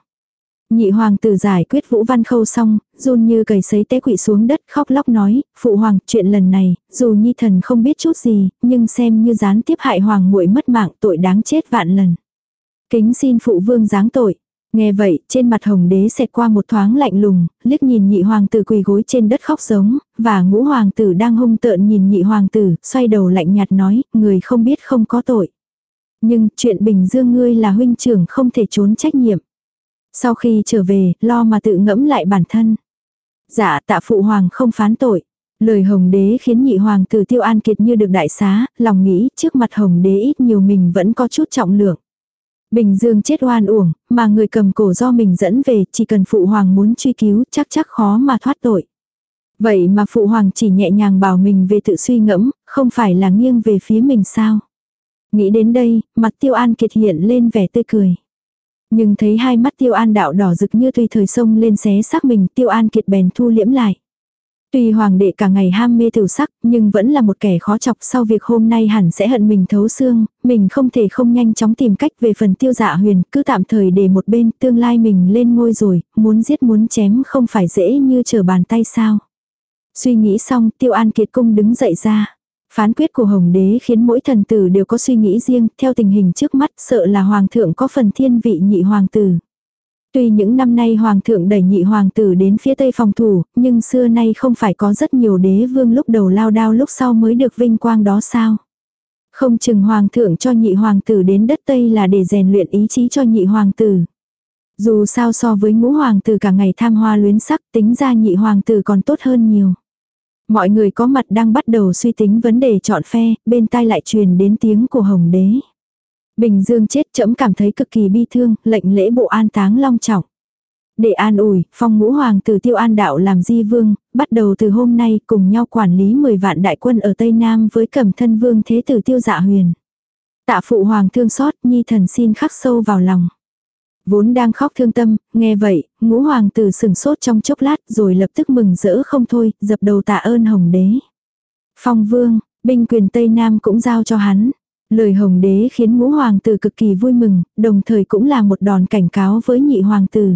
Nhị hoàng tử giải quyết Vũ Văn Khâu xong, run như cầy sấy té quỵ xuống đất khóc lóc nói, phụ hoàng, chuyện lần này, dù nhi thần không biết chút gì, nhưng xem như gián tiếp hại hoàng muội mất mạng tội đáng chết vạn lần. Kính xin phụ vương giáng tội. Nghe vậy, trên mặt hồng đế xẹt qua một thoáng lạnh lùng, liếc nhìn nhị hoàng tử quỳ gối trên đất khóc giống, và ngũ hoàng tử đang hung tợn nhìn nhị hoàng tử, xoay đầu lạnh nhạt nói, người không biết không có tội. Nhưng chuyện Bình Dương ngươi là huynh trưởng không thể trốn trách nhiệm. Sau khi trở về, lo mà tự ngẫm lại bản thân. Dạ tạ phụ hoàng không phán tội. Lời hồng đế khiến nhị hoàng tử tiêu an kiệt như được đại xá, lòng nghĩ trước mặt hồng đế ít nhiều mình vẫn có chút trọng lượng. Bình Dương chết oan uổng, mà người cầm cổ do mình dẫn về, chỉ cần phụ hoàng muốn truy cứu chắc chắc khó mà thoát tội. Vậy mà phụ hoàng chỉ nhẹ nhàng bảo mình về tự suy ngẫm, không phải là nghiêng về phía mình sao. Nghĩ đến đây, mặt tiêu an kiệt hiện lên vẻ tươi cười. Nhưng thấy hai mắt tiêu an đạo đỏ rực như tùy thời sông lên xé xác mình tiêu an kiệt bèn thu liễm lại. Tuy hoàng đệ cả ngày ham mê tiểu sắc, nhưng vẫn là một kẻ khó chọc sau việc hôm nay hẳn sẽ hận mình thấu xương, mình không thể không nhanh chóng tìm cách về phần tiêu dạ huyền, cứ tạm thời để một bên, tương lai mình lên ngôi rồi, muốn giết muốn chém không phải dễ như trở bàn tay sao. Suy nghĩ xong, tiêu an kiệt cung đứng dậy ra. Phán quyết của Hồng Đế khiến mỗi thần tử đều có suy nghĩ riêng, theo tình hình trước mắt sợ là Hoàng thượng có phần thiên vị nhị Hoàng tử. Tuy những năm nay Hoàng thượng đẩy nhị Hoàng tử đến phía Tây phòng thủ, nhưng xưa nay không phải có rất nhiều đế vương lúc đầu lao đao lúc sau mới được vinh quang đó sao. Không chừng Hoàng thượng cho nhị Hoàng tử đến đất Tây là để rèn luyện ý chí cho nhị Hoàng tử. Dù sao so với ngũ Hoàng tử cả ngày tham hoa luyến sắc tính ra nhị Hoàng tử còn tốt hơn nhiều. Mọi người có mặt đang bắt đầu suy tính vấn đề chọn phe, bên tai lại truyền đến tiếng của Hồng Đế. Bình Dương chết chấm cảm thấy cực kỳ bi thương, lệnh lễ bộ an táng long trọng. Để an ủi, phong ngũ hoàng từ tiêu an đạo làm di vương, bắt đầu từ hôm nay cùng nhau quản lý 10 vạn đại quân ở Tây Nam với cẩm thân vương thế tử tiêu dạ huyền. Tạ phụ hoàng thương xót, nhi thần xin khắc sâu vào lòng. Vốn đang khóc thương tâm, nghe vậy, ngũ hoàng tử sừng sốt trong chốc lát rồi lập tức mừng rỡ không thôi, dập đầu tạ ơn hồng đế. Phong vương, binh quyền Tây Nam cũng giao cho hắn. Lời hồng đế khiến ngũ hoàng tử cực kỳ vui mừng, đồng thời cũng là một đòn cảnh cáo với nhị hoàng tử.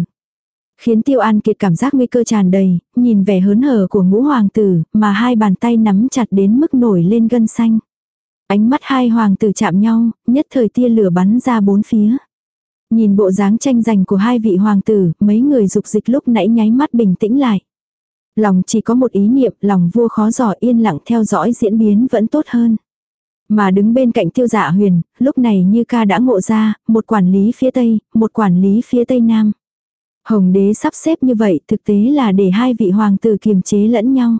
Khiến tiêu an kiệt cảm giác nguy cơ tràn đầy, nhìn vẻ hớn hở của ngũ hoàng tử, mà hai bàn tay nắm chặt đến mức nổi lên gân xanh. Ánh mắt hai hoàng tử chạm nhau, nhất thời tia lửa bắn ra bốn phía. Nhìn bộ dáng tranh giành của hai vị hoàng tử, mấy người dục dịch lúc nãy nháy mắt bình tĩnh lại. Lòng chỉ có một ý niệm, lòng vua khó dò yên lặng theo dõi diễn biến vẫn tốt hơn. Mà đứng bên cạnh tiêu dạ huyền, lúc này như ca đã ngộ ra, một quản lý phía tây, một quản lý phía tây nam. Hồng đế sắp xếp như vậy thực tế là để hai vị hoàng tử kiềm chế lẫn nhau.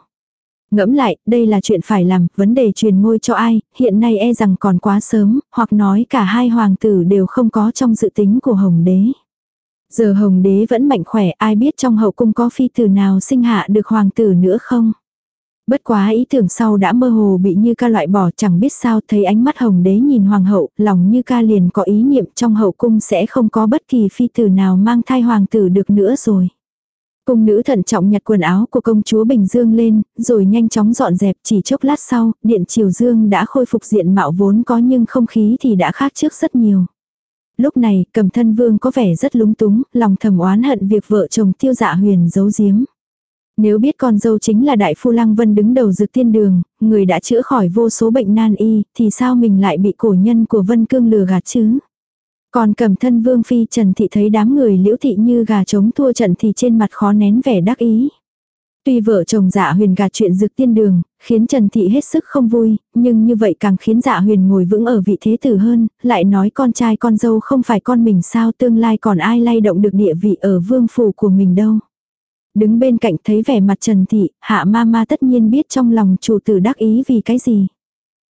Ngẫm lại, đây là chuyện phải làm, vấn đề truyền ngôi cho ai, hiện nay e rằng còn quá sớm, hoặc nói cả hai hoàng tử đều không có trong dự tính của Hồng đế. Giờ Hồng đế vẫn mạnh khỏe, ai biết trong hậu cung có phi tử nào sinh hạ được hoàng tử nữa không? Bất quá ý tưởng sau đã mơ hồ bị như ca loại bỏ chẳng biết sao thấy ánh mắt hồng đế nhìn hoàng hậu, lòng như ca liền có ý niệm trong hậu cung sẽ không có bất kỳ phi tử nào mang thai hoàng tử được nữa rồi. Cung nữ thận trọng nhặt quần áo của công chúa Bình Dương lên, rồi nhanh chóng dọn dẹp chỉ chốc lát sau, điện triều dương đã khôi phục diện mạo vốn có nhưng không khí thì đã khác trước rất nhiều. Lúc này, cầm thân vương có vẻ rất lúng túng, lòng thầm oán hận việc vợ chồng tiêu dạ huyền giấu giếm. Nếu biết con dâu chính là đại phu lăng vân đứng đầu dược tiên đường, người đã chữa khỏi vô số bệnh nan y, thì sao mình lại bị cổ nhân của vân cương lừa gạt chứ? Còn cầm thân vương phi Trần Thị thấy đám người liễu thị như gà trống thua trận thì trên mặt khó nén vẻ đắc ý. Tuy vợ chồng dạ huyền gạt chuyện dược tiên đường, khiến Trần Thị hết sức không vui, nhưng như vậy càng khiến dạ huyền ngồi vững ở vị thế tử hơn, lại nói con trai con dâu không phải con mình sao tương lai còn ai lay động được địa vị ở vương phủ của mình đâu. Đứng bên cạnh thấy vẻ mặt Trần Thị, hạ ma ma tất nhiên biết trong lòng chủ tử đắc ý vì cái gì.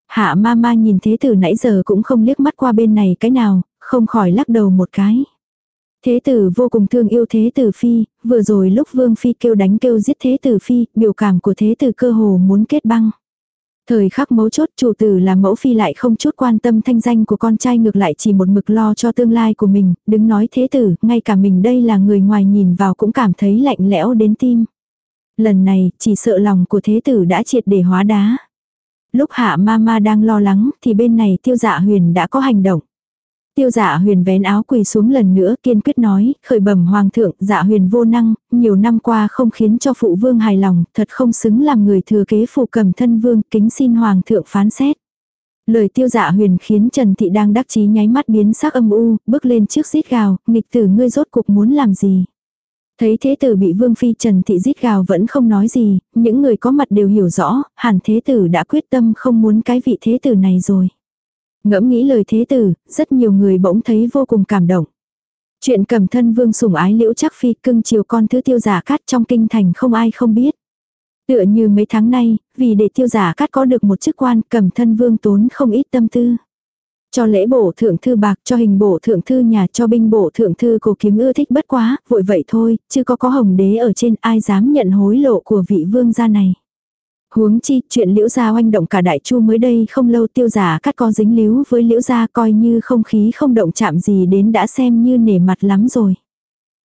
Hạ ma ma nhìn thế tử nãy giờ cũng không liếc mắt qua bên này cái nào, không khỏi lắc đầu một cái. Thế tử vô cùng thương yêu thế tử phi, vừa rồi lúc vương phi kêu đánh kêu giết thế tử phi, biểu cảm của thế tử cơ hồ muốn kết băng. Thời khắc mấu chốt chủ tử là mẫu phi lại không chút quan tâm thanh danh của con trai ngược lại chỉ một mực lo cho tương lai của mình, đứng nói thế tử, ngay cả mình đây là người ngoài nhìn vào cũng cảm thấy lạnh lẽo đến tim. Lần này, chỉ sợ lòng của thế tử đã triệt để hóa đá. Lúc hạ ma ma đang lo lắng thì bên này tiêu dạ huyền đã có hành động. Tiêu dạ huyền vén áo quỳ xuống lần nữa kiên quyết nói, khởi bẩm hoàng thượng, dạ huyền vô năng, nhiều năm qua không khiến cho phụ vương hài lòng, thật không xứng làm người thừa kế phụ cầm thân vương, kính xin hoàng thượng phán xét. Lời tiêu dạ huyền khiến Trần Thị đang đắc chí nháy mắt biến sắc âm u, bước lên trước rít gào, nghịch tử ngươi rốt cuộc muốn làm gì. Thấy thế tử bị vương phi Trần Thị rít gào vẫn không nói gì, những người có mặt đều hiểu rõ, hẳn thế tử đã quyết tâm không muốn cái vị thế tử này rồi. Ngẫm nghĩ lời thế tử, rất nhiều người bỗng thấy vô cùng cảm động. Chuyện cầm thân vương sủng ái liễu chắc phi cưng chiều con thứ tiêu giả cát trong kinh thành không ai không biết. Tựa như mấy tháng nay, vì để tiêu giả cát có được một chức quan cầm thân vương tốn không ít tâm tư. Cho lễ bổ thượng thư bạc cho hình bổ thượng thư nhà cho binh bổ thượng thư cổ kiếm ưa thích bất quá, vội vậy thôi, chứ có có hồng đế ở trên ai dám nhận hối lộ của vị vương gia này. Huống chi, chuyện liễu gia oanh động cả đại chu mới đây không lâu tiêu giả cắt con dính líu với liễu gia coi như không khí không động chạm gì đến đã xem như nể mặt lắm rồi.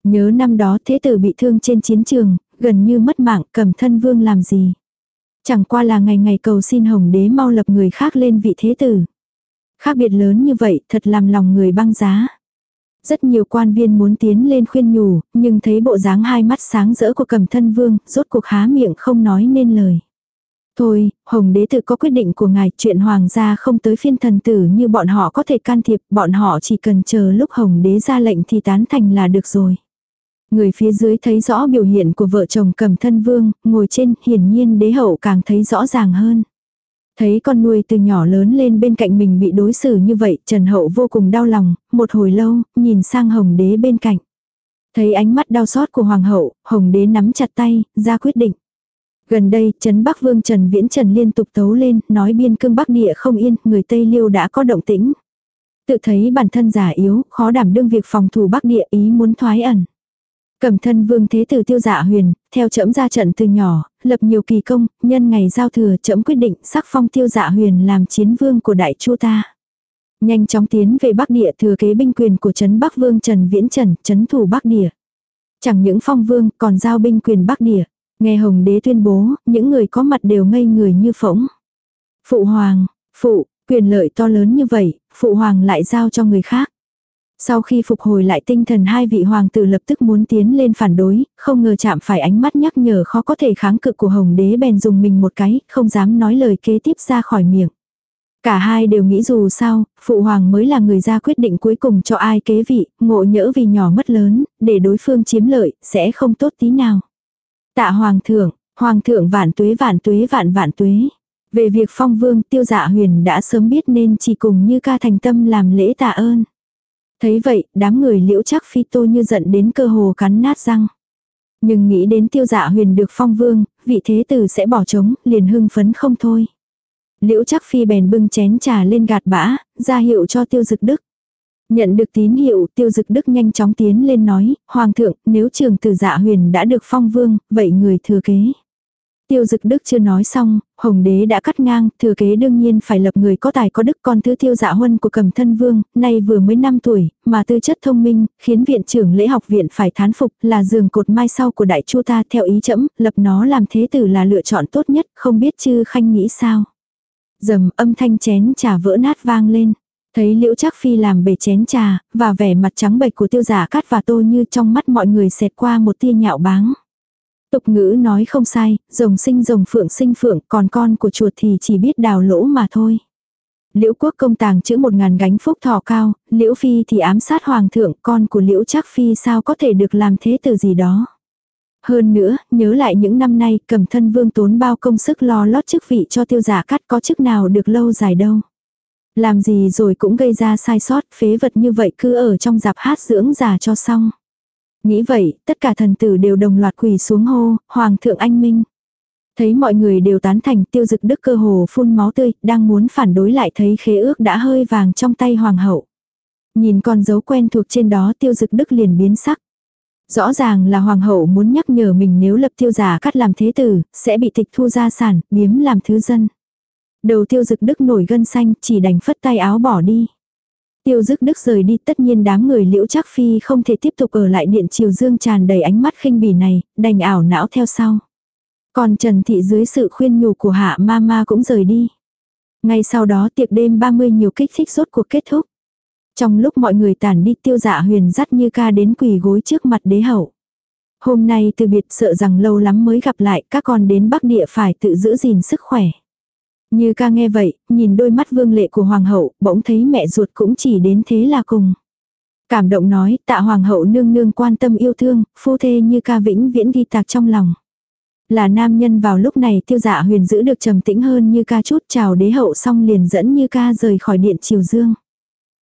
Nhớ năm đó thế tử bị thương trên chiến trường, gần như mất mạng cầm thân vương làm gì. Chẳng qua là ngày ngày cầu xin hồng đế mau lập người khác lên vị thế tử. Khác biệt lớn như vậy thật làm lòng người băng giá. Rất nhiều quan viên muốn tiến lên khuyên nhủ, nhưng thấy bộ dáng hai mắt sáng rỡ của cầm thân vương, rốt cuộc há miệng không nói nên lời. Thôi, Hồng đế tự có quyết định của ngài, chuyện hoàng gia không tới phiên thần tử như bọn họ có thể can thiệp, bọn họ chỉ cần chờ lúc Hồng đế ra lệnh thì tán thành là được rồi. Người phía dưới thấy rõ biểu hiện của vợ chồng cầm thân vương, ngồi trên, hiển nhiên đế hậu càng thấy rõ ràng hơn. Thấy con nuôi từ nhỏ lớn lên bên cạnh mình bị đối xử như vậy, Trần Hậu vô cùng đau lòng, một hồi lâu, nhìn sang Hồng đế bên cạnh. Thấy ánh mắt đau xót của Hoàng hậu, Hồng đế nắm chặt tay, ra quyết định. Gần đây, Trấn Bắc Vương Trần Viễn Trần liên tục tấu lên, nói biên cương Bắc địa không yên, người Tây Liêu đã có động tĩnh. Tự thấy bản thân giả yếu, khó đảm đương việc phòng thủ Bắc địa ý muốn thoái ẩn. Cẩm thân vương thế tử tiêu dạ huyền, theo trẫm ra trận từ nhỏ, lập nhiều kỳ công, nhân ngày giao thừa trẫm quyết định sắc phong tiêu dạ huyền làm chiến vương của đại chu ta. Nhanh chóng tiến về Bắc địa thừa kế binh quyền của Trấn Bắc Vương Trần Viễn Trần, trấn thủ Bắc địa. Chẳng những phong vương còn giao binh quyền Bắc địa. Nghe Hồng đế tuyên bố, những người có mặt đều ngây người như phỗng. Phụ hoàng, phụ, quyền lợi to lớn như vậy, phụ hoàng lại giao cho người khác. Sau khi phục hồi lại tinh thần hai vị hoàng tử lập tức muốn tiến lên phản đối, không ngờ chạm phải ánh mắt nhắc nhở khó có thể kháng cự của hồng đế bèn dùng mình một cái, không dám nói lời kế tiếp ra khỏi miệng. Cả hai đều nghĩ dù sao, phụ hoàng mới là người ra quyết định cuối cùng cho ai kế vị, ngộ nhỡ vì nhỏ mất lớn, để đối phương chiếm lợi, sẽ không tốt tí nào. Tạ hoàng thượng, hoàng thượng vạn tuế vạn tuế vạn vạn tuế. Về việc phong vương tiêu dạ huyền đã sớm biết nên chỉ cùng như ca thành tâm làm lễ tạ ơn. Thấy vậy, đám người liễu chắc phi tô như giận đến cơ hồ cắn nát răng. Nhưng nghĩ đến tiêu dạ huyền được phong vương, vị thế tử sẽ bỏ trống, liền hưng phấn không thôi. Liễu chắc phi bèn bưng chén trà lên gạt bã, ra hiệu cho tiêu dực đức. Nhận được tín hiệu, tiêu dực đức nhanh chóng tiến lên nói, Hoàng thượng, nếu trường tử dạ huyền đã được phong vương, vậy người thừa kế. Tiêu dực đức chưa nói xong, hồng đế đã cắt ngang, thừa kế đương nhiên phải lập người có tài có đức con thứ tiêu dạ huân của cầm thân vương, nay vừa mới 5 tuổi, mà tư chất thông minh, khiến viện trưởng lễ học viện phải thán phục là giường cột mai sau của đại chu ta theo ý chẫm, lập nó làm thế tử là lựa chọn tốt nhất, không biết chư khanh nghĩ sao. Dầm âm thanh chén trà vỡ nát vang lên. Thấy liễu trác phi làm bể chén trà, và vẻ mặt trắng bệch của tiêu giả cát và tô như trong mắt mọi người xẹt qua một tia nhạo báng. Tục ngữ nói không sai, rồng sinh rồng phượng sinh phượng, còn con của chuột thì chỉ biết đào lỗ mà thôi. Liễu quốc công tàng chữ một ngàn gánh phúc thọ cao, liễu phi thì ám sát hoàng thượng, con của liễu trác phi sao có thể được làm thế từ gì đó. Hơn nữa, nhớ lại những năm nay cầm thân vương tốn bao công sức lo lót chức vị cho tiêu giả cắt có chức nào được lâu dài đâu. Làm gì rồi cũng gây ra sai sót, phế vật như vậy cứ ở trong dạp hát dưỡng già cho xong. Nghĩ vậy, tất cả thần tử đều đồng loạt quỳ xuống hô, Hoàng thượng anh minh. Thấy mọi người đều tán thành tiêu dực đức cơ hồ phun máu tươi, đang muốn phản đối lại thấy khế ước đã hơi vàng trong tay hoàng hậu. Nhìn con dấu quen thuộc trên đó tiêu dực đức liền biến sắc. Rõ ràng là hoàng hậu muốn nhắc nhở mình nếu lập tiêu giả cắt làm thế tử, sẽ bị tịch thu gia sản, biếm làm thứ dân. Đầu tiêu dực đức nổi gân xanh, chỉ đành phất tay áo bỏ đi. Tiêu dực đức rời đi tất nhiên đám người liễu chắc phi không thể tiếp tục ở lại điện triều dương tràn đầy ánh mắt khinh bỉ này, đành ảo não theo sau. Còn Trần Thị dưới sự khuyên nhủ của hạ ma ma cũng rời đi. Ngay sau đó tiệc đêm 30 nhiều kích thích rốt cuộc kết thúc. Trong lúc mọi người tản đi tiêu dạ huyền dắt như ca đến quỳ gối trước mặt đế hậu. Hôm nay từ biệt sợ rằng lâu lắm mới gặp lại các con đến Bắc Địa phải tự giữ gìn sức khỏe. Như ca nghe vậy, nhìn đôi mắt vương lệ của hoàng hậu, bỗng thấy mẹ ruột cũng chỉ đến thế là cùng. Cảm động nói, tạ hoàng hậu nương nương quan tâm yêu thương, phu thê như ca vĩnh viễn ghi tạc trong lòng. Là nam nhân vào lúc này tiêu dạ huyền giữ được trầm tĩnh hơn như ca chút chào đế hậu xong liền dẫn như ca rời khỏi điện triều dương.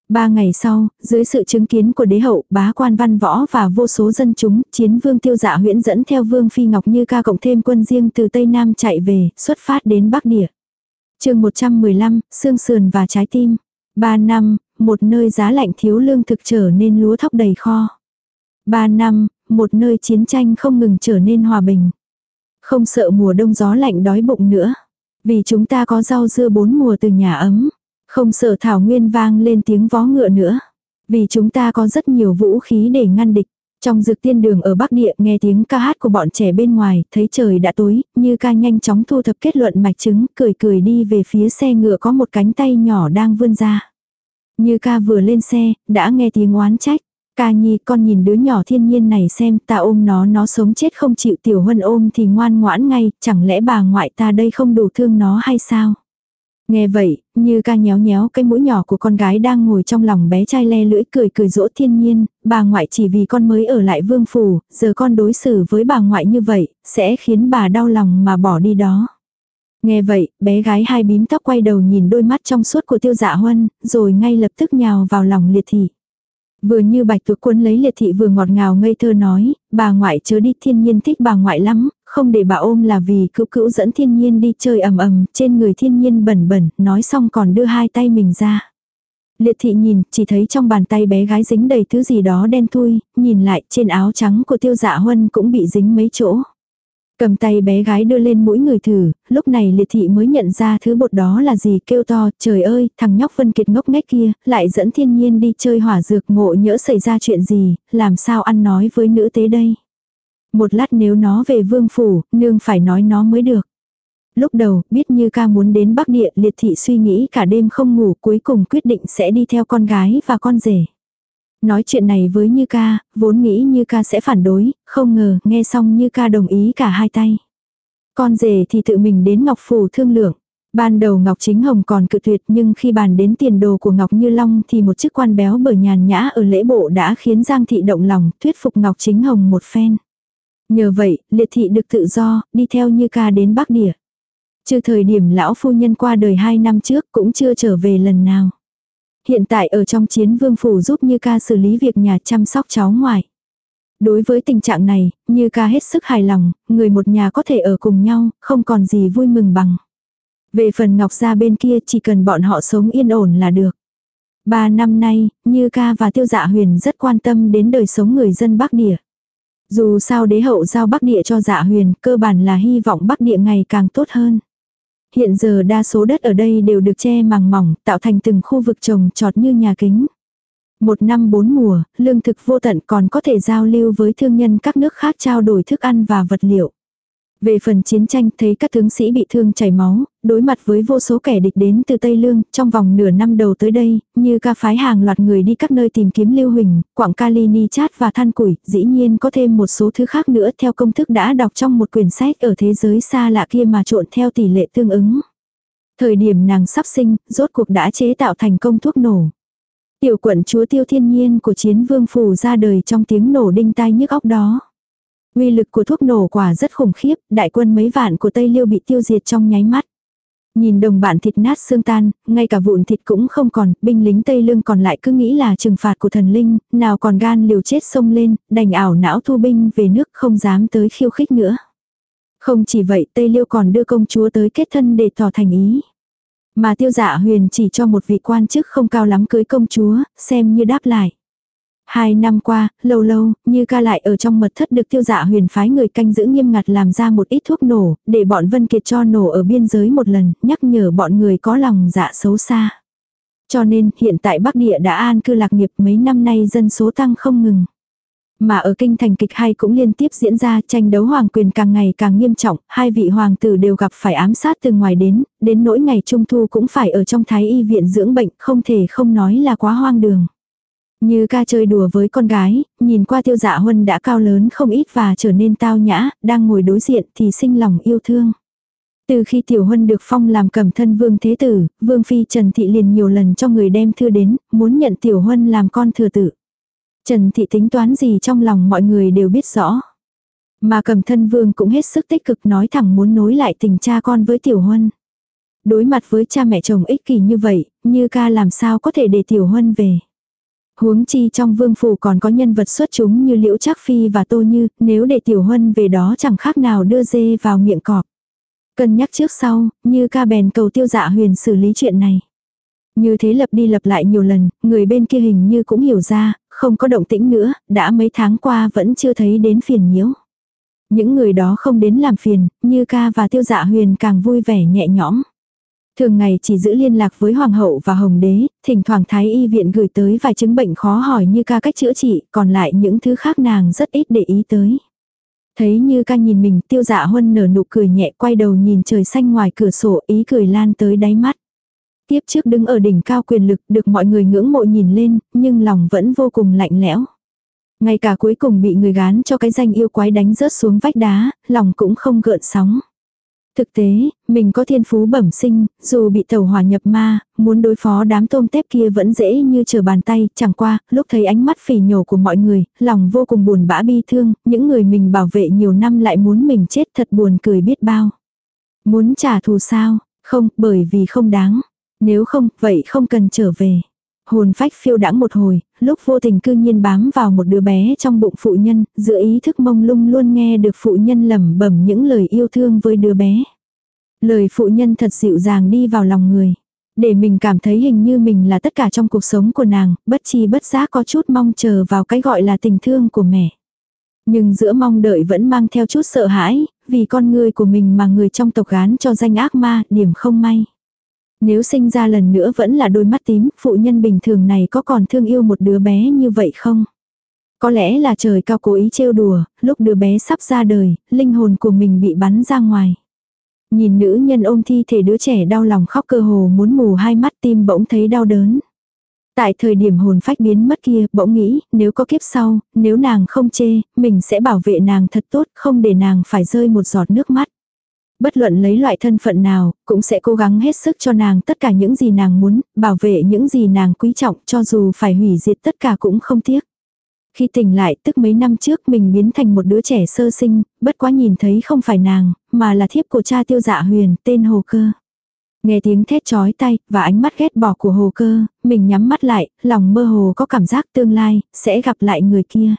Ba ngày sau, dưới sự chứng kiến của đế hậu, bá quan văn võ và vô số dân chúng, chiến vương tiêu dạ huyễn dẫn theo vương phi ngọc như ca cộng thêm quân riêng từ Tây Nam chạy về, xuất phát đến Bắc Địa chương 115, xương sườn và trái tim. Ba năm, một nơi giá lạnh thiếu lương thực trở nên lúa thóc đầy kho. Ba năm, một nơi chiến tranh không ngừng trở nên hòa bình. Không sợ mùa đông gió lạnh đói bụng nữa. Vì chúng ta có rau dưa bốn mùa từ nhà ấm. Không sợ thảo nguyên vang lên tiếng vó ngựa nữa. Vì chúng ta có rất nhiều vũ khí để ngăn địch. Trong dược tiên đường ở Bắc Địa nghe tiếng ca hát của bọn trẻ bên ngoài, thấy trời đã tối, như ca nhanh chóng thu thập kết luận mạch chứng, cười cười đi về phía xe ngựa có một cánh tay nhỏ đang vươn ra. Như ca vừa lên xe, đã nghe tiếng oán trách. Ca nhi con nhìn đứa nhỏ thiên nhiên này xem ta ôm nó nó sống chết không chịu tiểu huân ôm thì ngoan ngoãn ngay, chẳng lẽ bà ngoại ta đây không đủ thương nó hay sao? Nghe vậy, như ca nhéo nhéo cái mũi nhỏ của con gái đang ngồi trong lòng bé trai le lưỡi cười cười dỗ thiên nhiên, bà ngoại chỉ vì con mới ở lại vương phủ, giờ con đối xử với bà ngoại như vậy, sẽ khiến bà đau lòng mà bỏ đi đó. Nghe vậy, bé gái hai bím tóc quay đầu nhìn đôi mắt trong suốt của tiêu dạ huân, rồi ngay lập tức nhào vào lòng liệt thị. Vừa như bạch tuộc cuốn lấy liệt thị vừa ngọt ngào ngây thơ nói, bà ngoại chớ đi thiên nhiên thích bà ngoại lắm, không để bà ôm là vì cữu cữu dẫn thiên nhiên đi chơi ầm ầm, trên người thiên nhiên bẩn bẩn, nói xong còn đưa hai tay mình ra. Liệt thị nhìn, chỉ thấy trong bàn tay bé gái dính đầy thứ gì đó đen thui, nhìn lại trên áo trắng của tiêu dạ huân cũng bị dính mấy chỗ. Cầm tay bé gái đưa lên mũi người thử, lúc này liệt thị mới nhận ra thứ bột đó là gì kêu to, trời ơi, thằng nhóc Vân Kiệt ngốc nghếch kia, lại dẫn thiên nhiên đi chơi hỏa dược ngộ nhỡ xảy ra chuyện gì, làm sao ăn nói với nữ tế đây. Một lát nếu nó về vương phủ, nương phải nói nó mới được. Lúc đầu, biết như ca muốn đến Bắc Địa, liệt thị suy nghĩ cả đêm không ngủ cuối cùng quyết định sẽ đi theo con gái và con rể. Nói chuyện này với Như ca, vốn nghĩ Như ca sẽ phản đối, không ngờ, nghe xong Như ca đồng ý cả hai tay. Con rể thì tự mình đến Ngọc Phủ thương lượng. Ban đầu Ngọc Chính Hồng còn cự tuyệt nhưng khi bàn đến tiền đồ của Ngọc Như Long thì một chức quan béo bở nhàn nhã ở lễ bộ đã khiến Giang Thị động lòng thuyết phục Ngọc Chính Hồng một phen. Nhờ vậy, liệt thị được tự do, đi theo Như ca đến Bắc Địa. Trừ thời điểm lão phu nhân qua đời hai năm trước cũng chưa trở về lần nào. Hiện tại ở trong chiến vương phủ giúp Như ca xử lý việc nhà chăm sóc cháu ngoại. Đối với tình trạng này, Như ca hết sức hài lòng, người một nhà có thể ở cùng nhau, không còn gì vui mừng bằng. Về phần Ngọc Gia bên kia chỉ cần bọn họ sống yên ổn là được. Ba năm nay, Như ca và Tiêu Dạ Huyền rất quan tâm đến đời sống người dân Bắc Địa. Dù sao đế hậu giao Bắc Địa cho Dạ Huyền, cơ bản là hy vọng Bắc Địa ngày càng tốt hơn. Hiện giờ đa số đất ở đây đều được che màng mỏng, tạo thành từng khu vực trồng trọt như nhà kính. Một năm bốn mùa, lương thực vô tận còn có thể giao lưu với thương nhân các nước khác trao đổi thức ăn và vật liệu. Về phần chiến tranh thấy các tướng sĩ bị thương chảy máu, đối mặt với vô số kẻ địch đến từ Tây Lương, trong vòng nửa năm đầu tới đây, như ca phái hàng loạt người đi các nơi tìm kiếm lưu huỳnh, quảng kali ni chát và than củi, dĩ nhiên có thêm một số thứ khác nữa theo công thức đã đọc trong một quyển sách ở thế giới xa lạ kia mà trộn theo tỷ lệ tương ứng. Thời điểm nàng sắp sinh, rốt cuộc đã chế tạo thành công thuốc nổ. Tiểu quận chúa tiêu thiên nhiên của chiến vương phủ ra đời trong tiếng nổ đinh tai nhức óc đó. Uy lực của thuốc nổ quả rất khủng khiếp, đại quân mấy vạn của Tây Liêu bị tiêu diệt trong nháy mắt. Nhìn đồng bạn thịt nát xương tan, ngay cả vụn thịt cũng không còn, binh lính Tây Lương còn lại cứ nghĩ là trừng phạt của thần linh, nào còn gan liều chết sông lên, đành ảo não thu binh về nước không dám tới khiêu khích nữa. Không chỉ vậy Tây Liêu còn đưa công chúa tới kết thân để tỏ thành ý. Mà tiêu dạ huyền chỉ cho một vị quan chức không cao lắm cưới công chúa, xem như đáp lại. Hai năm qua, lâu lâu, như ca lại ở trong mật thất được tiêu dạ huyền phái người canh giữ nghiêm ngặt làm ra một ít thuốc nổ, để bọn Vân Kiệt cho nổ ở biên giới một lần, nhắc nhở bọn người có lòng dạ xấu xa. Cho nên, hiện tại Bắc Địa đã an cư lạc nghiệp mấy năm nay dân số tăng không ngừng. Mà ở kinh thành kịch hay cũng liên tiếp diễn ra tranh đấu hoàng quyền càng ngày càng nghiêm trọng, hai vị hoàng tử đều gặp phải ám sát từ ngoài đến, đến nỗi ngày trung thu cũng phải ở trong thái y viện dưỡng bệnh, không thể không nói là quá hoang đường. Như ca chơi đùa với con gái, nhìn qua tiêu dạ huân đã cao lớn không ít và trở nên tao nhã, đang ngồi đối diện thì sinh lòng yêu thương. Từ khi Tiểu Huân được phong làm cầm thân vương thế tử, vương phi Trần Thị liền nhiều lần cho người đem thư đến, muốn nhận Tiểu Huân làm con thừa tử. Trần Thị tính toán gì trong lòng mọi người đều biết rõ. Mà cầm thân vương cũng hết sức tích cực nói thẳng muốn nối lại tình cha con với Tiểu Huân. Đối mặt với cha mẹ chồng ích kỷ như vậy, như ca làm sao có thể để Tiểu Huân về. Huống chi trong vương phủ còn có nhân vật xuất chúng như Liễu Trác Phi và Tô Như, nếu để Tiểu Huân về đó chẳng khác nào đưa dê vào miệng cọp. Cân nhắc trước sau, như ca bèn cầu tiêu dạ huyền xử lý chuyện này. Như thế lập đi lập lại nhiều lần, người bên kia hình như cũng hiểu ra, không có động tĩnh nữa, đã mấy tháng qua vẫn chưa thấy đến phiền nhiễu. Những người đó không đến làm phiền, như ca và tiêu dạ huyền càng vui vẻ nhẹ nhõm. Thường ngày chỉ giữ liên lạc với hoàng hậu và hồng đế, thỉnh thoảng thái y viện gửi tới vài chứng bệnh khó hỏi như ca cách chữa trị, còn lại những thứ khác nàng rất ít để ý tới. Thấy như ca nhìn mình tiêu dạ huân nở nụ cười nhẹ quay đầu nhìn trời xanh ngoài cửa sổ ý cười lan tới đáy mắt. Tiếp trước đứng ở đỉnh cao quyền lực được mọi người ngưỡng mộ nhìn lên, nhưng lòng vẫn vô cùng lạnh lẽo. Ngay cả cuối cùng bị người gán cho cái danh yêu quái đánh rớt xuống vách đá, lòng cũng không gợn sóng. Thực tế, mình có thiên phú bẩm sinh, dù bị tàu hỏa nhập ma, muốn đối phó đám tôm tép kia vẫn dễ như trở bàn tay, chẳng qua, lúc thấy ánh mắt phỉ nhổ của mọi người, lòng vô cùng buồn bã bi thương, những người mình bảo vệ nhiều năm lại muốn mình chết thật buồn cười biết bao. Muốn trả thù sao? Không, bởi vì không đáng. Nếu không, vậy không cần trở về. Hồn phách phiêu đãng một hồi, lúc vô tình cư nhiên bám vào một đứa bé trong bụng phụ nhân, giữa ý thức mông lung luôn nghe được phụ nhân lẩm bẩm những lời yêu thương với đứa bé. Lời phụ nhân thật dịu dàng đi vào lòng người. Để mình cảm thấy hình như mình là tất cả trong cuộc sống của nàng, bất chi bất giác có chút mong chờ vào cái gọi là tình thương của mẹ. Nhưng giữa mong đợi vẫn mang theo chút sợ hãi, vì con người của mình mà người trong tộc gán cho danh ác ma, điểm không may. Nếu sinh ra lần nữa vẫn là đôi mắt tím, phụ nhân bình thường này có còn thương yêu một đứa bé như vậy không? Có lẽ là trời cao cố ý trêu đùa, lúc đứa bé sắp ra đời, linh hồn của mình bị bắn ra ngoài. Nhìn nữ nhân ôm thi thể đứa trẻ đau lòng khóc cơ hồ muốn mù hai mắt tim bỗng thấy đau đớn. Tại thời điểm hồn phách biến mất kia, bỗng nghĩ, nếu có kiếp sau, nếu nàng không chê, mình sẽ bảo vệ nàng thật tốt, không để nàng phải rơi một giọt nước mắt bất luận lấy loại thân phận nào, cũng sẽ cố gắng hết sức cho nàng tất cả những gì nàng muốn, bảo vệ những gì nàng quý trọng cho dù phải hủy diệt tất cả cũng không tiếc. Khi tỉnh lại tức mấy năm trước mình biến thành một đứa trẻ sơ sinh, bất quá nhìn thấy không phải nàng, mà là thiếp của cha tiêu dạ huyền, tên Hồ Cơ. Nghe tiếng thét chói tay, và ánh mắt ghét bỏ của Hồ Cơ, mình nhắm mắt lại, lòng mơ hồ có cảm giác tương lai, sẽ gặp lại người kia.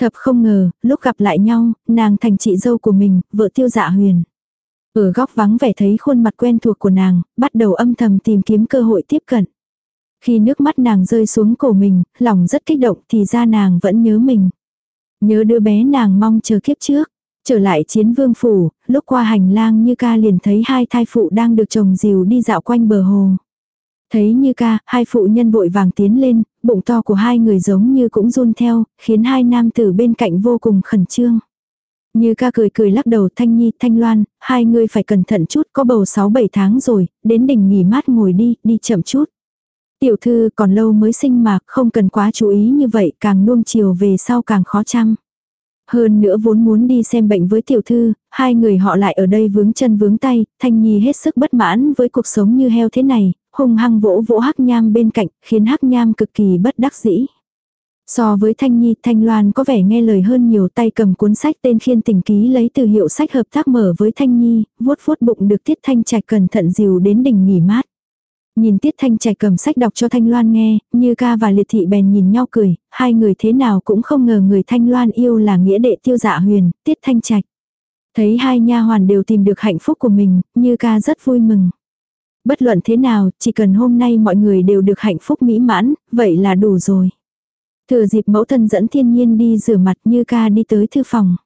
Thập không ngờ, lúc gặp lại nhau, nàng thành chị dâu của mình, vợ tiêu dạ huyền. Ở góc vắng vẻ thấy khuôn mặt quen thuộc của nàng, bắt đầu âm thầm tìm kiếm cơ hội tiếp cận. Khi nước mắt nàng rơi xuống cổ mình, lòng rất kích động thì ra nàng vẫn nhớ mình. Nhớ đứa bé nàng mong chờ kiếp trước. Trở lại chiến vương phủ, lúc qua hành lang như ca liền thấy hai thai phụ đang được chồng dìu đi dạo quanh bờ hồ. Thấy như ca, hai phụ nhân vội vàng tiến lên, bụng to của hai người giống như cũng run theo, khiến hai nam tử bên cạnh vô cùng khẩn trương. Như ca cười cười lắc đầu Thanh Nhi, Thanh Loan, hai người phải cẩn thận chút, có bầu 6-7 tháng rồi, đến đỉnh nghỉ mát ngồi đi, đi chậm chút. Tiểu thư còn lâu mới sinh mà, không cần quá chú ý như vậy, càng nuông chiều về sau càng khó chăm. Hơn nữa vốn muốn đi xem bệnh với tiểu thư, hai người họ lại ở đây vướng chân vướng tay, Thanh Nhi hết sức bất mãn với cuộc sống như heo thế này, hung hăng vỗ vỗ hắc nham bên cạnh, khiến hắc nham cực kỳ bất đắc dĩ. So với Thanh Nhi, Thanh Loan có vẻ nghe lời hơn nhiều tay cầm cuốn sách tên khiên tình ký lấy từ hiệu sách hợp tác mở với Thanh Nhi, vuốt vuốt bụng được Tiết Thanh Trạch cẩn thận dìu đến đỉnh nghỉ mát. Nhìn Tiết Thanh Trạch cầm sách đọc cho Thanh Loan nghe, như ca và liệt thị bèn nhìn nhau cười, hai người thế nào cũng không ngờ người Thanh Loan yêu là nghĩa đệ tiêu dạ huyền, Tiết Thanh Trạch. Thấy hai nha hoàn đều tìm được hạnh phúc của mình, như ca rất vui mừng. Bất luận thế nào, chỉ cần hôm nay mọi người đều được hạnh phúc mỹ mãn, vậy là đủ rồi. Thừa dịp mẫu thân dẫn thiên nhiên đi rửa mặt như ca đi tới thư phòng.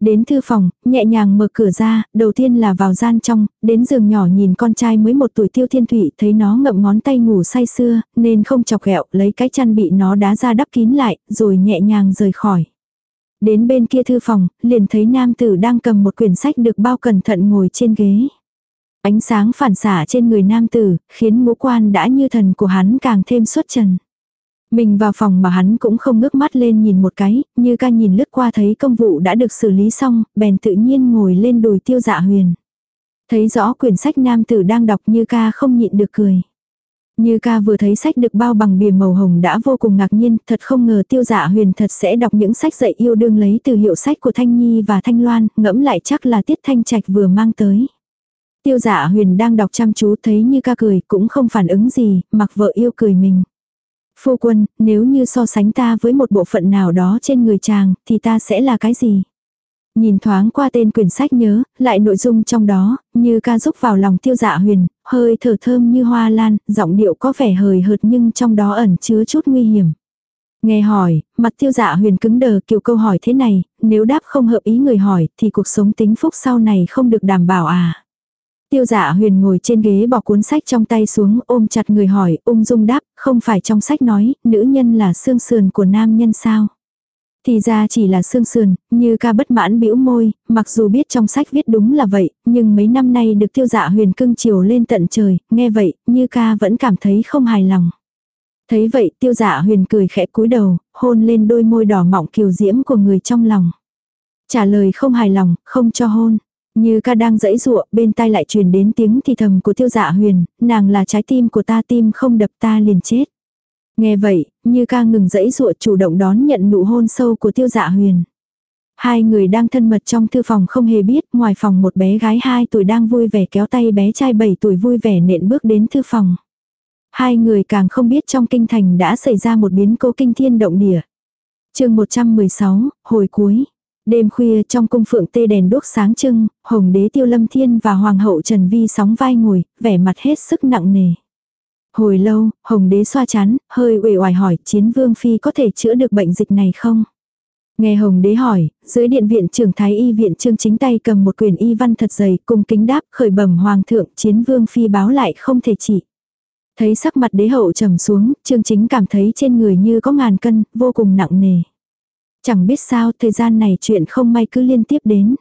Đến thư phòng, nhẹ nhàng mở cửa ra, đầu tiên là vào gian trong, đến giường nhỏ nhìn con trai mới một tuổi tiêu thiên thủy thấy nó ngậm ngón tay ngủ say sưa, nên không chọc ghẹo, lấy cái chăn bị nó đá ra đắp kín lại, rồi nhẹ nhàng rời khỏi. Đến bên kia thư phòng, liền thấy nam tử đang cầm một quyển sách được bao cẩn thận ngồi trên ghế. Ánh sáng phản xả trên người nam tử, khiến ngũ quan đã như thần của hắn càng thêm xuất trần. Mình vào phòng mà hắn cũng không ngước mắt lên nhìn một cái, như ca nhìn lướt qua thấy công vụ đã được xử lý xong, bèn tự nhiên ngồi lên đùi tiêu dạ huyền. Thấy rõ quyển sách nam tử đang đọc như ca không nhịn được cười. Như ca vừa thấy sách được bao bằng bìa màu hồng đã vô cùng ngạc nhiên, thật không ngờ tiêu dạ huyền thật sẽ đọc những sách dạy yêu đương lấy từ hiệu sách của Thanh Nhi và Thanh Loan, ngẫm lại chắc là tiết thanh trạch vừa mang tới. Tiêu dạ huyền đang đọc chăm chú thấy như ca cười cũng không phản ứng gì, mặc vợ yêu cười mình. Phu quân, nếu như so sánh ta với một bộ phận nào đó trên người chàng, thì ta sẽ là cái gì? Nhìn thoáng qua tên quyển sách nhớ, lại nội dung trong đó, như ca rúc vào lòng tiêu dạ huyền, hơi thở thơm như hoa lan, giọng điệu có vẻ hời hợt nhưng trong đó ẩn chứa chút nguy hiểm. Nghe hỏi, mặt tiêu dạ huyền cứng đờ kiểu câu hỏi thế này, nếu đáp không hợp ý người hỏi thì cuộc sống tính phúc sau này không được đảm bảo à. Tiêu dạ huyền ngồi trên ghế bỏ cuốn sách trong tay xuống ôm chặt người hỏi ung dung đáp, không phải trong sách nói, nữ nhân là xương sườn của nam nhân sao. Thì ra chỉ là xương sườn, như ca bất mãn bĩu môi, mặc dù biết trong sách viết đúng là vậy, nhưng mấy năm nay được tiêu dạ huyền cưng chiều lên tận trời, nghe vậy, như ca vẫn cảm thấy không hài lòng. Thấy vậy tiêu dạ huyền cười khẽ cúi đầu, hôn lên đôi môi đỏ mọng kiều diễm của người trong lòng. Trả lời không hài lòng, không cho hôn. Như ca đang dẫy dụa, bên tai lại truyền đến tiếng thì thầm của tiêu dạ huyền, nàng là trái tim của ta tim không đập ta liền chết. Nghe vậy, như ca ngừng dẫy dụa chủ động đón nhận nụ hôn sâu của tiêu dạ huyền. Hai người đang thân mật trong thư phòng không hề biết, ngoài phòng một bé gái 2 tuổi đang vui vẻ kéo tay bé trai 7 tuổi vui vẻ nện bước đến thư phòng. Hai người càng không biết trong kinh thành đã xảy ra một biến cố kinh thiên động địa. chương 116, hồi cuối. Đêm khuya trong cung phượng tê đèn đuốc sáng trưng, hồng đế tiêu lâm thiên và hoàng hậu Trần Vi sóng vai ngồi, vẻ mặt hết sức nặng nề. Hồi lâu, hồng đế xoa chán, hơi uể oải hỏi chiến vương phi có thể chữa được bệnh dịch này không? Nghe hồng đế hỏi, dưới điện viện trưởng thái y viện trương chính tay cầm một quyền y văn thật dày cùng kính đáp khởi bẩm hoàng thượng chiến vương phi báo lại không thể trị. Thấy sắc mặt đế hậu trầm xuống, trương chính cảm thấy trên người như có ngàn cân, vô cùng nặng nề. Chẳng biết sao thời gian này chuyện không may cứ liên tiếp đến.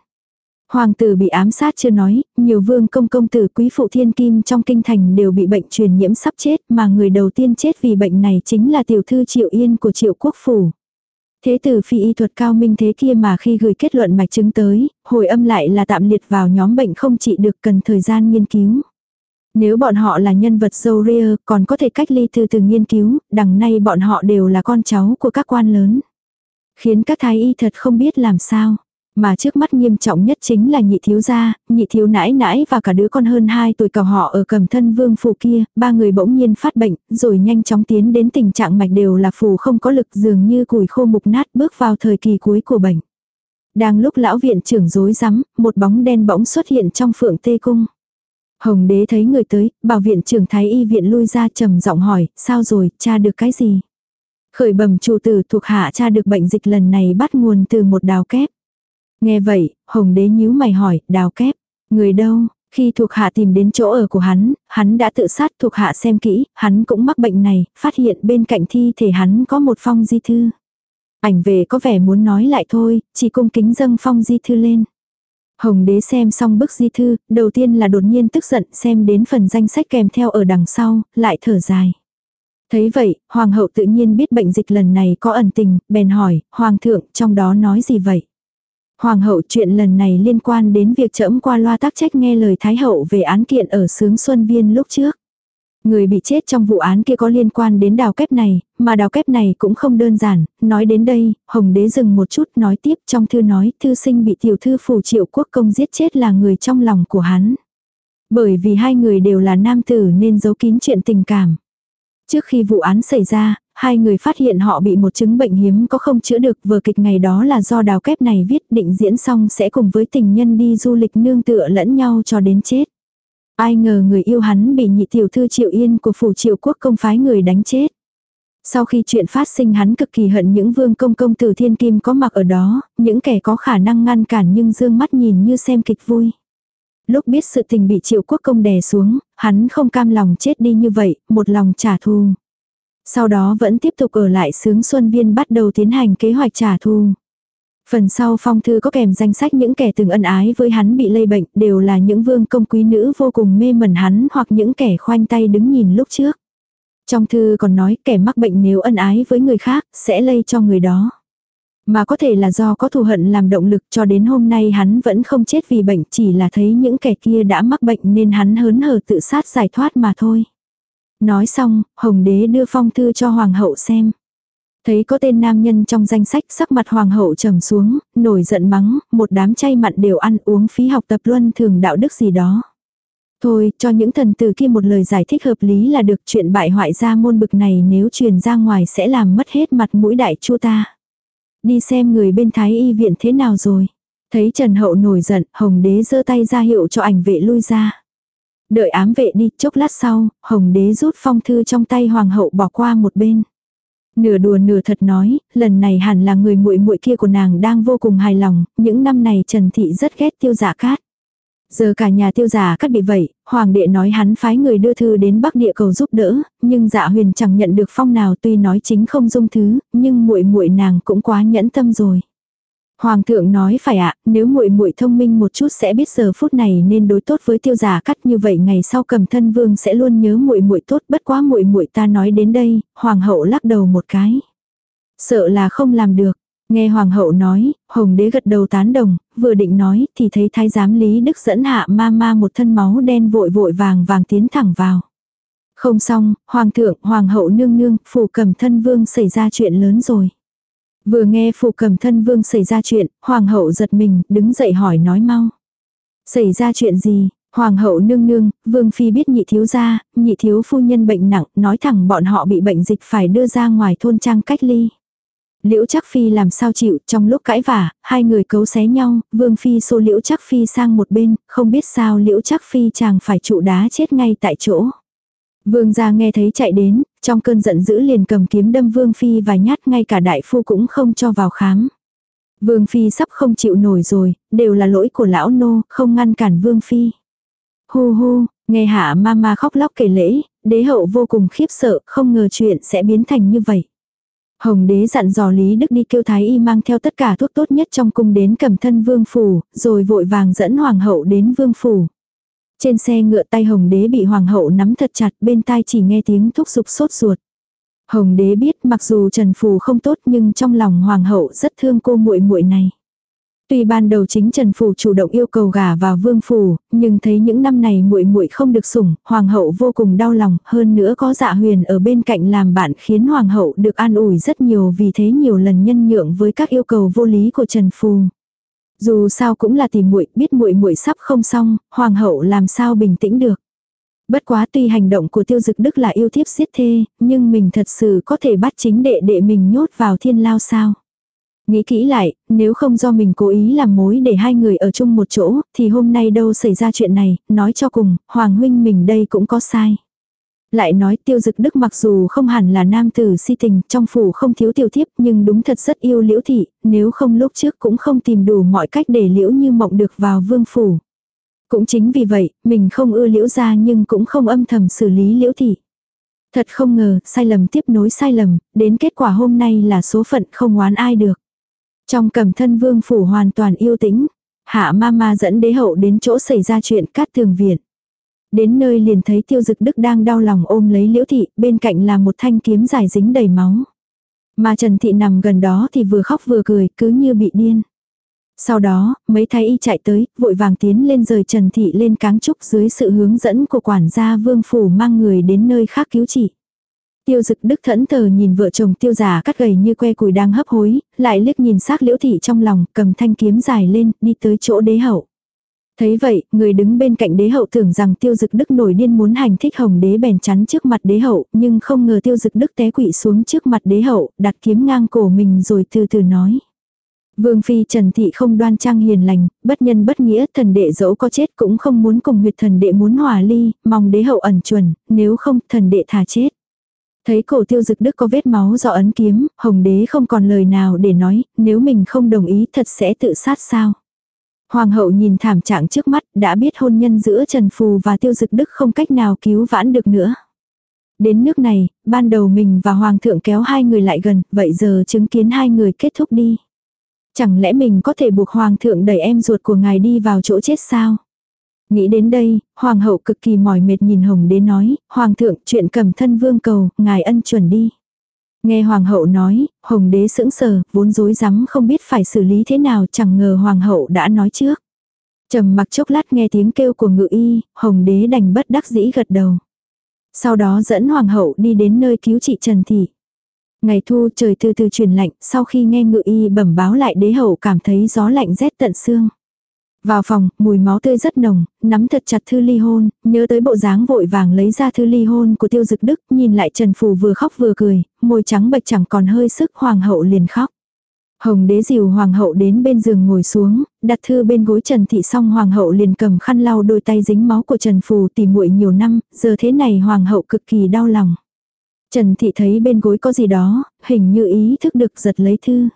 Hoàng tử bị ám sát chưa nói, nhiều vương công công tử quý phụ thiên kim trong kinh thành đều bị bệnh truyền nhiễm sắp chết mà người đầu tiên chết vì bệnh này chính là tiểu thư triệu yên của triệu quốc phủ. Thế tử phi y thuật cao minh thế kia mà khi gửi kết luận mạch chứng tới, hồi âm lại là tạm liệt vào nhóm bệnh không trị được cần thời gian nghiên cứu. Nếu bọn họ là nhân vật dâu ria còn có thể cách ly từ từ nghiên cứu, đằng nay bọn họ đều là con cháu của các quan lớn. Khiến các thái y thật không biết làm sao. Mà trước mắt nghiêm trọng nhất chính là nhị thiếu gia, nhị thiếu nãi nãi và cả đứa con hơn 2 tuổi cầu họ ở cầm thân vương phù kia, ba người bỗng nhiên phát bệnh, rồi nhanh chóng tiến đến tình trạng mạch đều là phù không có lực dường như củi khô mục nát bước vào thời kỳ cuối của bệnh. Đang lúc lão viện trưởng rối rắm, một bóng đen bỗng xuất hiện trong phượng tê cung. Hồng đế thấy người tới, bảo viện trưởng thái y viện lui ra trầm giọng hỏi, sao rồi, cha được cái gì? Khởi bẩm chủ tử thuộc hạ cha được bệnh dịch lần này bắt nguồn từ một đào kép. Nghe vậy, hồng đế nhíu mày hỏi, đào kép, người đâu? Khi thuộc hạ tìm đến chỗ ở của hắn, hắn đã tự sát thuộc hạ xem kỹ, hắn cũng mắc bệnh này, phát hiện bên cạnh thi thể hắn có một phong di thư. Ảnh về có vẻ muốn nói lại thôi, chỉ cung kính dâng phong di thư lên. Hồng đế xem xong bức di thư, đầu tiên là đột nhiên tức giận xem đến phần danh sách kèm theo ở đằng sau, lại thở dài. Thấy vậy, hoàng hậu tự nhiên biết bệnh dịch lần này có ẩn tình, bèn hỏi, hoàng thượng, trong đó nói gì vậy? Hoàng hậu chuyện lần này liên quan đến việc trẫm qua loa tác trách nghe lời Thái hậu về án kiện ở sướng Xuân Viên lúc trước. Người bị chết trong vụ án kia có liên quan đến đào kép này, mà đào kép này cũng không đơn giản, nói đến đây, Hồng đế dừng một chút nói tiếp trong thư nói thư sinh bị tiểu thư phủ triệu quốc công giết chết là người trong lòng của hắn. Bởi vì hai người đều là nam tử nên giấu kín chuyện tình cảm. Trước khi vụ án xảy ra, hai người phát hiện họ bị một chứng bệnh hiếm có không chữa được vở kịch ngày đó là do đào kép này viết định diễn xong sẽ cùng với tình nhân đi du lịch nương tựa lẫn nhau cho đến chết. Ai ngờ người yêu hắn bị nhị tiểu thư triệu yên của phủ triệu quốc công phái người đánh chết. Sau khi chuyện phát sinh hắn cực kỳ hận những vương công công tử thiên kim có mặc ở đó, những kẻ có khả năng ngăn cản nhưng dương mắt nhìn như xem kịch vui. Lúc biết sự tình bị triệu quốc công đè xuống, hắn không cam lòng chết đi như vậy, một lòng trả thù. Sau đó vẫn tiếp tục ở lại sướng xuân viên bắt đầu tiến hành kế hoạch trả thù. Phần sau phong thư có kèm danh sách những kẻ từng ân ái với hắn bị lây bệnh đều là những vương công quý nữ vô cùng mê mẩn hắn hoặc những kẻ khoanh tay đứng nhìn lúc trước. Trong thư còn nói kẻ mắc bệnh nếu ân ái với người khác sẽ lây cho người đó. Mà có thể là do có thù hận làm động lực cho đến hôm nay hắn vẫn không chết vì bệnh chỉ là thấy những kẻ kia đã mắc bệnh nên hắn hớn hở tự sát giải thoát mà thôi. Nói xong, Hồng đế đưa phong thư cho Hoàng hậu xem. Thấy có tên nam nhân trong danh sách sắc mặt Hoàng hậu trầm xuống, nổi giận mắng, một đám chay mặn đều ăn uống phí học tập luân thường đạo đức gì đó. Thôi, cho những thần tử kia một lời giải thích hợp lý là được chuyện bại hoại ra môn bực này nếu truyền ra ngoài sẽ làm mất hết mặt mũi đại chu ta. Đi xem người bên thái y viện thế nào rồi. Thấy Trần Hậu nổi giận, Hồng đế giơ tay ra hiệu cho ảnh vệ lui ra. Đợi ám vệ đi, chốc lát sau, Hồng đế rút phong thư trong tay hoàng hậu bỏ qua một bên. Nửa đùa nửa thật nói, lần này hẳn là người muội muội kia của nàng đang vô cùng hài lòng, những năm này Trần Thị rất ghét tiêu giả cát. Giờ cả nhà tiêu giả cắt bị vậy, hoàng đệ nói hắn phái người đưa thư đến bắc địa cầu giúp đỡ, nhưng dạ huyền chẳng nhận được phong nào tuy nói chính không dung thứ, nhưng muội muội nàng cũng quá nhẫn tâm rồi. Hoàng thượng nói phải ạ, nếu muội muội thông minh một chút sẽ biết giờ phút này nên đối tốt với tiêu giả cắt như vậy ngày sau cầm thân vương sẽ luôn nhớ muội muội tốt bất quá muội muội ta nói đến đây, hoàng hậu lắc đầu một cái. Sợ là không làm được, Nghe hoàng hậu nói, hồng đế gật đầu tán đồng, vừa định nói thì thấy thái giám Lý Đức dẫn hạ ma ma một thân máu đen vội vội vàng vàng tiến thẳng vào. Không xong, hoàng thượng, hoàng hậu nương nương, phủ cầm thân vương xảy ra chuyện lớn rồi. Vừa nghe phủ cầm thân vương xảy ra chuyện, hoàng hậu giật mình, đứng dậy hỏi nói mau. Xảy ra chuyện gì? Hoàng hậu nương nương, vương phi biết nhị thiếu gia, nhị thiếu phu nhân bệnh nặng, nói thẳng bọn họ bị bệnh dịch phải đưa ra ngoài thôn trang cách ly. Liễu chắc phi làm sao chịu, trong lúc cãi vả, hai người cấu xé nhau, vương phi xô liễu chắc phi sang một bên, không biết sao liễu chắc phi chàng phải trụ đá chết ngay tại chỗ. Vương gia nghe thấy chạy đến, trong cơn giận dữ liền cầm kiếm đâm vương phi vài nhát ngay cả đại phu cũng không cho vào khám. Vương phi sắp không chịu nổi rồi, đều là lỗi của lão nô, không ngăn cản vương phi. Hu hu, nghe hạ ma ma khóc lóc kể lễ, đế hậu vô cùng khiếp sợ, không ngờ chuyện sẽ biến thành như vậy. Hồng đế dặn dò Lý Đức đi kêu Thái Y mang theo tất cả thuốc tốt nhất trong cung đến cầm thân vương phủ, rồi vội vàng dẫn hoàng hậu đến vương phủ. Trên xe ngựa tay hồng đế bị hoàng hậu nắm thật chặt bên tai chỉ nghe tiếng thúc giục sốt ruột. Hồng đế biết mặc dù Trần Phù không tốt nhưng trong lòng hoàng hậu rất thương cô muội muội này. Tuy ban đầu chính Trần Phủ chủ động yêu cầu gả vào vương phủ, nhưng thấy những năm này muội muội không được sủng, hoàng hậu vô cùng đau lòng, hơn nữa có dạ huyền ở bên cạnh làm bạn khiến hoàng hậu được an ủi rất nhiều vì thế nhiều lần nhân nhượng với các yêu cầu vô lý của Trần Phù. Dù sao cũng là tìm muội, biết muội muội sắp không xong, hoàng hậu làm sao bình tĩnh được. Bất quá tuy hành động của tiêu dực đức là yêu thiếp giết thê, nhưng mình thật sự có thể bắt chính đệ đệ mình nhốt vào thiên lao sao. Nghĩ kỹ lại, nếu không do mình cố ý làm mối để hai người ở chung một chỗ, thì hôm nay đâu xảy ra chuyện này, nói cho cùng, Hoàng huynh mình đây cũng có sai. Lại nói tiêu dực đức mặc dù không hẳn là nam tử si tình, trong phủ không thiếu tiểu thiếp, nhưng đúng thật rất yêu liễu thị, nếu không lúc trước cũng không tìm đủ mọi cách để liễu như mộng được vào vương phủ. Cũng chính vì vậy, mình không ưa liễu ra nhưng cũng không âm thầm xử lý liễu thị. Thật không ngờ, sai lầm tiếp nối sai lầm, đến kết quả hôm nay là số phận không oán ai được. Trong cầm thân vương phủ hoàn toàn yêu tĩnh, hạ ma ma dẫn đế hậu đến chỗ xảy ra chuyện cát tường viện. Đến nơi liền thấy tiêu dực đức đang đau lòng ôm lấy liễu thị, bên cạnh là một thanh kiếm dài dính đầy máu. Mà Trần Thị nằm gần đó thì vừa khóc vừa cười, cứ như bị điên. Sau đó, mấy thái y chạy tới, vội vàng tiến lên rời Trần Thị lên cáng trúc dưới sự hướng dẫn của quản gia vương phủ mang người đến nơi khác cứu trị. Tiêu dực đức thẫn thờ nhìn vợ chồng tiêu giả cắt gầy như que củi đang hấp hối, lại liếc nhìn xác liễu thị trong lòng, cầm thanh kiếm dài lên, đi tới chỗ đế hậu. Thấy vậy, người đứng bên cạnh đế hậu tưởng rằng tiêu dực đức nổi điên muốn hành thích hồng đế bèn chắn trước mặt đế hậu, nhưng không ngờ tiêu dực đức té quỵ xuống trước mặt đế hậu, đặt kiếm ngang cổ mình rồi từ từ nói. Vương Phi Trần Thị không đoan trang hiền lành, bất nhân bất nghĩa, thần đệ dẫu có chết cũng không muốn cùng huyệt thần đệ muốn hòa ly, mong đế hậu ẩn chuẩn, nếu không thần đệ thà chết. Thấy cổ tiêu dực đức có vết máu do ấn kiếm, hồng đế không còn lời nào để nói, nếu mình không đồng ý thật sẽ tự sát sao. Hoàng hậu nhìn thảm trạng trước mắt, đã biết hôn nhân giữa Trần Phù và tiêu dực đức không cách nào cứu vãn được nữa. Đến nước này, ban đầu mình và Hoàng thượng kéo hai người lại gần, vậy giờ chứng kiến hai người kết thúc đi. Chẳng lẽ mình có thể buộc Hoàng thượng đẩy em ruột của ngài đi vào chỗ chết sao? Nghĩ đến đây, Hoàng hậu cực kỳ mỏi mệt nhìn Hồng đế nói, Hoàng thượng chuyện cầm thân vương cầu, ngài ân chuẩn đi. Nghe Hoàng hậu nói, Hồng đế sững sờ, vốn dối rắm không biết phải xử lý thế nào chẳng ngờ Hoàng hậu đã nói trước. trầm mặc chốc lát nghe tiếng kêu của ngự y, Hồng đế đành bất đắc dĩ gật đầu. Sau đó dẫn Hoàng hậu đi đến nơi cứu trị Trần Thị. Ngày thu trời từ từ chuyển lạnh, sau khi nghe ngự y bẩm báo lại đế hậu cảm thấy gió lạnh rét tận xương. Vào phòng, mùi máu tươi rất nồng, nắm thật chặt thư ly hôn, nhớ tới bộ dáng vội vàng lấy ra thư ly hôn của tiêu dực đức, nhìn lại Trần Phù vừa khóc vừa cười, môi trắng bệch chẳng còn hơi sức, hoàng hậu liền khóc. Hồng đế dìu hoàng hậu đến bên giường ngồi xuống, đặt thư bên gối Trần Thị xong hoàng hậu liền cầm khăn lau đôi tay dính máu của Trần Phù tỉ muội nhiều năm, giờ thế này hoàng hậu cực kỳ đau lòng. Trần Thị thấy bên gối có gì đó, hình như ý thức được giật lấy thư.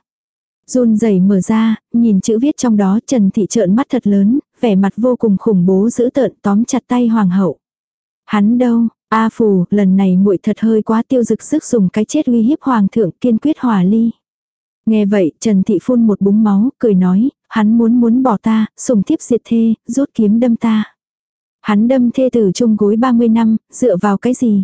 Run rẩy mở ra, nhìn chữ viết trong đó Trần Thị trợn mắt thật lớn, vẻ mặt vô cùng khủng bố giữ tợn tóm chặt tay hoàng hậu. Hắn đâu, A phù, lần này muội thật hơi quá tiêu dực sức dùng cái chết uy hiếp hoàng thượng kiên quyết hòa ly. Nghe vậy, Trần Thị phun một búng máu, cười nói, hắn muốn muốn bỏ ta, sùng thiếp diệt thê, rút kiếm đâm ta. Hắn đâm thê tử chung gối 30 năm, dựa vào cái gì?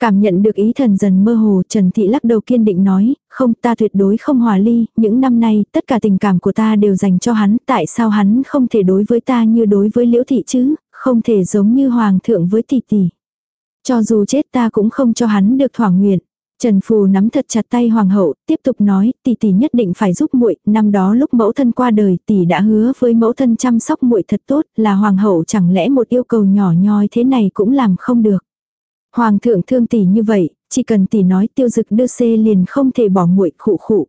Cảm nhận được ý thần dần mơ hồ, Trần Thị lắc đầu kiên định nói, không ta tuyệt đối không hòa ly, những năm nay tất cả tình cảm của ta đều dành cho hắn, tại sao hắn không thể đối với ta như đối với liễu thị chứ, không thể giống như hoàng thượng với tỷ tỷ. Cho dù chết ta cũng không cho hắn được thỏa nguyện. Trần Phù nắm thật chặt tay hoàng hậu, tiếp tục nói, tỷ tỷ nhất định phải giúp muội, năm đó lúc mẫu thân qua đời, tỷ đã hứa với mẫu thân chăm sóc muội thật tốt, là hoàng hậu chẳng lẽ một yêu cầu nhỏ nhoi thế này cũng làm không được. Hoàng thượng thương tỷ như vậy, chỉ cần tỷ nói tiêu dực đưa xê liền không thể bỏ muội khụ khụ.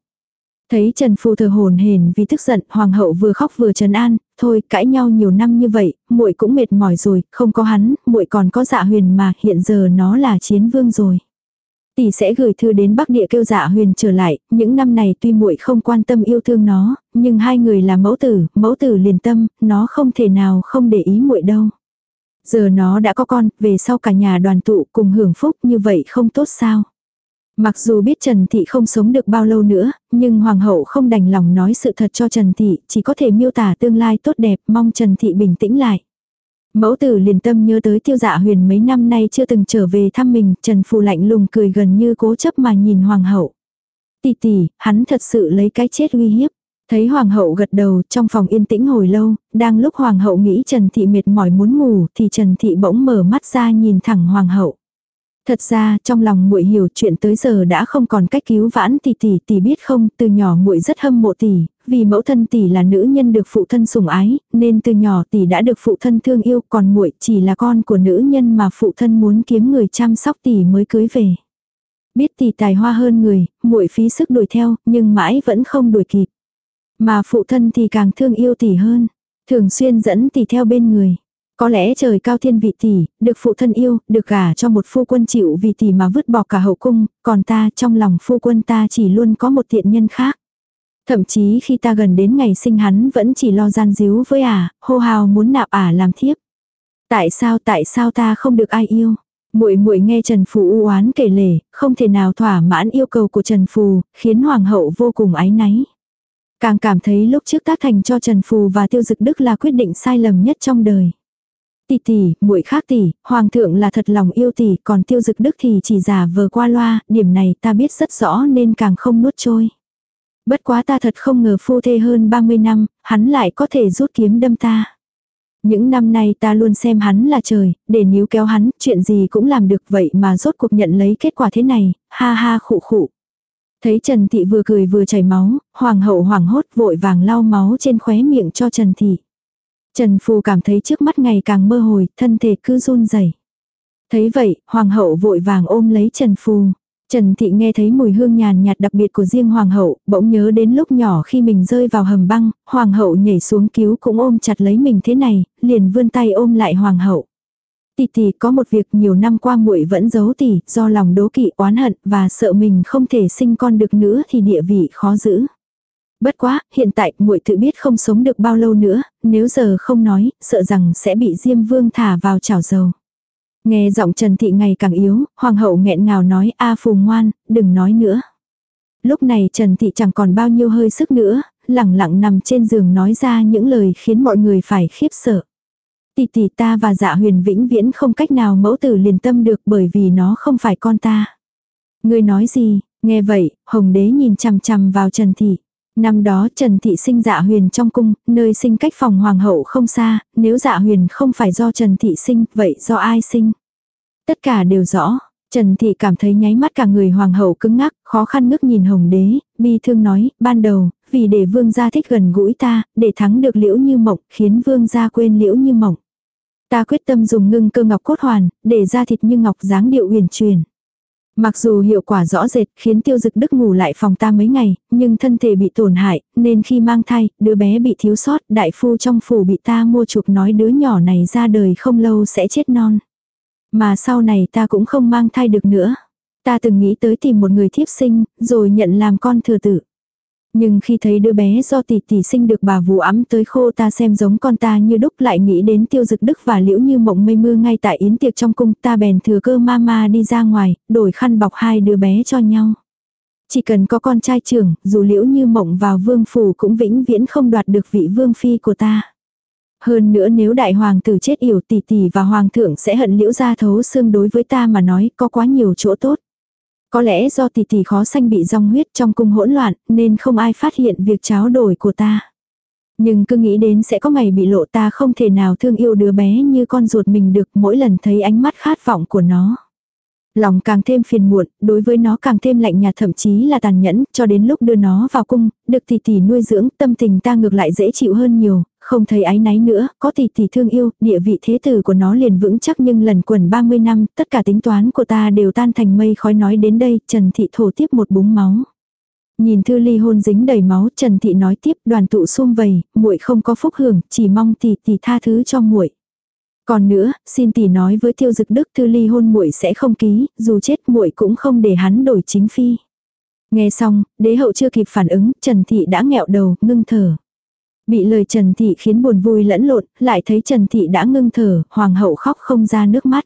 Thấy Trần Phu thờ hồn hền vì tức giận, hoàng hậu vừa khóc vừa trấn an, thôi cãi nhau nhiều năm như vậy, muội cũng mệt mỏi rồi, không có hắn, muội còn có dạ huyền mà, hiện giờ nó là chiến vương rồi. Tỷ sẽ gửi thư đến Bắc Địa kêu dạ huyền trở lại, những năm này tuy muội không quan tâm yêu thương nó, nhưng hai người là mẫu tử, mẫu tử liền tâm, nó không thể nào không để ý muội đâu. Giờ nó đã có con, về sau cả nhà đoàn tụ cùng hưởng phúc như vậy không tốt sao. Mặc dù biết Trần Thị không sống được bao lâu nữa, nhưng Hoàng hậu không đành lòng nói sự thật cho Trần Thị, chỉ có thể miêu tả tương lai tốt đẹp, mong Trần Thị bình tĩnh lại. Mẫu tử liền tâm nhớ tới tiêu dạ huyền mấy năm nay chưa từng trở về thăm mình, Trần Phù lạnh lùng cười gần như cố chấp mà nhìn Hoàng hậu. Tỷ tỷ, hắn thật sự lấy cái chết uy hiếp. Thấy hoàng hậu gật đầu trong phòng yên tĩnh hồi lâu, đang lúc hoàng hậu nghĩ Trần Thị mệt mỏi muốn ngủ thì Trần Thị bỗng mở mắt ra nhìn thẳng hoàng hậu. Thật ra trong lòng muội hiểu chuyện tới giờ đã không còn cách cứu vãn tỷ tỷ tỷ biết không, từ nhỏ muội rất hâm mộ tỷ, vì mẫu thân tỷ là nữ nhân được phụ thân sủng ái, nên từ nhỏ tỷ đã được phụ thân thương yêu, còn muội chỉ là con của nữ nhân mà phụ thân muốn kiếm người chăm sóc tỷ mới cưới về. Biết tỷ tài hoa hơn người, muội phí sức đuổi theo, nhưng mãi vẫn không đuổi kịp. Mà phụ thân thì càng thương yêu tỷ hơn, thường xuyên dẫn tỷ theo bên người. Có lẽ trời cao thiên vị tỷ, được phụ thân yêu, được gả cho một phu quân chịu vì tỷ mà vứt bỏ cả hậu cung, còn ta trong lòng phu quân ta chỉ luôn có một thiện nhân khác. Thậm chí khi ta gần đến ngày sinh hắn vẫn chỉ lo gian díu với ả, à, hô hào muốn nạp ả à làm thiếp. Tại sao tại sao ta không được ai yêu? Muội muội nghe Trần Phù u oán kể lể, không thể nào thỏa mãn yêu cầu của Trần Phù, khiến hoàng hậu vô cùng ái náy. Càng cảm thấy lúc trước tác thành cho Trần Phù và Tiêu Dực Đức là quyết định sai lầm nhất trong đời. Tỷ tỷ, muội khác tỷ, hoàng thượng là thật lòng yêu tỷ, còn Tiêu Dực Đức thì chỉ giả vờ qua loa, điểm này ta biết rất rõ nên càng không nuốt trôi. Bất quá ta thật không ngờ phu thê hơn 30 năm, hắn lại có thể rút kiếm đâm ta. Những năm nay ta luôn xem hắn là trời, để níu kéo hắn, chuyện gì cũng làm được vậy mà rốt cuộc nhận lấy kết quả thế này, ha ha khụ khụ. Thấy Trần Thị vừa cười vừa chảy máu, hoàng hậu hoảng hốt vội vàng lau máu trên khóe miệng cho Trần Thị. Trần Phù cảm thấy trước mắt ngày càng mơ hồi, thân thể cứ run rẩy. Thấy vậy, hoàng hậu vội vàng ôm lấy Trần Phù. Trần Thị nghe thấy mùi hương nhàn nhạt đặc biệt của riêng hoàng hậu, bỗng nhớ đến lúc nhỏ khi mình rơi vào hầm băng, hoàng hậu nhảy xuống cứu cũng ôm chặt lấy mình thế này, liền vươn tay ôm lại hoàng hậu. Tỷ tỷ có một việc nhiều năm qua muội vẫn giấu tỷ, do lòng đố kỵ oán hận và sợ mình không thể sinh con được nữa thì địa vị khó giữ. Bất quá, hiện tại muội tự biết không sống được bao lâu nữa, nếu giờ không nói, sợ rằng sẽ bị Diêm Vương thả vào chảo dầu. Nghe giọng Trần Thị ngày càng yếu, hoàng hậu nghẹn ngào nói a phù ngoan, đừng nói nữa. Lúc này Trần Thị chẳng còn bao nhiêu hơi sức nữa, lẳng lặng nằm trên giường nói ra những lời khiến mọi người phải khiếp sợ. Tỷ tỷ ta và dạ huyền vĩnh viễn không cách nào mẫu tử liền tâm được bởi vì nó không phải con ta. Người nói gì, nghe vậy, hồng đế nhìn chằm chằm vào Trần Thị. Năm đó Trần Thị sinh dạ huyền trong cung, nơi sinh cách phòng hoàng hậu không xa, nếu dạ huyền không phải do Trần Thị sinh, vậy do ai sinh? Tất cả đều rõ. Trần Thị cảm thấy nháy mắt cả người hoàng hậu cứng ngắc, khó khăn ngước nhìn hồng đế, bi thương nói, ban đầu, vì để vương gia thích gần gũi ta, để thắng được liễu như mộng, khiến vương gia quên liễu như mộng. Ta quyết tâm dùng ngưng cơ ngọc cốt hoàn, để ra thịt như ngọc dáng điệu huyền truyền. Mặc dù hiệu quả rõ rệt khiến tiêu dực đức ngủ lại phòng ta mấy ngày, nhưng thân thể bị tổn hại, nên khi mang thai, đứa bé bị thiếu sót, đại phu trong phủ bị ta mua chuộc nói đứa nhỏ này ra đời không lâu sẽ chết non. Mà sau này ta cũng không mang thai được nữa. Ta từng nghĩ tới tìm một người thiếp sinh, rồi nhận làm con thừa tử. Nhưng khi thấy đứa bé do tỷ tỷ sinh được bà vú ấm tới khô ta xem giống con ta như đúc lại nghĩ đến tiêu dực đức và liễu như mộng mây mưa ngay tại yến tiệc trong cung ta bèn thừa cơ mama đi ra ngoài, đổi khăn bọc hai đứa bé cho nhau. Chỉ cần có con trai trưởng, dù liễu như mộng vào vương phủ cũng vĩnh viễn không đoạt được vị vương phi của ta. Hơn nữa nếu đại hoàng tử chết yểu tỷ tỷ và hoàng thượng sẽ hận liễu ra thấu xương đối với ta mà nói có quá nhiều chỗ tốt. Có lẽ do tỷ tỷ khó sanh bị rong huyết trong cung hỗn loạn, nên không ai phát hiện việc cháo đổi của ta. Nhưng cứ nghĩ đến sẽ có ngày bị lộ ta không thể nào thương yêu đứa bé như con ruột mình được mỗi lần thấy ánh mắt khát vọng của nó. Lòng càng thêm phiền muộn, đối với nó càng thêm lạnh nhạt thậm chí là tàn nhẫn, cho đến lúc đưa nó vào cung, được tỷ tỷ nuôi dưỡng, tâm tình ta ngược lại dễ chịu hơn nhiều, không thấy ái náy nữa, có tỷ tỷ thương yêu, địa vị thế tử của nó liền vững chắc nhưng lần quần 30 năm, tất cả tính toán của ta đều tan thành mây khói nói đến đây, Trần Thị thổ tiếp một búng máu. Nhìn thư ly hôn dính đầy máu, Trần Thị nói tiếp, đoàn tụ xung vầy, muội không có phúc hưởng, chỉ mong tỷ tỷ tha thứ cho muội. Còn nữa, xin tỷ nói với Tiêu Dực Đức thư ly hôn muội sẽ không ký, dù chết muội cũng không để hắn đổi chính phi. Nghe xong, đế hậu chưa kịp phản ứng, Trần Thị đã nghẹo đầu, ngưng thở. Bị lời Trần Thị khiến buồn vui lẫn lộn, lại thấy Trần Thị đã ngưng thở, hoàng hậu khóc không ra nước mắt.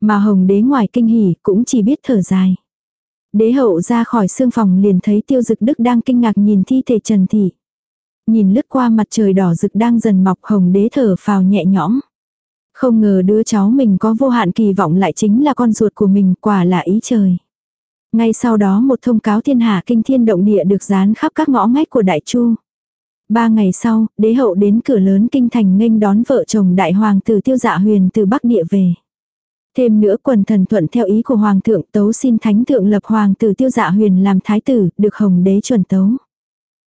Mà hồng đế ngoài kinh hỉ cũng chỉ biết thở dài. Đế hậu ra khỏi xương phòng liền thấy tiêu dực đức đang kinh ngạc nhìn thi thể Trần Thị. Nhìn lướt qua mặt trời đỏ rực đang dần mọc hồng đế thở phào nhẹ nhõm. Không ngờ đứa cháu mình có vô hạn kỳ vọng lại chính là con ruột của mình quả là ý trời. Ngay sau đó một thông cáo thiên hạ kinh thiên động địa được dán khắp các ngõ ngách của Đại Chu. Ba ngày sau, đế hậu đến cửa lớn kinh thành nghênh đón vợ chồng đại hoàng tử tiêu dạ huyền từ Bắc Địa về. Thêm nữa quần thần thuận theo ý của hoàng thượng tấu xin thánh thượng lập hoàng tử tiêu dạ huyền làm thái tử, được hồng đế chuẩn tấu.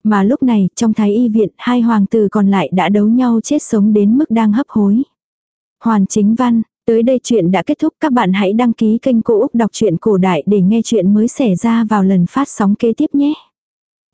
Mà lúc này, trong thái y viện, hai hoàng tử còn lại đã đấu nhau chết sống đến mức đang hấp hối. Hoàn chính văn, tới đây chuyện đã kết thúc các bạn hãy đăng ký kênh Cô Úc Đọc truyện Cổ Đại để nghe chuyện mới xảy ra vào lần phát sóng kế tiếp nhé.